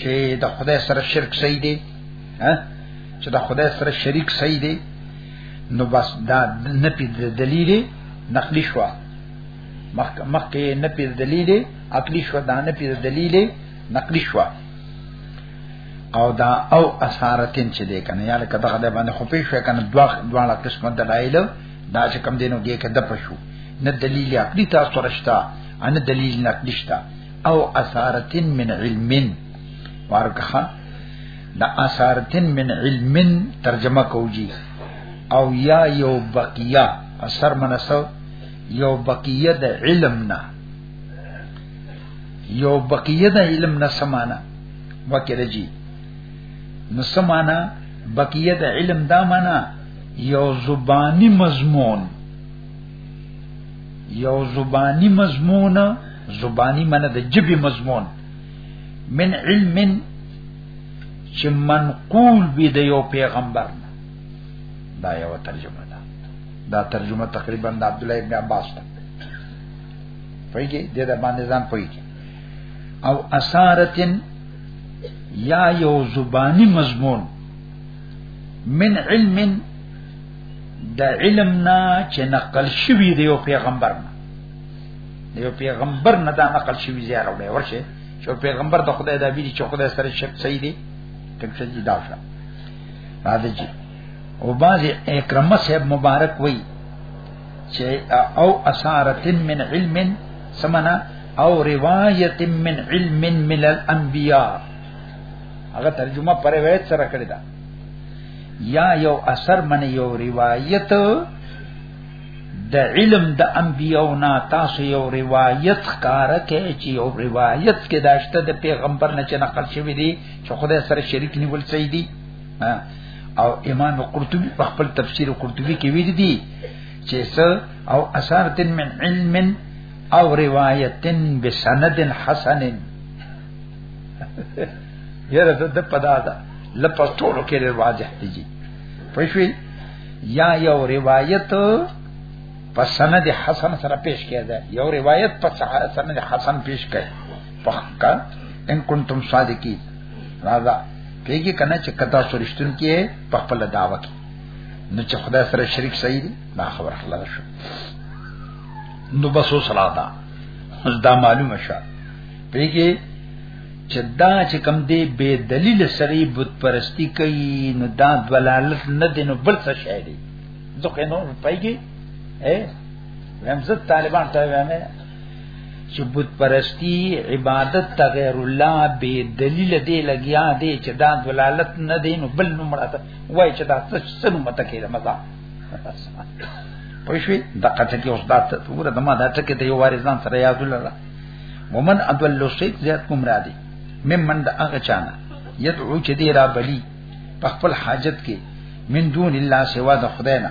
چې د خدای سره شرک صحیح دی ها چې د خدای سره شریک صحیح دی نو بس دا نه پی دلیل نقلی شو مخکې نه پی دلیل عقلی شو دا نه پی دلیل نقلی شو او دا او اسارتین چې دی کنه یاره کته غده باندې خو پیښ کنه دوا دواړه قسمه دلایل دا چې کم دینو کې کده پښو نه دلیل عقلی تاسو رښتا ان دلیل نقلی شتا او اسارتین من علمن ورکه دا اسارتین من علمن ترجمه کوجی او یا یو بقیه اثر منسو یو بقیه د علم نه یو بقیه د علم نه سمانا وکړه جی نو سمانا بقیه د علم دا معنا یو زبانی مضمون یو زبانی مضمون زبانی معنا د جبی مضمون من علم چې منقول وي د یو پیغمبر دا یو ترجمه ده دا ترجمه تقریبا د عبد الله ابن عباس ده پویږي د دې باندې ځان پویږي او اسارتن یا یو زبانی مضمون من علم د علم نه چې نقل شوی دی او پیغمبر نه یو پیغمبر نه دا نقل شوی زیار وړي ورشه چې پیغمبر د خدای د بیری چې خدای سره شک صحیح دی ټک څه دی دا شه راځي او باز اکرمه صاحب مبارک وای چې او اسارت من علم سمنا او روایت من علم من الانبیاء هغه ترجمه پر روایت سره کړی دا یا یو اثر من یو روایت د علم د انبیو نا تاسو یو روایت ښکار کې چې یو روایت کې داشته د پیغمبر نه چې نقل شوی دی چې خدای سره شریک نیول سي دي او امام قرطبي په خپل تفسیر قرطبي کې ویل دي چې سر او اثارت من علم او روایت بسند حسن یره د پدا ده لپس ټولو کې ډېر واضح دي پښوی یا یو روایت په سند حسن سره پیش کړه یو روایت په سند حسن پیش کړه پخکا ان کنتم صادقی راځه پیګه کنه چې کتا سرشتون کې په خپل دعوه کې نو چې خدای سره شریک صحیح دی دا خبر خلاص شو نو بس وسلا دا دا معلومه شه پیګه چې دا چې کم دی بے دلیل سری بت پرستی کوي نو دا دلالت نه دی نو بل څه شی دی ځکه نو پایږي اے ومزه طالبان ته وامه چې بت پرستی عبادت ته غیر الله به دلیل دی لګیا دی چې دا دلالت نه دی نو بل نو مړه وای چې دا څه څه نو مت کېده مزه پښوی د قطه کې اوس دا ته ور د ما دا ټکه ته یو وارزان سره یاد الله ومن ادل شیخ زیات کوم را دی ممن د هغه چانه یدعو چې دی را بلی په خپل حاجت کې من دون الله سوا د خدای نه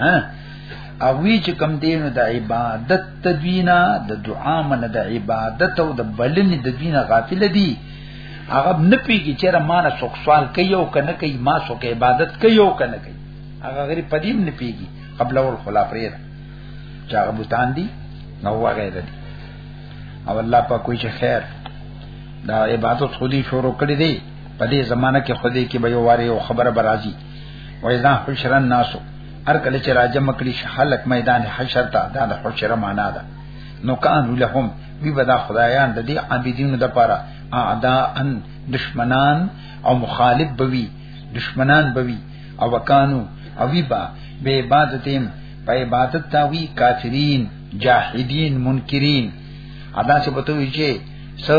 ها او وی چې کم دینو د عبادت تدوینا د دعا من د عبادت او د بلنې د دینه غافل دي هغه نه پیږي چې را مان څوک سوال کوي او کنه کوي ما څوک عبادت کوي او کنه کوي هغه غریب پدیم نه پیږي قبل اول خلا پرېره چې هغه بوتان دي نو وغیره دي او الله په کوئی چې خیر دا عبادت خودي شروع کړی دی په دې زمانہ کې خودي کې به یو واره یو خبره برازي وایذا حشر الناس هر کله چې راځه مکړي شحلق میدان حشر ته دا د حشر معنا ده نو کان لهم وی بدا خدایان د دې عابدین د پاره اعداء ان دشمنان او مخالف بوي دشمنان بوي او وکانو او وی با به عبادتیم په عبادت تاوی کافرین جاهدین منکرین ادا څه بتوي چې څه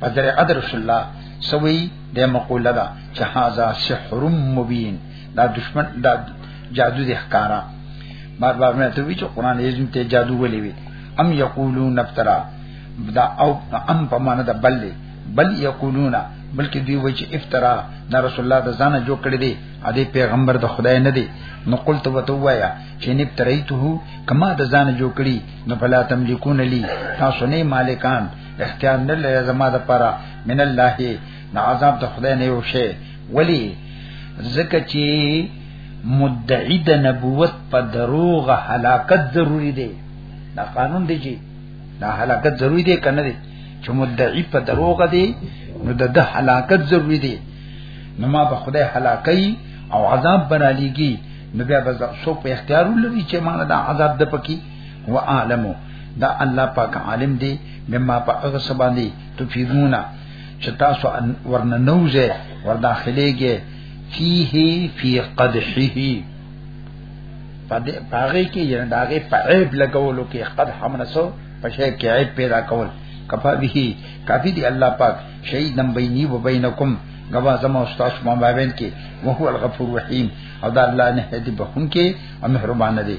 په درې قدر رسول الله سوي د مقوله ده چې هاذا سحر مبین دا دشمن دا جادو د ښکارا بار بار مې ته وی چې قران یې ته جادو ولې وی ام یقولون افترا دا او ام په معنا ده بل بل یقولون بلکې دوی وایي چې افترا دا رسول الله د ځانه جوړ کړی دی ا دې پیغمبر د خدای نه دی نو قلت وته وایا چې ان افتریته کما د ځانه جوړ کړی نو فلا تملکون لی تاسو نه مالکان اختیار نه لري زما د پاره من الله نه عذاب د خدای نه یو شی ولی زکه چې مدعی د نبوت په دروغ هلاکت ضروری دی دا قانون دی چې دا هلاکت ضروری دی کنه دی چې مدعی په دروغ دی نو د ده هلاکت ضروری دی نو ما به خدای هلاکای او عذاب بنالیږي نو بیا به څوک په اختیار لري چې مانه دا عذاب د پکی هو عالم دا الله پاک عالم دی مما په هغه سبا دی تو فیدونا چې تاسو ورنه نوځه ور داخليږي فيه في قدحه پدې پاغه کې یې داغه په عیب لګولو کې قد حمنسو په شی کې عیب پیدا کول کفا به کافی دی الله پاک شهید نم بیني و بینکم غوا زما استاد ما باندې کې وهو الغفور الرحیم او دا الله نه دې بهون کې او مهربان دی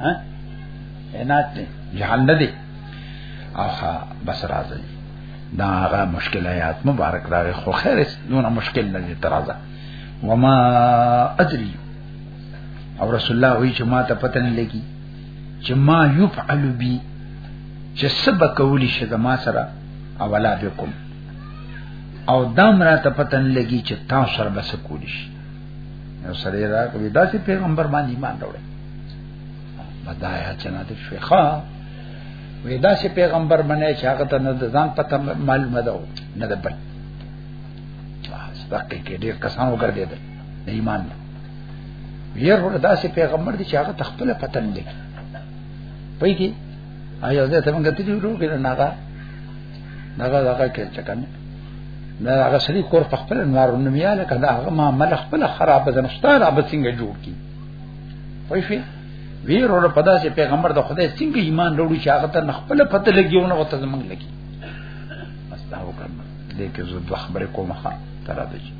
ها عنایت دی جهل نه دی اخا بس راځي دا هغه مشکل آیات مبارک راغی خو خیر دونه مشکل نه دی ترازه وما ادري او رسول الله وی چې ما ته پته نه لګي چې ما يفعل بي چې سبا کولی شي زما سره اولا بكم او دام را ته پته نه لګي چې تاسو سره بس کولی شي یو سړی راغی دا چې پیغمبر باندې ایمان راوړی بدایا چې نه دې شيخه وی دا چې پیغمبر باندې چې هغه ته نه ځان پته معلومه ده نه ده بل واقعي کې ډېر کسان وګرځیدل ایمان نه ویر ور دا چې پیغمبر دي چې هغه تخپل پته نه لګي پېږي آیا زه ته مونږ ته دی ورو کې نه دغه دغه کې چې کنه دا هغه سړي کور په خپل نارونه میاله کدا هغه ما مل خپل خراب زنستان اب څنګه جوړ کی پوښی ویر اور پدا چې پیغمبر د خدای څنګه ایمان وروړي چې هغه ته خپل پته لګیونه وته زمنګ لګي استا وکړه دې کې زو دوه خبرې کومه تر دې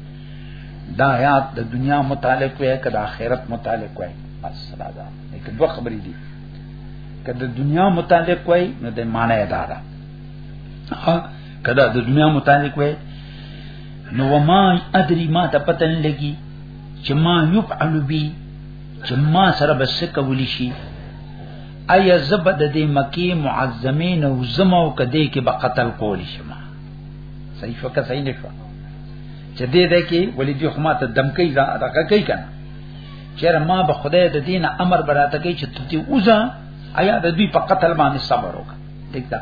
دا آیات د دنیا متعلق وي کدا آخرت متعلق وي بس دا دا دې کې دوه خبرې دي کدا دنیا متعلق وي نو د معنی دا ده ها کدا د دنیا متعلق وې نو وما ادري ما ته پته نه لګي چې ما يفعل بي چې ما سره بس کول شي ایا زبد دې مکی معظمین او زما او کدی کې به قتل کول شي ما صحیح شو که صحیح نشو چې دې ده کې ولې دې خو ما ته دمکې ځا دغه کوي کنه چیرې ما به خدای د دین امر براته کوي چې ته دې وځه ایا د دې په قتل باندې صبر وکړه دګه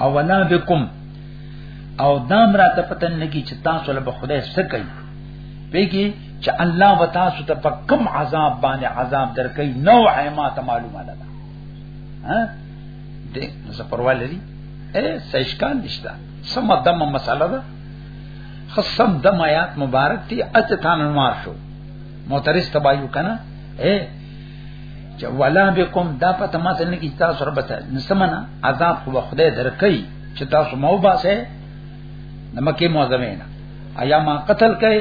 او ولا بكم او دام را ته پتن لګي چې تاسو له خدای سره کوي پیږي چې الله وتا سو ته په کم عذاب باندې عذاب درکې نوع ما ته معلومه ده ها دې څه پروا لري اے سشکان نشتا سم دم مساله ده خصم دم آیات مبارک تی اچ تان مار شو معترض تبایو کنا اے چې ولا بكم دا په تماسه نه کی تاسو سره بته نسمنا عذاب خو خدای درکې چې تاسو مو باسه نمکه معظمه نه ایا ما قتل کړي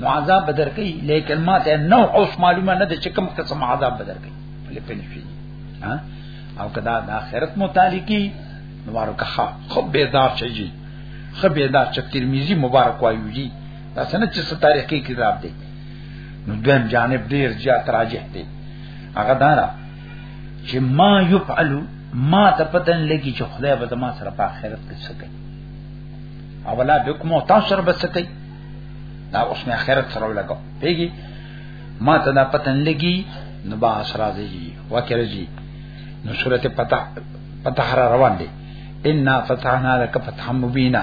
نو عذاب بدر کړي لیکن ما ته نو اوس معلومه نه ده چې کوم قسم عذاب بدر کړي بلې پني شي ها او کدا د آخرت متعلقي نو ورو که خو به دا شي جی خو به دا چې ترمذی مبارک وایي دا څنګه چې ستاره کې کتاب دی نو دویم جانب ډیر زیات راجح دی هغه دا را چې ما يفعل ما ته پتن لګي چې خدای به ما سره په آخرت کې څه کوي اولا به کوم تاسو سره به څه کوي دا اوس مې آخرت سره ولګو پیږي ما ته دا پتن لګي نو با اسرا دی وکړه جی نو سورته پتا پتا روان دي ان فتحنا لك فتحا مبینا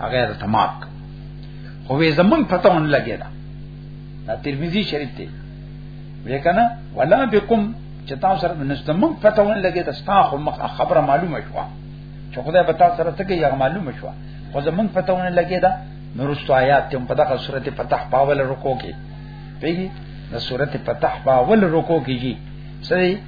هغه ته معاف خو وې زمون پته ون لګی دا دا ترمذی شریف دی وکنه ولا بكم چې تاسو سره نستمون پته ون لګی دا تاسو مخ خبره معلومه شو چې خدای به تاسو سره څه کوي هغه معلومه شو خو زمون پته ون لګی دا نورستو آیات ته په دغه سورته فتح پاول رکو کې پیږي د سورته فتح پاول رکو کېږي سړي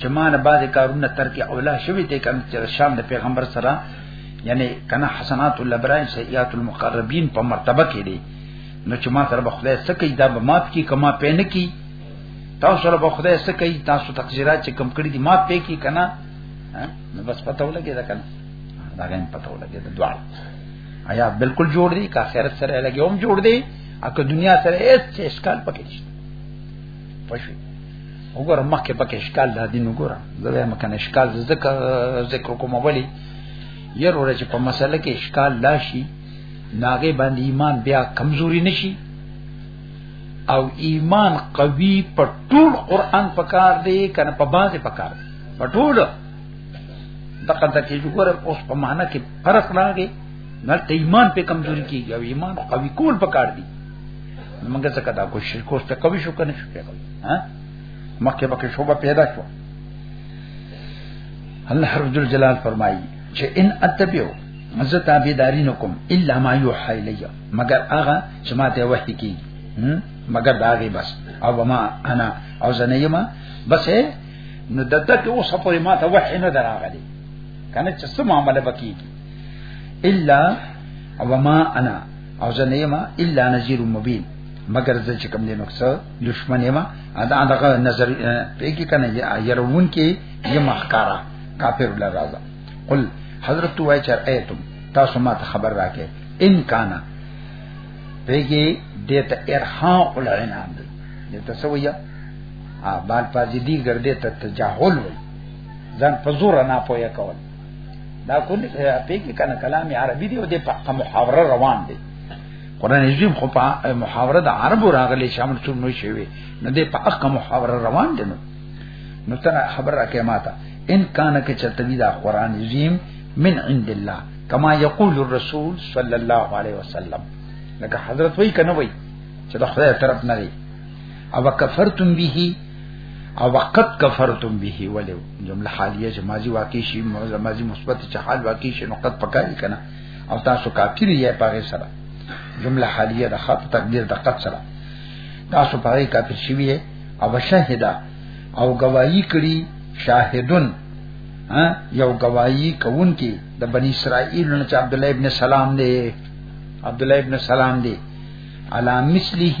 چې ما نه بعضې کارونه ترک اولا شوي دي کوم چې شام د پیغمبر سره یعنی کنه حسنات الابرار سیئات المقربین په مرتبه کې دي نو چې ما سره به خدای سکی دا به مات کی کما پین کی تاسو سره به خدای سکی تاسو تقصیرات چې کم کړی دي مات پې کی کنه نو بس پته ولګی دا کنه دا غن پته ولګی دا دعا آیا بالکل جوړ دی کا خیرت سره لګي هم جوړ دی اګه دنیا سره هیڅ اشکال پکې نشته پښې وګوره مکه پکې اشکال د دین وګوره زه به مکه اشکال ذکر ذکر کوم ولی ير ور چې په مسله کې اشکال لاشي ناګه باندې ایمان بیا کمزوري نشي او ایمان قوي په ټول قران پکار دی کنه په بازه پکار دی په ټول دغه د کې وګوره اوس په معنا کې فرق راغی نه ایمان په کمزوري کیږي او ایمان قوي کول پکار دی موږ څه کدا کوشش کوشش ته کوي شو کنه شو کېږي ها مکه پکې شوبه پیدا شو الله رب جلال فرمایي چې ان اتبعو مزه تابعداري نکوم الا ما يوحى الي مگر هغه چې ما ته وحي کی مگر داغي بس او ما انا او زنیما بس نو دته کې اوس په ما ته وحي نه دراغلي کنه چې څه معاملې بکی الا او ما انا او زه نه ما الا نذیر مبین مگر زه چې کوم دې نقصه دشمن ما ادا دغه نظر پیګی کنه يرون کې یم احکارا کافر لا راځه قل حضرت وای چر ایتم تاسو ما ته خبر راکې ان کانا پیګی دې ته ارها العنان دې ته سویا ا بال پازدی ګرځې ته تجاهل وای ځان په زور نه پوهه کول دا کول په کې کنه کلام عربي دی او د په محاوره روان دی قران عظیم خو په محاوره د عربو راغلي شامل څو نو شوی نو د په اخ محاوره روان دی نو نو تر خبر راکې ماته ان کان کې چتوی دا قران عظیم من عند الله کما یقول الرسول صلی الله علیه وسلم لکه حضرت وای کنه وای چې د خدای طرف نه دی او کفرتم به او وقت کفرتم به ولو جمله حالیه چې ماضی واقع شي ماضی مثبت چې حال واقع شي نو قد پکاري کنه او تاسو کافر یې پاره سره جمله حالیه د خط تقدیر د قد سره تاسو پاره کافر شوی او شهدا او گواہی کړي شاهدون یو گواہی کوونکی د بنی اسرائیل نه چې عبد الله ابن سلام دی عبد الله ابن سلام دی علا مثله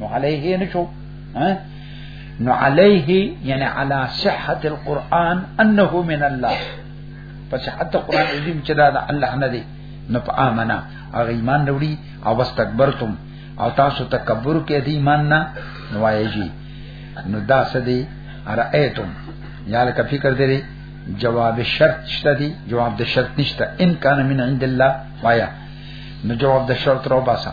نو علیه نشو نو علیه یعنی علی صحت القرآن انه من الله پس حتی قرآن عظیم چې دا الله نه دی نو په امنا هغه ایمان وروړي او واستكبرتم او تاسو تکبر کې دی ایمان نه نوایږي نو دا سدي ارایتم یا لکه فکر دې جواب شرط شته دی جواب د شرط نشته ان کان من عند الله وایا نو جواب د شرط رو باسا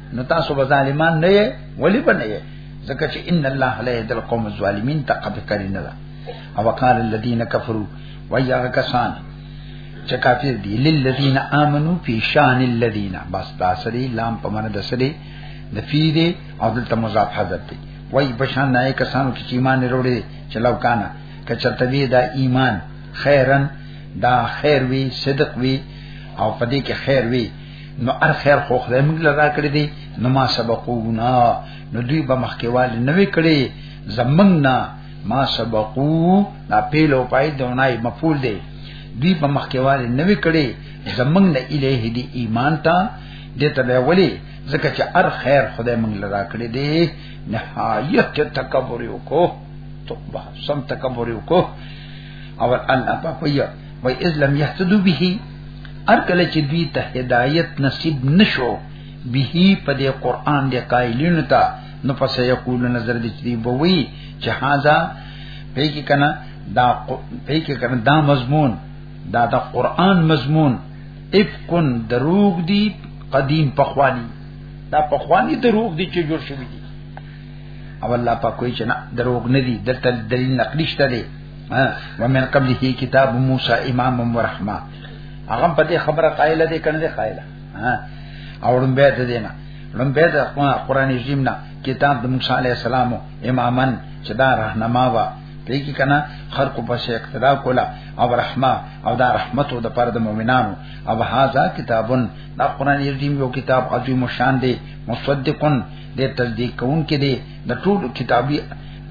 نو تاسو به ظالمان نه یې ولی به نه یې ځکه چې ان الله لا يهدي القوم الظالمين تقد کرین دا او قال الذين كفروا ويا کسان چې کافر دي للذین آمنو فی شان الذین بس تاسری لام په معنا دسری د فی دی او دلته مضاف حذف دی وای بشان نه کسانو چې ایمان وروړي چې لو کانا کچته وی دا ایمان خیرن دا خیر وی صدق وی او پدې کې خیر وی نو ار خیر خو خدای موږ لرا کړی دی نو ما سبقونا نو دوی به مخکیوال نه وی کړی زمنګنا ما سبقو دا پیل او پای دونای مفعول دی دوی په مخکیوال نه وی کړی زمنګ نه الیه دی ایمان تا دته به ولی ځکه چې ار خیر خدای موږ لرا کړی دی نهایت تکبر یو کو تو سم تکبر یو کو او الله په و اذ لم يهتدوا به ار کله چې دوی ته هدایت نصیب نشو به په دې قران دې قائلین ته نو پس یقول نظر دې چې بوي چې هاذا په کې کنه دا په کې کنه دا مضمون دا د قران مضمون افکن دروغ دی قدیم پخوانی دا پخوانی دروغ دی چې جوړ شوی دی او الله پاک کوئی چې نه دروغ نه دی دلته دلیل نقلی شته دی ومن قبله کتاب موسی امام و رحمه هغه په دې خبره قائل دي کنه دي قائل ها او رم به ته دینا رم به ته قرآن عظیم نا کتاب د موسی علی السلام امامن چې دا راهنما وا دې کې کنه هر کو په شی اقتدا کولا او رحمه او دا رحمت او د پر د مؤمنانو او هاذا کتابن دا قرآن عظیم یو کتاب عظیم شان دی مصدقن دې تصدیق کون کې دی د ټول کتابي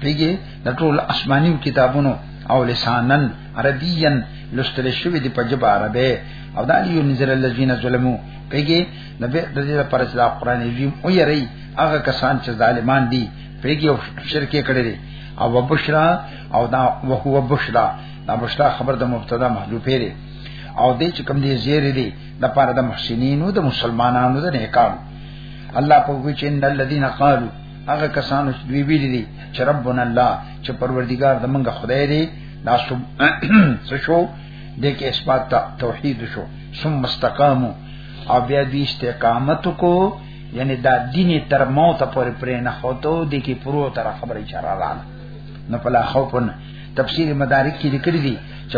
پیږي د ټول آسماني کتابونو او لسانن عربيا لستل شوی دی په جبه عربه او دا یو نظر الذين ظلمو پیګه د د دې لپاره چې دا قران عظیم او یری هغه کسان چې ظالمان دي پیګه او شرک کړي دي او وبشرا او دا وهو بشرا دا بشرا خبر د مبتدا محذوفه دی او دې چې کوم دي زیر دي د لپاره د محسنینو د مسلمانانو د نیکانو الله په وچ ان الذين قالوا هغه کسانو چې دوی ویلي دي چې ربنا الله چې پروردگار د منګه خدای دی دا سب څه شو د کې اثبات توحید شو ثم استقامو او بیا دې استقامت کو یعنی دا دین تر موت پورې پرې نه هوتو د کې پرو تر خبره چاره لاله نه پلا خوفن تفسیر مدارک کې لیکل دي چې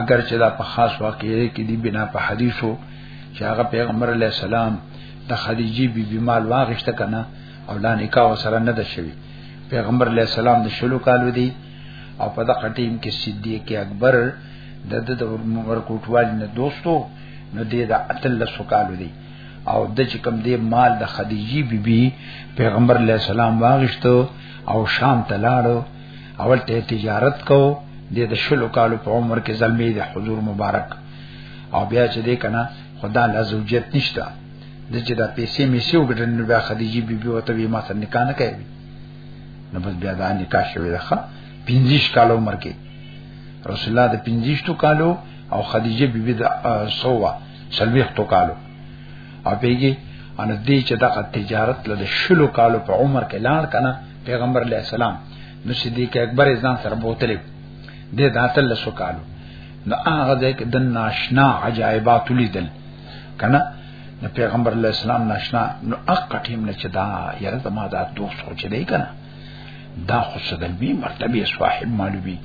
اگر چې دا په خاص واقعې کې دی بنا په حدیثو چې هغه پیغمبر علی السلام د خدیجه بی بی مال واغشته کنه او لا نکاح وسره نه ده شوی پیغمبر علی السلام د شلو کالو دی او په دغه ټیم کې صدیق اکبر د د عمر کوټوال نه دوستو نو دې د اتل سکالو دی او د چې کم دې مال د خدیجی بیبي بی پیغمبر علی السلام واغشتو او شام ته لاړو اول ته تجارت کو د د شلو کالو په عمر کې زلمی د حضور مبارک او بیا چې دې کنه خدا له زوجیت نشته د چې دا پیسې مې سیو ګټل نو بیا خدیجه بیبي وته وی ما سره نکاح نه کوي نو بس بیا دا نکاح شوی ده 15 کال عمر کې رسول الله د 15 کالو او خدیجه بیبي د سووا سلويخ تو کالو او پیږي ان دې چې دا تجارت له شلو کالو په عمر کې لاړ کنه پیغمبر علی السلام نو صدیق اکبر ځان سره بوتلې دې داتل لسو کالو نو هغه دې د ناشنا عجایبات لیدل کنه نو پیغمبر علی السلام ناشنا نو اق ټیم نه چدا یره زما دا دوه سوچ دی کنه دا خو سدل می مرتبه صاحب معلومی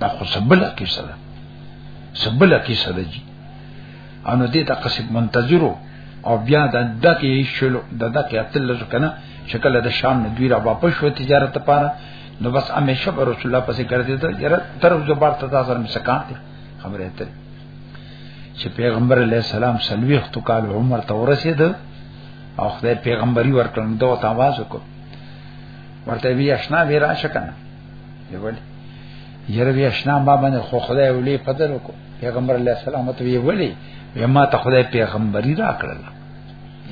دا خو سبل کی سره سبل کی سره جی انو دې ته قصب منتظرو او بیا د دقه شلو د دقه اتل لږ کنه شکل د شام نه دوی را واپس شو تجارت لپاره نو بس همیشه پر رسول الله پسې ګرځي ته یره تر زبر ته تاسو سره مسکان دي خبره ته چې پیغمبر علی السلام سلويخ تو کال عمر ته ورسید او خدای پیغمبري ورکړم دوه تاواز وکړ ورته بیا آشنا ویرا شکنه یوه یره بیا آشنا ما باندې خو خدای ولې فضل وکړ پیغمبر علیہ السلام ته وی ولی وما ته خدای پیغمبري را کړل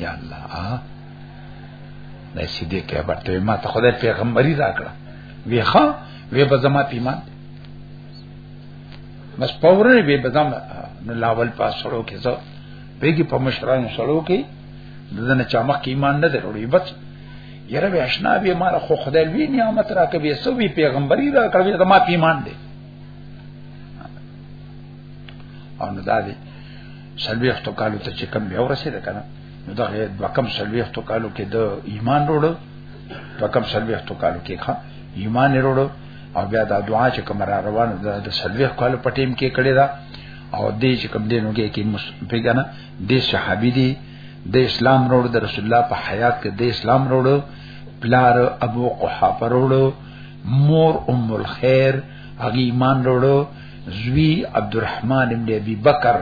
یا الله دا صدیق کې ورته ما ته خدای پیغمبري را کړل وی ها وی به زما پیمان بس پورې وی به زما نو لاول پاس سره کې زه بیگی په مشرانو سره کې دنه چمک ایمان نه درولې بس یره به آشنا به ما خو خدای وی نعمت راکوي سو وی پیغمبري راکوي دا ما پیمان دی او نو دا دی سلویخ تو کالو ته چې کم بیا ورسېده کنه نو دا غیر د کم سلویخ تو کالو کې د ایمان وروړو د کم سلویخ تو کالو کې ښا ایمان وروړو او بیا دا دعا چې کوم را روانه ده د سلویخ کالو په ټیم کې کړی دا او دې چې کوم دینو کې کې پیګنه دې صحابي دي د اسلام وروړو د رسول الله په حیات کې د اسلام وروړو پلار ابو قحافه وروړو مور ام الخير هغه ایمان وروړو زوی عبدالرحمن ابن ابي بکر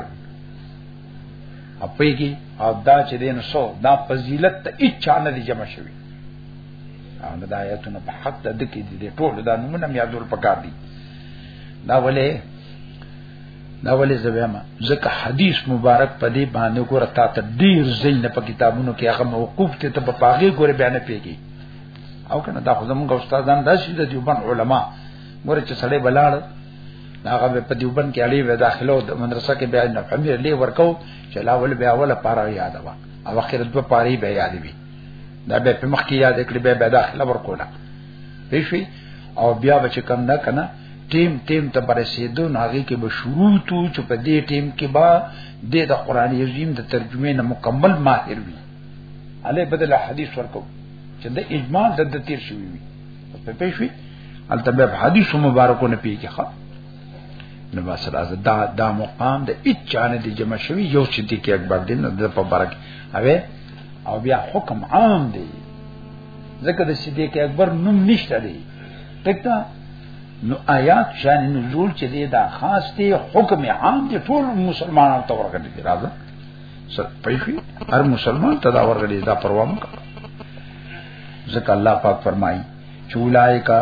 اپیږي او دا چې دین سو دا فضیلت ته اچا نه دی جمع شوی او دا آیتونه په حق د دکی دي ټول دا نمونه مې یادول پکار دي دا ولې دا ولې زویما ځکه حدیث مبارک په دې باندې ګوره تا ته ډیر زین په کتابونو کې هغه موقوف ته په پاغي ګوره بیان پیږي او کنه دا خو زموږ استادان دا شي د دیوبند علما ګوره چې سړی بلاړ هغه په دیوبند کې اړې و داخله او د مدرسه کې بیا نه کم یې ورکو چې لا ول بیا ول پاره یاد وا او اخر دوه پاره بیا یاد وی دا به په مخ کې یاد کړي به به داخله ورکولا پیښوي او بیا به چې کم نه کنه ټیم ټیم ته برسېدو ناغي کې به شروع تو چې په دې ټیم کې با د قرآن عظیم د ترجمه نه مکمل ماهر وي علي بدل حدیث ورکو چې د اجماع د د تیر شوی وي په پېښوي البته به حدیث مبارکو نه پیږي ښا نو بس راز دا دا مقام د اچانه د جمع شوی یو چې د کې اکبر دین د په برک اوی او بیا حکم عام دی ځکه د صدیق اکبر نوم نشته دی تکتا نو آیات شان نزول چې دا خاص دی حکم عام دی ټول مسلمانانو ته ورغلی راځه پیخي هر مسلمان ته دا ورغلي دا پروا مکه ځکه الله پاک فرمایي چې اولایکا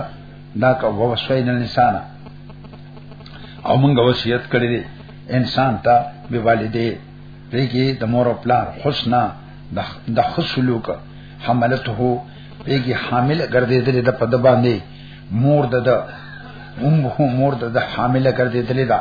دا کا ووسوین الانسان او موږ وصیت کړی دی انسان ته به والدې پیګي د مور او پلار حسنا د خصلوک حملته پیګي حامل ګرځیدل د پد باندې مور د د امه مور د حامل ګرځیدل دا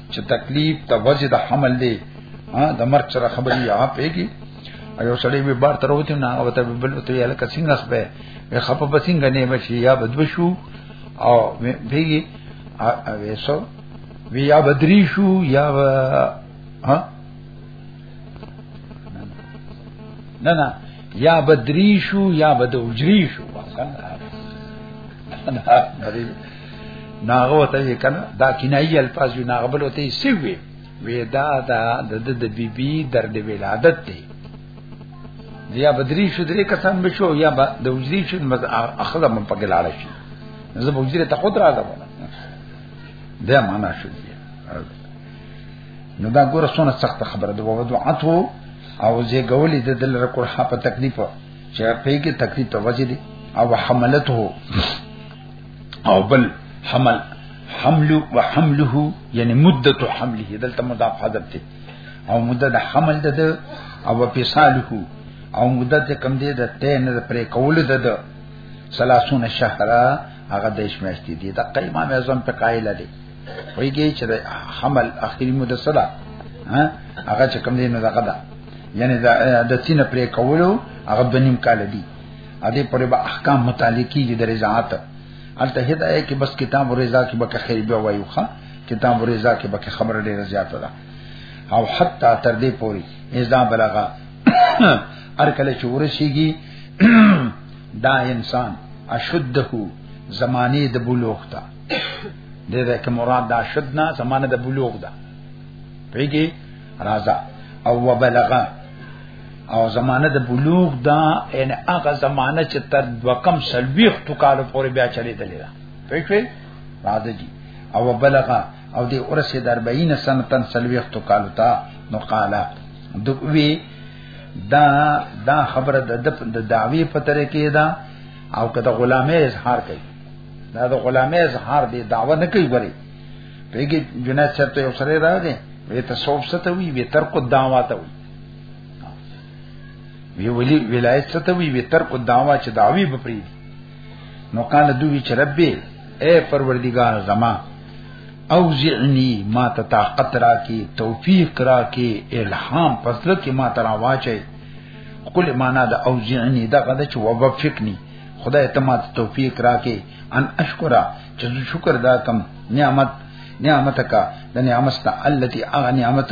چې تکلیف د وجه د حمل دی ها د مرګ سره خبرې یا پیږي ایو سړی به بار تر وته نه او ته بل ته یاله کسین نس به به خپ پسینګ نه بشي یا بدو شو او بیږي اویسو وی یا بدری شو یا ها نه نه یا بدری شو یا بدوجری شو کنه ناغه وته کنه دا کنایي الفاظ یو ناغه بل وته سی وی ودا دا د د بی بی درد ولادت دی یا بدری شو درې کسان بشو یا د وجری شو مز اخذ من په ګلاړ شي زه وجری ته خود راځم دا معنا شو دی نو دا ګوره سونه سخت خبره ده وضعته او زه غولې د دل رکوړ په تکلیف چې په کې تکلیف ته وځي او حملته او بل حمل حمل وحمله یعنی مدته حمله دلته مضاف حذف دی او مدته حمل ده او فصاله او مدته کم دی د تین د پرې کول ده ده سلاسون شهرا هغه دیش میاشتې دي د قیمه اعظم په قائل دي ویږي چې د حمل اخیری مدته صدا ها هغه چې کم دی نو دغه ده یعنی د تین پرې کولو هغه د نیم کال دی ا دې پرې به احکام متعلق کیږي د رضاعت الته هدايه کې بس کتاب رضا کې به خیر بیا وایو ښا کتاب رضا کې به خبره ډیره زیاته ده او حتی تر دې پوري اذا بلغا ار کله چې ورسیږي دا انسان اشده زمانه د بلوغ ته د دې کې مراد دا شد نه زمانه د بلوغ ده پیږي رازا او وبلغا او زمانه د بلوغ دا یعنی هغه زمانه چې تر وکم سلويخ تو کال پورې بیا چلی دلی دا پېښوي راځي جی او بلغه او دی ورسې د 40 سنتن سلويخ تو کال تا نو قالا دوی دا دا خبره د دعوی په طریقې دا او که د غلامه اظهار کوي دا د غلامه اظهار دی دعوه نه کوي غري پیګي جنات چرته یو سره راغی وی ته سوب ستوي وی تر کو دعوه ته وی وی ولی ولایت څه ته وی وی تر کو داوا چې داوی به پری نو قال دوی چې رب اے پروردگار زما اوزعنی ما ته طاقت را کی توفیق را کی الهام پسله کی ما ترا واچي کله معنا د اوزعنی دا غدا چې وبفقنی خدای ته ما توفیق را کی ان اشکرا چې شکر دا کم نعمت نعمتک د نعمت التي اغه نعمت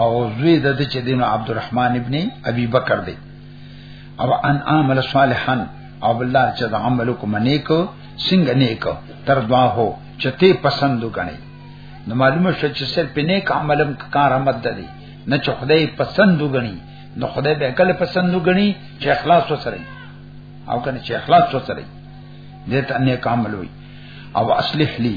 او زوی د د چې دینو عبدالرحمن ابن ابي بکر دی او ان عمل صالحا او الله چې د عمل کوم نیک څنګه نیک تر دعا هو چې ته پسند وګڼي نو معلومه شو چې صرف نیک عملم کار آمد دی نه چې خدای پسند وګڼي نو خدای به کله پسند وګڼي چې اخلاص وسره او کنه چې اخلاص وسره دې ته نیک عمل وي او اصلح لي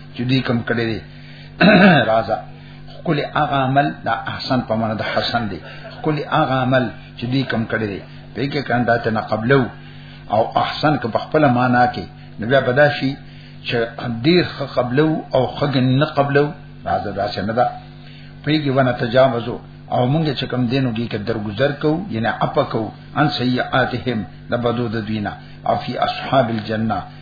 چې دې کم کړی دی راځه خپل هغه عمل دا احسن په معنا د حسن دی خپل هغه عمل چې دې کم کړی دی په کې کنده ته نه قبلو او احسن که په خپل معنا کې نو بیا بداشي چې ډیر خ قبلو او خګ نه قبلو راځه دا څنګه ده په کې ونه تجاوزو او مونږ چې کم دینو کې کې درگذر کو یعنی اپ کو ان سیئاتهم د بدو د دینه او فی اصحاب الجنه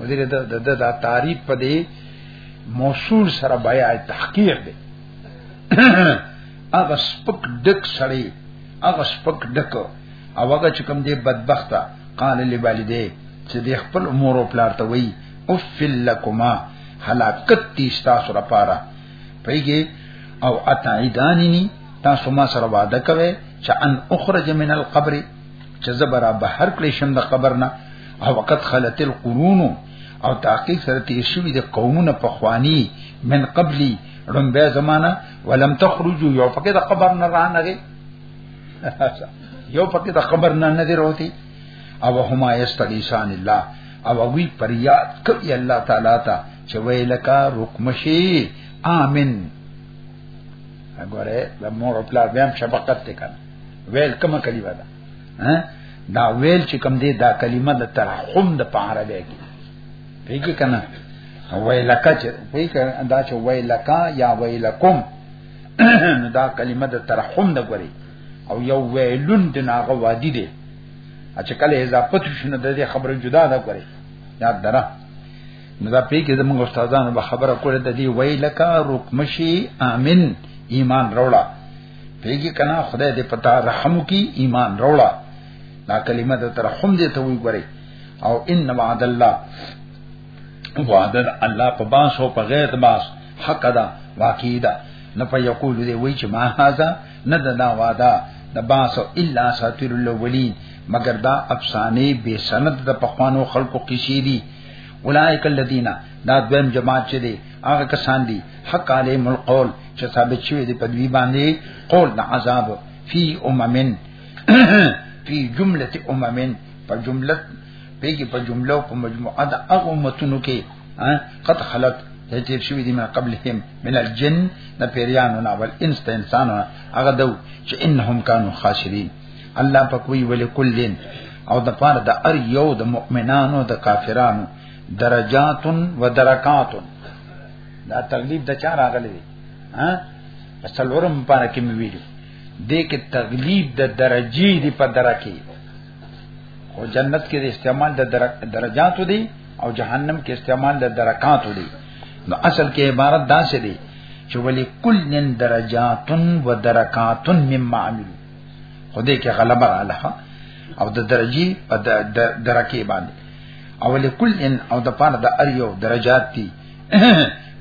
وزیر د د د تعریف په دی موصول سره بیا تحقیق دی هغه سپک ډک سړی هغه سپک ډک او هغه چې کوم دی بدبخته قال لوالدی چې د خپل امور او پلار ته وی اف لکما هلاکت دي تاسو را پاره پیږي او اتعیداننی تاسو ما سره وعده کوي چې ان اخرج من القبر چې زبر به هر کله شم د قبر نه او وقت خلت القرون او تحقیق سره تیر شوی د قومونه په خوانی من قبلی رنبه زمانہ ولم تخرجوا یو پکې د قبر نه رانغی یو پکې د قبر نه نه دی روتی او هما یستغیثان الله او وی پریاد کوي الله تعالی ته چې ویلکا رکمشي امين وګوره د مور خپل بیا شفقت وکړه ویل کومه کلمه ده ها دا ویل چې کوم دی دا کلمه د ترحم د پاره دی پیږي کنه ویلکا چې پیږي دا چې ویلکا یا ویلکم دا کلمه د ترحم د غوري او یو ویلون د ناغه وادي دی چې کله اضافه شونه د دې خبره جدا ده غوري یاد درا نو دا پیږي زموږ استادانو به خبره کوله د دې ویلکا رکمشي امين ایمان روړه پیږي کنا خدای دې پتا رحم کی ایمان روړه دا کلمه د ترحم دې ته وی ګوري او ان وعد الله وعد الله په باس او په غیر باس حق ده واقعي ده نه په یقول دې وی چې ما هاذا نه د دا وعده د باس الا ساتیر الاولین مگر دا افسانه به سند د پخوانو خلقو قصې دي اولائک الذین دا دویم جماعت چې دي هغه کسان دي حق عليهم القول چې ثابت شوی دی په دوی باندې قول د عذاب فی اممن فی جمله اممن په جمله پیږي په جمله او په مجموعه د هغه امتونو کې قد خلت چې تیر شوی دی ما قبلهم من الجن د پیریانو نه ول انس ته انسان هغه دو چې انهم کانوا خاسرین الله په کوئی ولکل دین او د پاره د ار یو د مؤمنانو د کافرانو درجات و درکات دا تغلیب د چا راغلی دی ها څلورم پاره کې ویلو دې کې تغلیب د درجی دی په درکه او جنت کې د استعمال د درجاتو دی او جهنم کې استعمال د درکاتو دی نو اصل کې عبارت دا څه دی چې ولی کلن درجاتن و درکاتن مما عملو خدای کې غلبه رااله او د درجی په درکه باندې او لکل ان او د پاره د ار یو درجات دي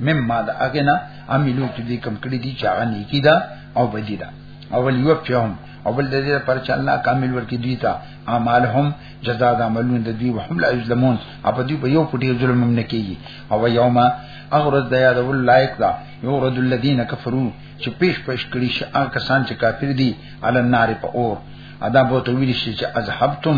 مما د اغنا عملو چې دې کم کړی دي چې هغه نیکی ده او بدی ده او ول یو فهم او بل دې پر چې الله کامل ورکی دوی ته اعمالهم جزاء د عملون د دوی وهم لا یظلمون اپ دوی په یو پټي ظلم نه کوي او یوما اغرض د یاد ول لایق دا یو رد الذین کفروا چې پیش پیش کړي شي هغه کسان چې کافر دي علی النار په اور ادا بوته ویل شي چې اذهبتم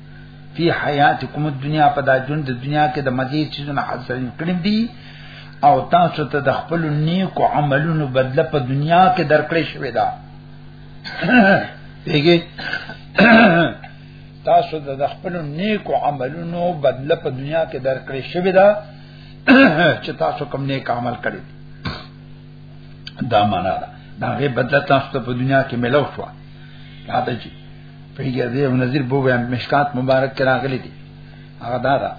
فی حیاتکم الدنیا په دا ژوند د دنیا کې د مزید چیزونه حاصل کړی دي او تاسو ته د خپل نیکو عملونو بدله په دنیا کې درکړې شوې ده دیګه تاسو ته د خپل نیکو عملونو بدله په دنیا کې درکړې شوې ده چې تاسو کوم نیک عمل کړی دا معنا ده دا غي بدله تاسو ته په دنیا کې ملو شو راځي پیګه دی او نذیر بو بیان مشکات مبارک کرا غلی دی هغه دا دا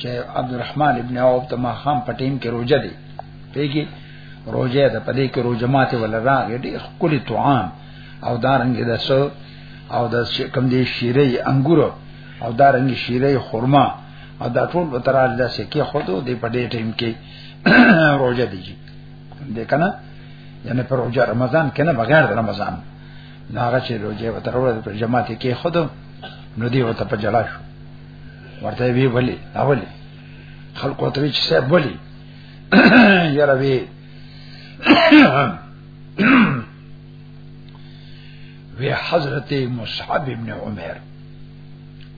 چې عبدالرحمن ابن عوف ته ما خام پټیم کې روزه دی پیګه روزه ده پدې کې روزه ماته ولا راغې ډېر کلی طعام او دارنګ د سو او د کم دي شیرې انګور او دارنګ شیرې خرما او دا ټول به تر الله سره کې خودو دې پدې ټیم کې روزه دی دې کنه یعنی پر روزه رمضان کنه بغیر رمضان ناغه چې روجه وته وروړه په جماعت کې خود نو دی وته په جلا شو ورته وی ولی اولی خلق ته وی چې صاحب ولی یاره وی وی حضرت مصعب ابن عمر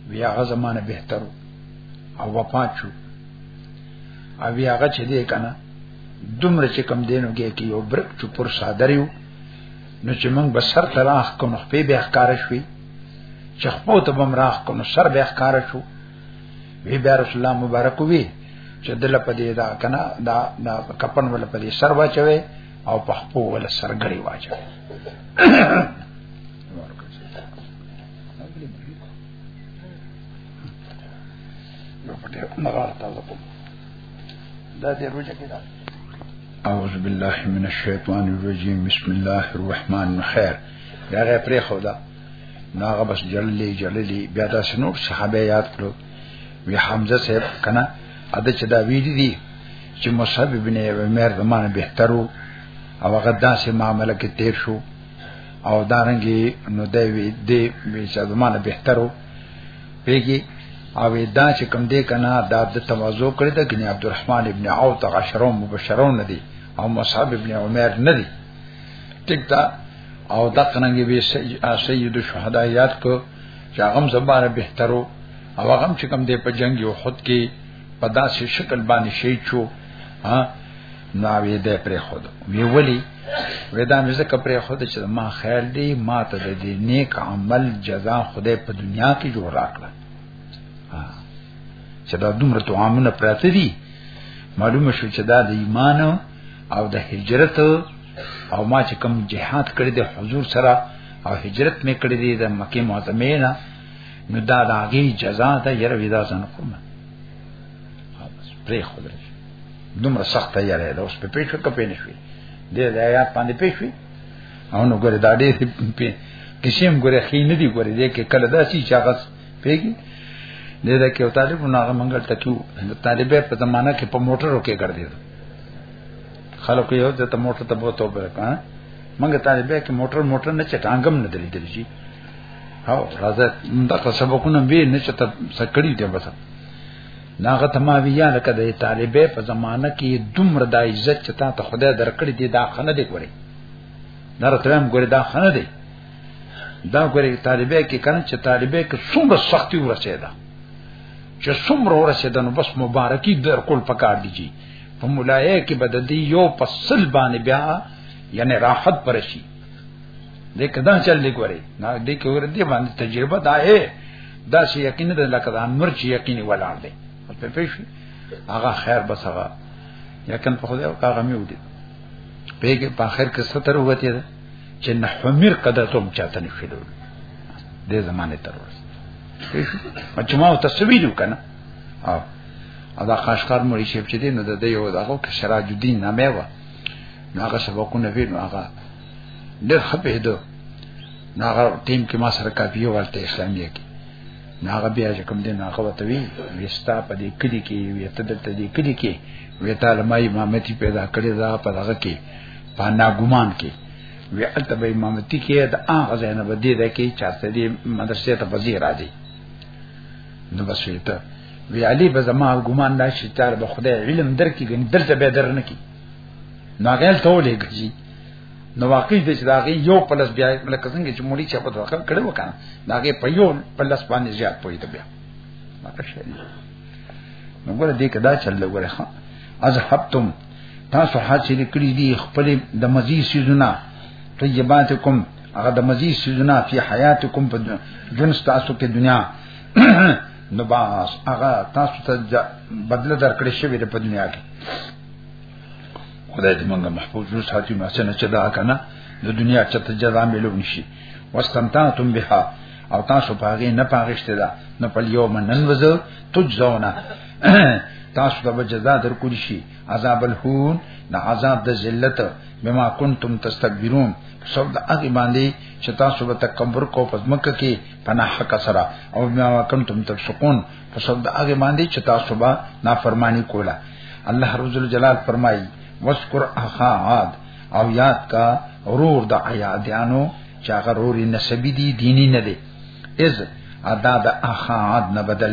وی هغه زمانه بهتر او وفات شو او وی هغه چې دی کنه دومره چې کم دینو کې یو برک چوپر صادریو نو چې موږ به سر ته راخ کو نو خپې به ښکار شوي چې خپو ته بم راخ کو نو سر به ښکار شو وی بیا رسول الله مبارک وی چې دل په دې دا کنه دا دا کپن ول په دې سر واچوي او په خپو ول سرګړی واچوي نو په دې نغار تاسو دا دې روزه کې دا اعوذ بالله من الشیطان الرجیم بسم الله الرحمن الرحیم دا غي پرې خو دا ناغه بس جللی جللی بیا دا سنور صحابه یاد کړو وی حمزه صاحب کنه اده چې دا ویری دي چې مصعب ابن عمر زمانه بهترو او هغه داسې معاملې کې تیر شو او دارنګي نو دی وی دی چې زمانه بهترو پیږي او دا چې کوم دی کنه دا د تمازو کړی د غنی عبدالرحمن ابن عوف عشرو مبشرو نه دی او مصعب ابن عمر نه دی ټیک دا او د قننګ به سید الشهدا یاد کو چې هغه زبره بهترو او هغه چې کوم دی په جنگ یو خود کې په داسې شکل باندې شهید شو ها نو وی به پرې خود وی ولی وی دا مې زکه پرې خود چې ما خیر دی ما ته د دې نیک عمل جزا خدای په دنیا کې جوړ راکړه چې دا دومره توامونه پراته دي معلومه شو چې دا د ایمان او د هجرت او ما چې کوم جهاد کړی د حضور سره او هجرت مې کړی دی د مکه معظمه نه نو دا د هغه جزا ده یره ودا ځنه کومه پرې خو دومره سخت یاره ده اوس په پیښه کې پېنې شوې د آیات باندې پیښې او نو ګره دا ډېر په کیسیم ګره خې نه دی ګره دې کې کله داسي چاغس پیګي دې دا کې طالب نه هغه منګل تکیو طالبې په زمانہ کې په موټرو کې ګر دي خلک یو ځای ته موټر ته بوته وکړه منګه طالبې کې موټر موټر نه چټانګم نه دلی دلی شي او راځه دا سبقونه به نه چته سکړی دی بس ناغه تماوی یا لکه د طالبې په زمانہ کې دومره د عزت چې تا ته خدای درکړي دي دا خنه دی ګوري دا راتلم ګوري دا خنه دی دا ګوري طالبې کې کنه چې طالبې کې څومره سختي ورسېده چې څومره ورسېده نو بس مبارکي در کول پکار دي جی په مولایې کې بددي یو پسل باندې بیا یعنی راحت پرشي دې کدا چل دې کوي نه دې کوي دې باندې تجربه دا اے دا شي یقین ده لکه دا نور چې یقین ولاړ دی په پېښ هغه خیر بس هغه یقین په خدای او هغه مې ودی پیګه په اخر کې ستر وته ده چې نه حمیر قدرت هم چاته نه شلو دې زمانه تر ورس چې ما او تسویل وکنه او دا خاشقار مړي شپ چې دین د یو دغه شراج الدین نامه و نو هغه سبقونه وینو هغه ډېر خپې دو ناغه ټیم کې ما سره کاپی ورته اسلامي کې ناغه بیا چې کوم دې ناغه وته وی وستا په دې کلی کې وی ته د دې کلی کې وی تعالی ما امامتي پیدا کړې دا په دغه کې په ناګومان کې وی الته به امامتي کې د هغه ځای نه بدی ده کې چاته دې مدرسې ته بدی راځي نو بس وی ته وی علی به زما ګومان دا چې تعالی به خدای علم درکې ګن درته به درنه کې ناغه ټولې ګرځي نو واقعي د چې دا غي یو پلس بیا ملک څنګه چې مولي چا په دوه کړه وکړه دا غي په یو پلس باندې زیات پوي ته بیا ماته شي نو ګوره دې کدا چل لګوره ها از حبتم تاسو حاصل کړی دي خپل د مزي سيزونه طيباتکم هغه د مزي سيزونه په حياتکم په جنس تاسو کې دنیا نو باس هغه تاسو ته بدله درکړې شوې ده په دنیا کې خدای دې موږ محفوظ وساتي ما څنګه چې دا کنه د دنیا چته جزا ملو نشي واستمتعتم بها او تاسو پاګې نه پاګشته دا نه په یوم نن وز تجزونه تاسو ته جزا در کولی شي عذاب الهون نه عذاب د ذلت بما کنتم تستكبرون سب د هغه باندې چې تاسو به تکبر کو پزمک کې پناه حق سره او بما کنتم تفسقون سب د هغه باندې چې تاسو به نافرمانی کوله الله رب جلال فرمایي وذكر اخا عاد او یاد کا رور د عیادانو چې هغه رور نسبی دي دینی نه دي از ادا د اخا عاد نه بدل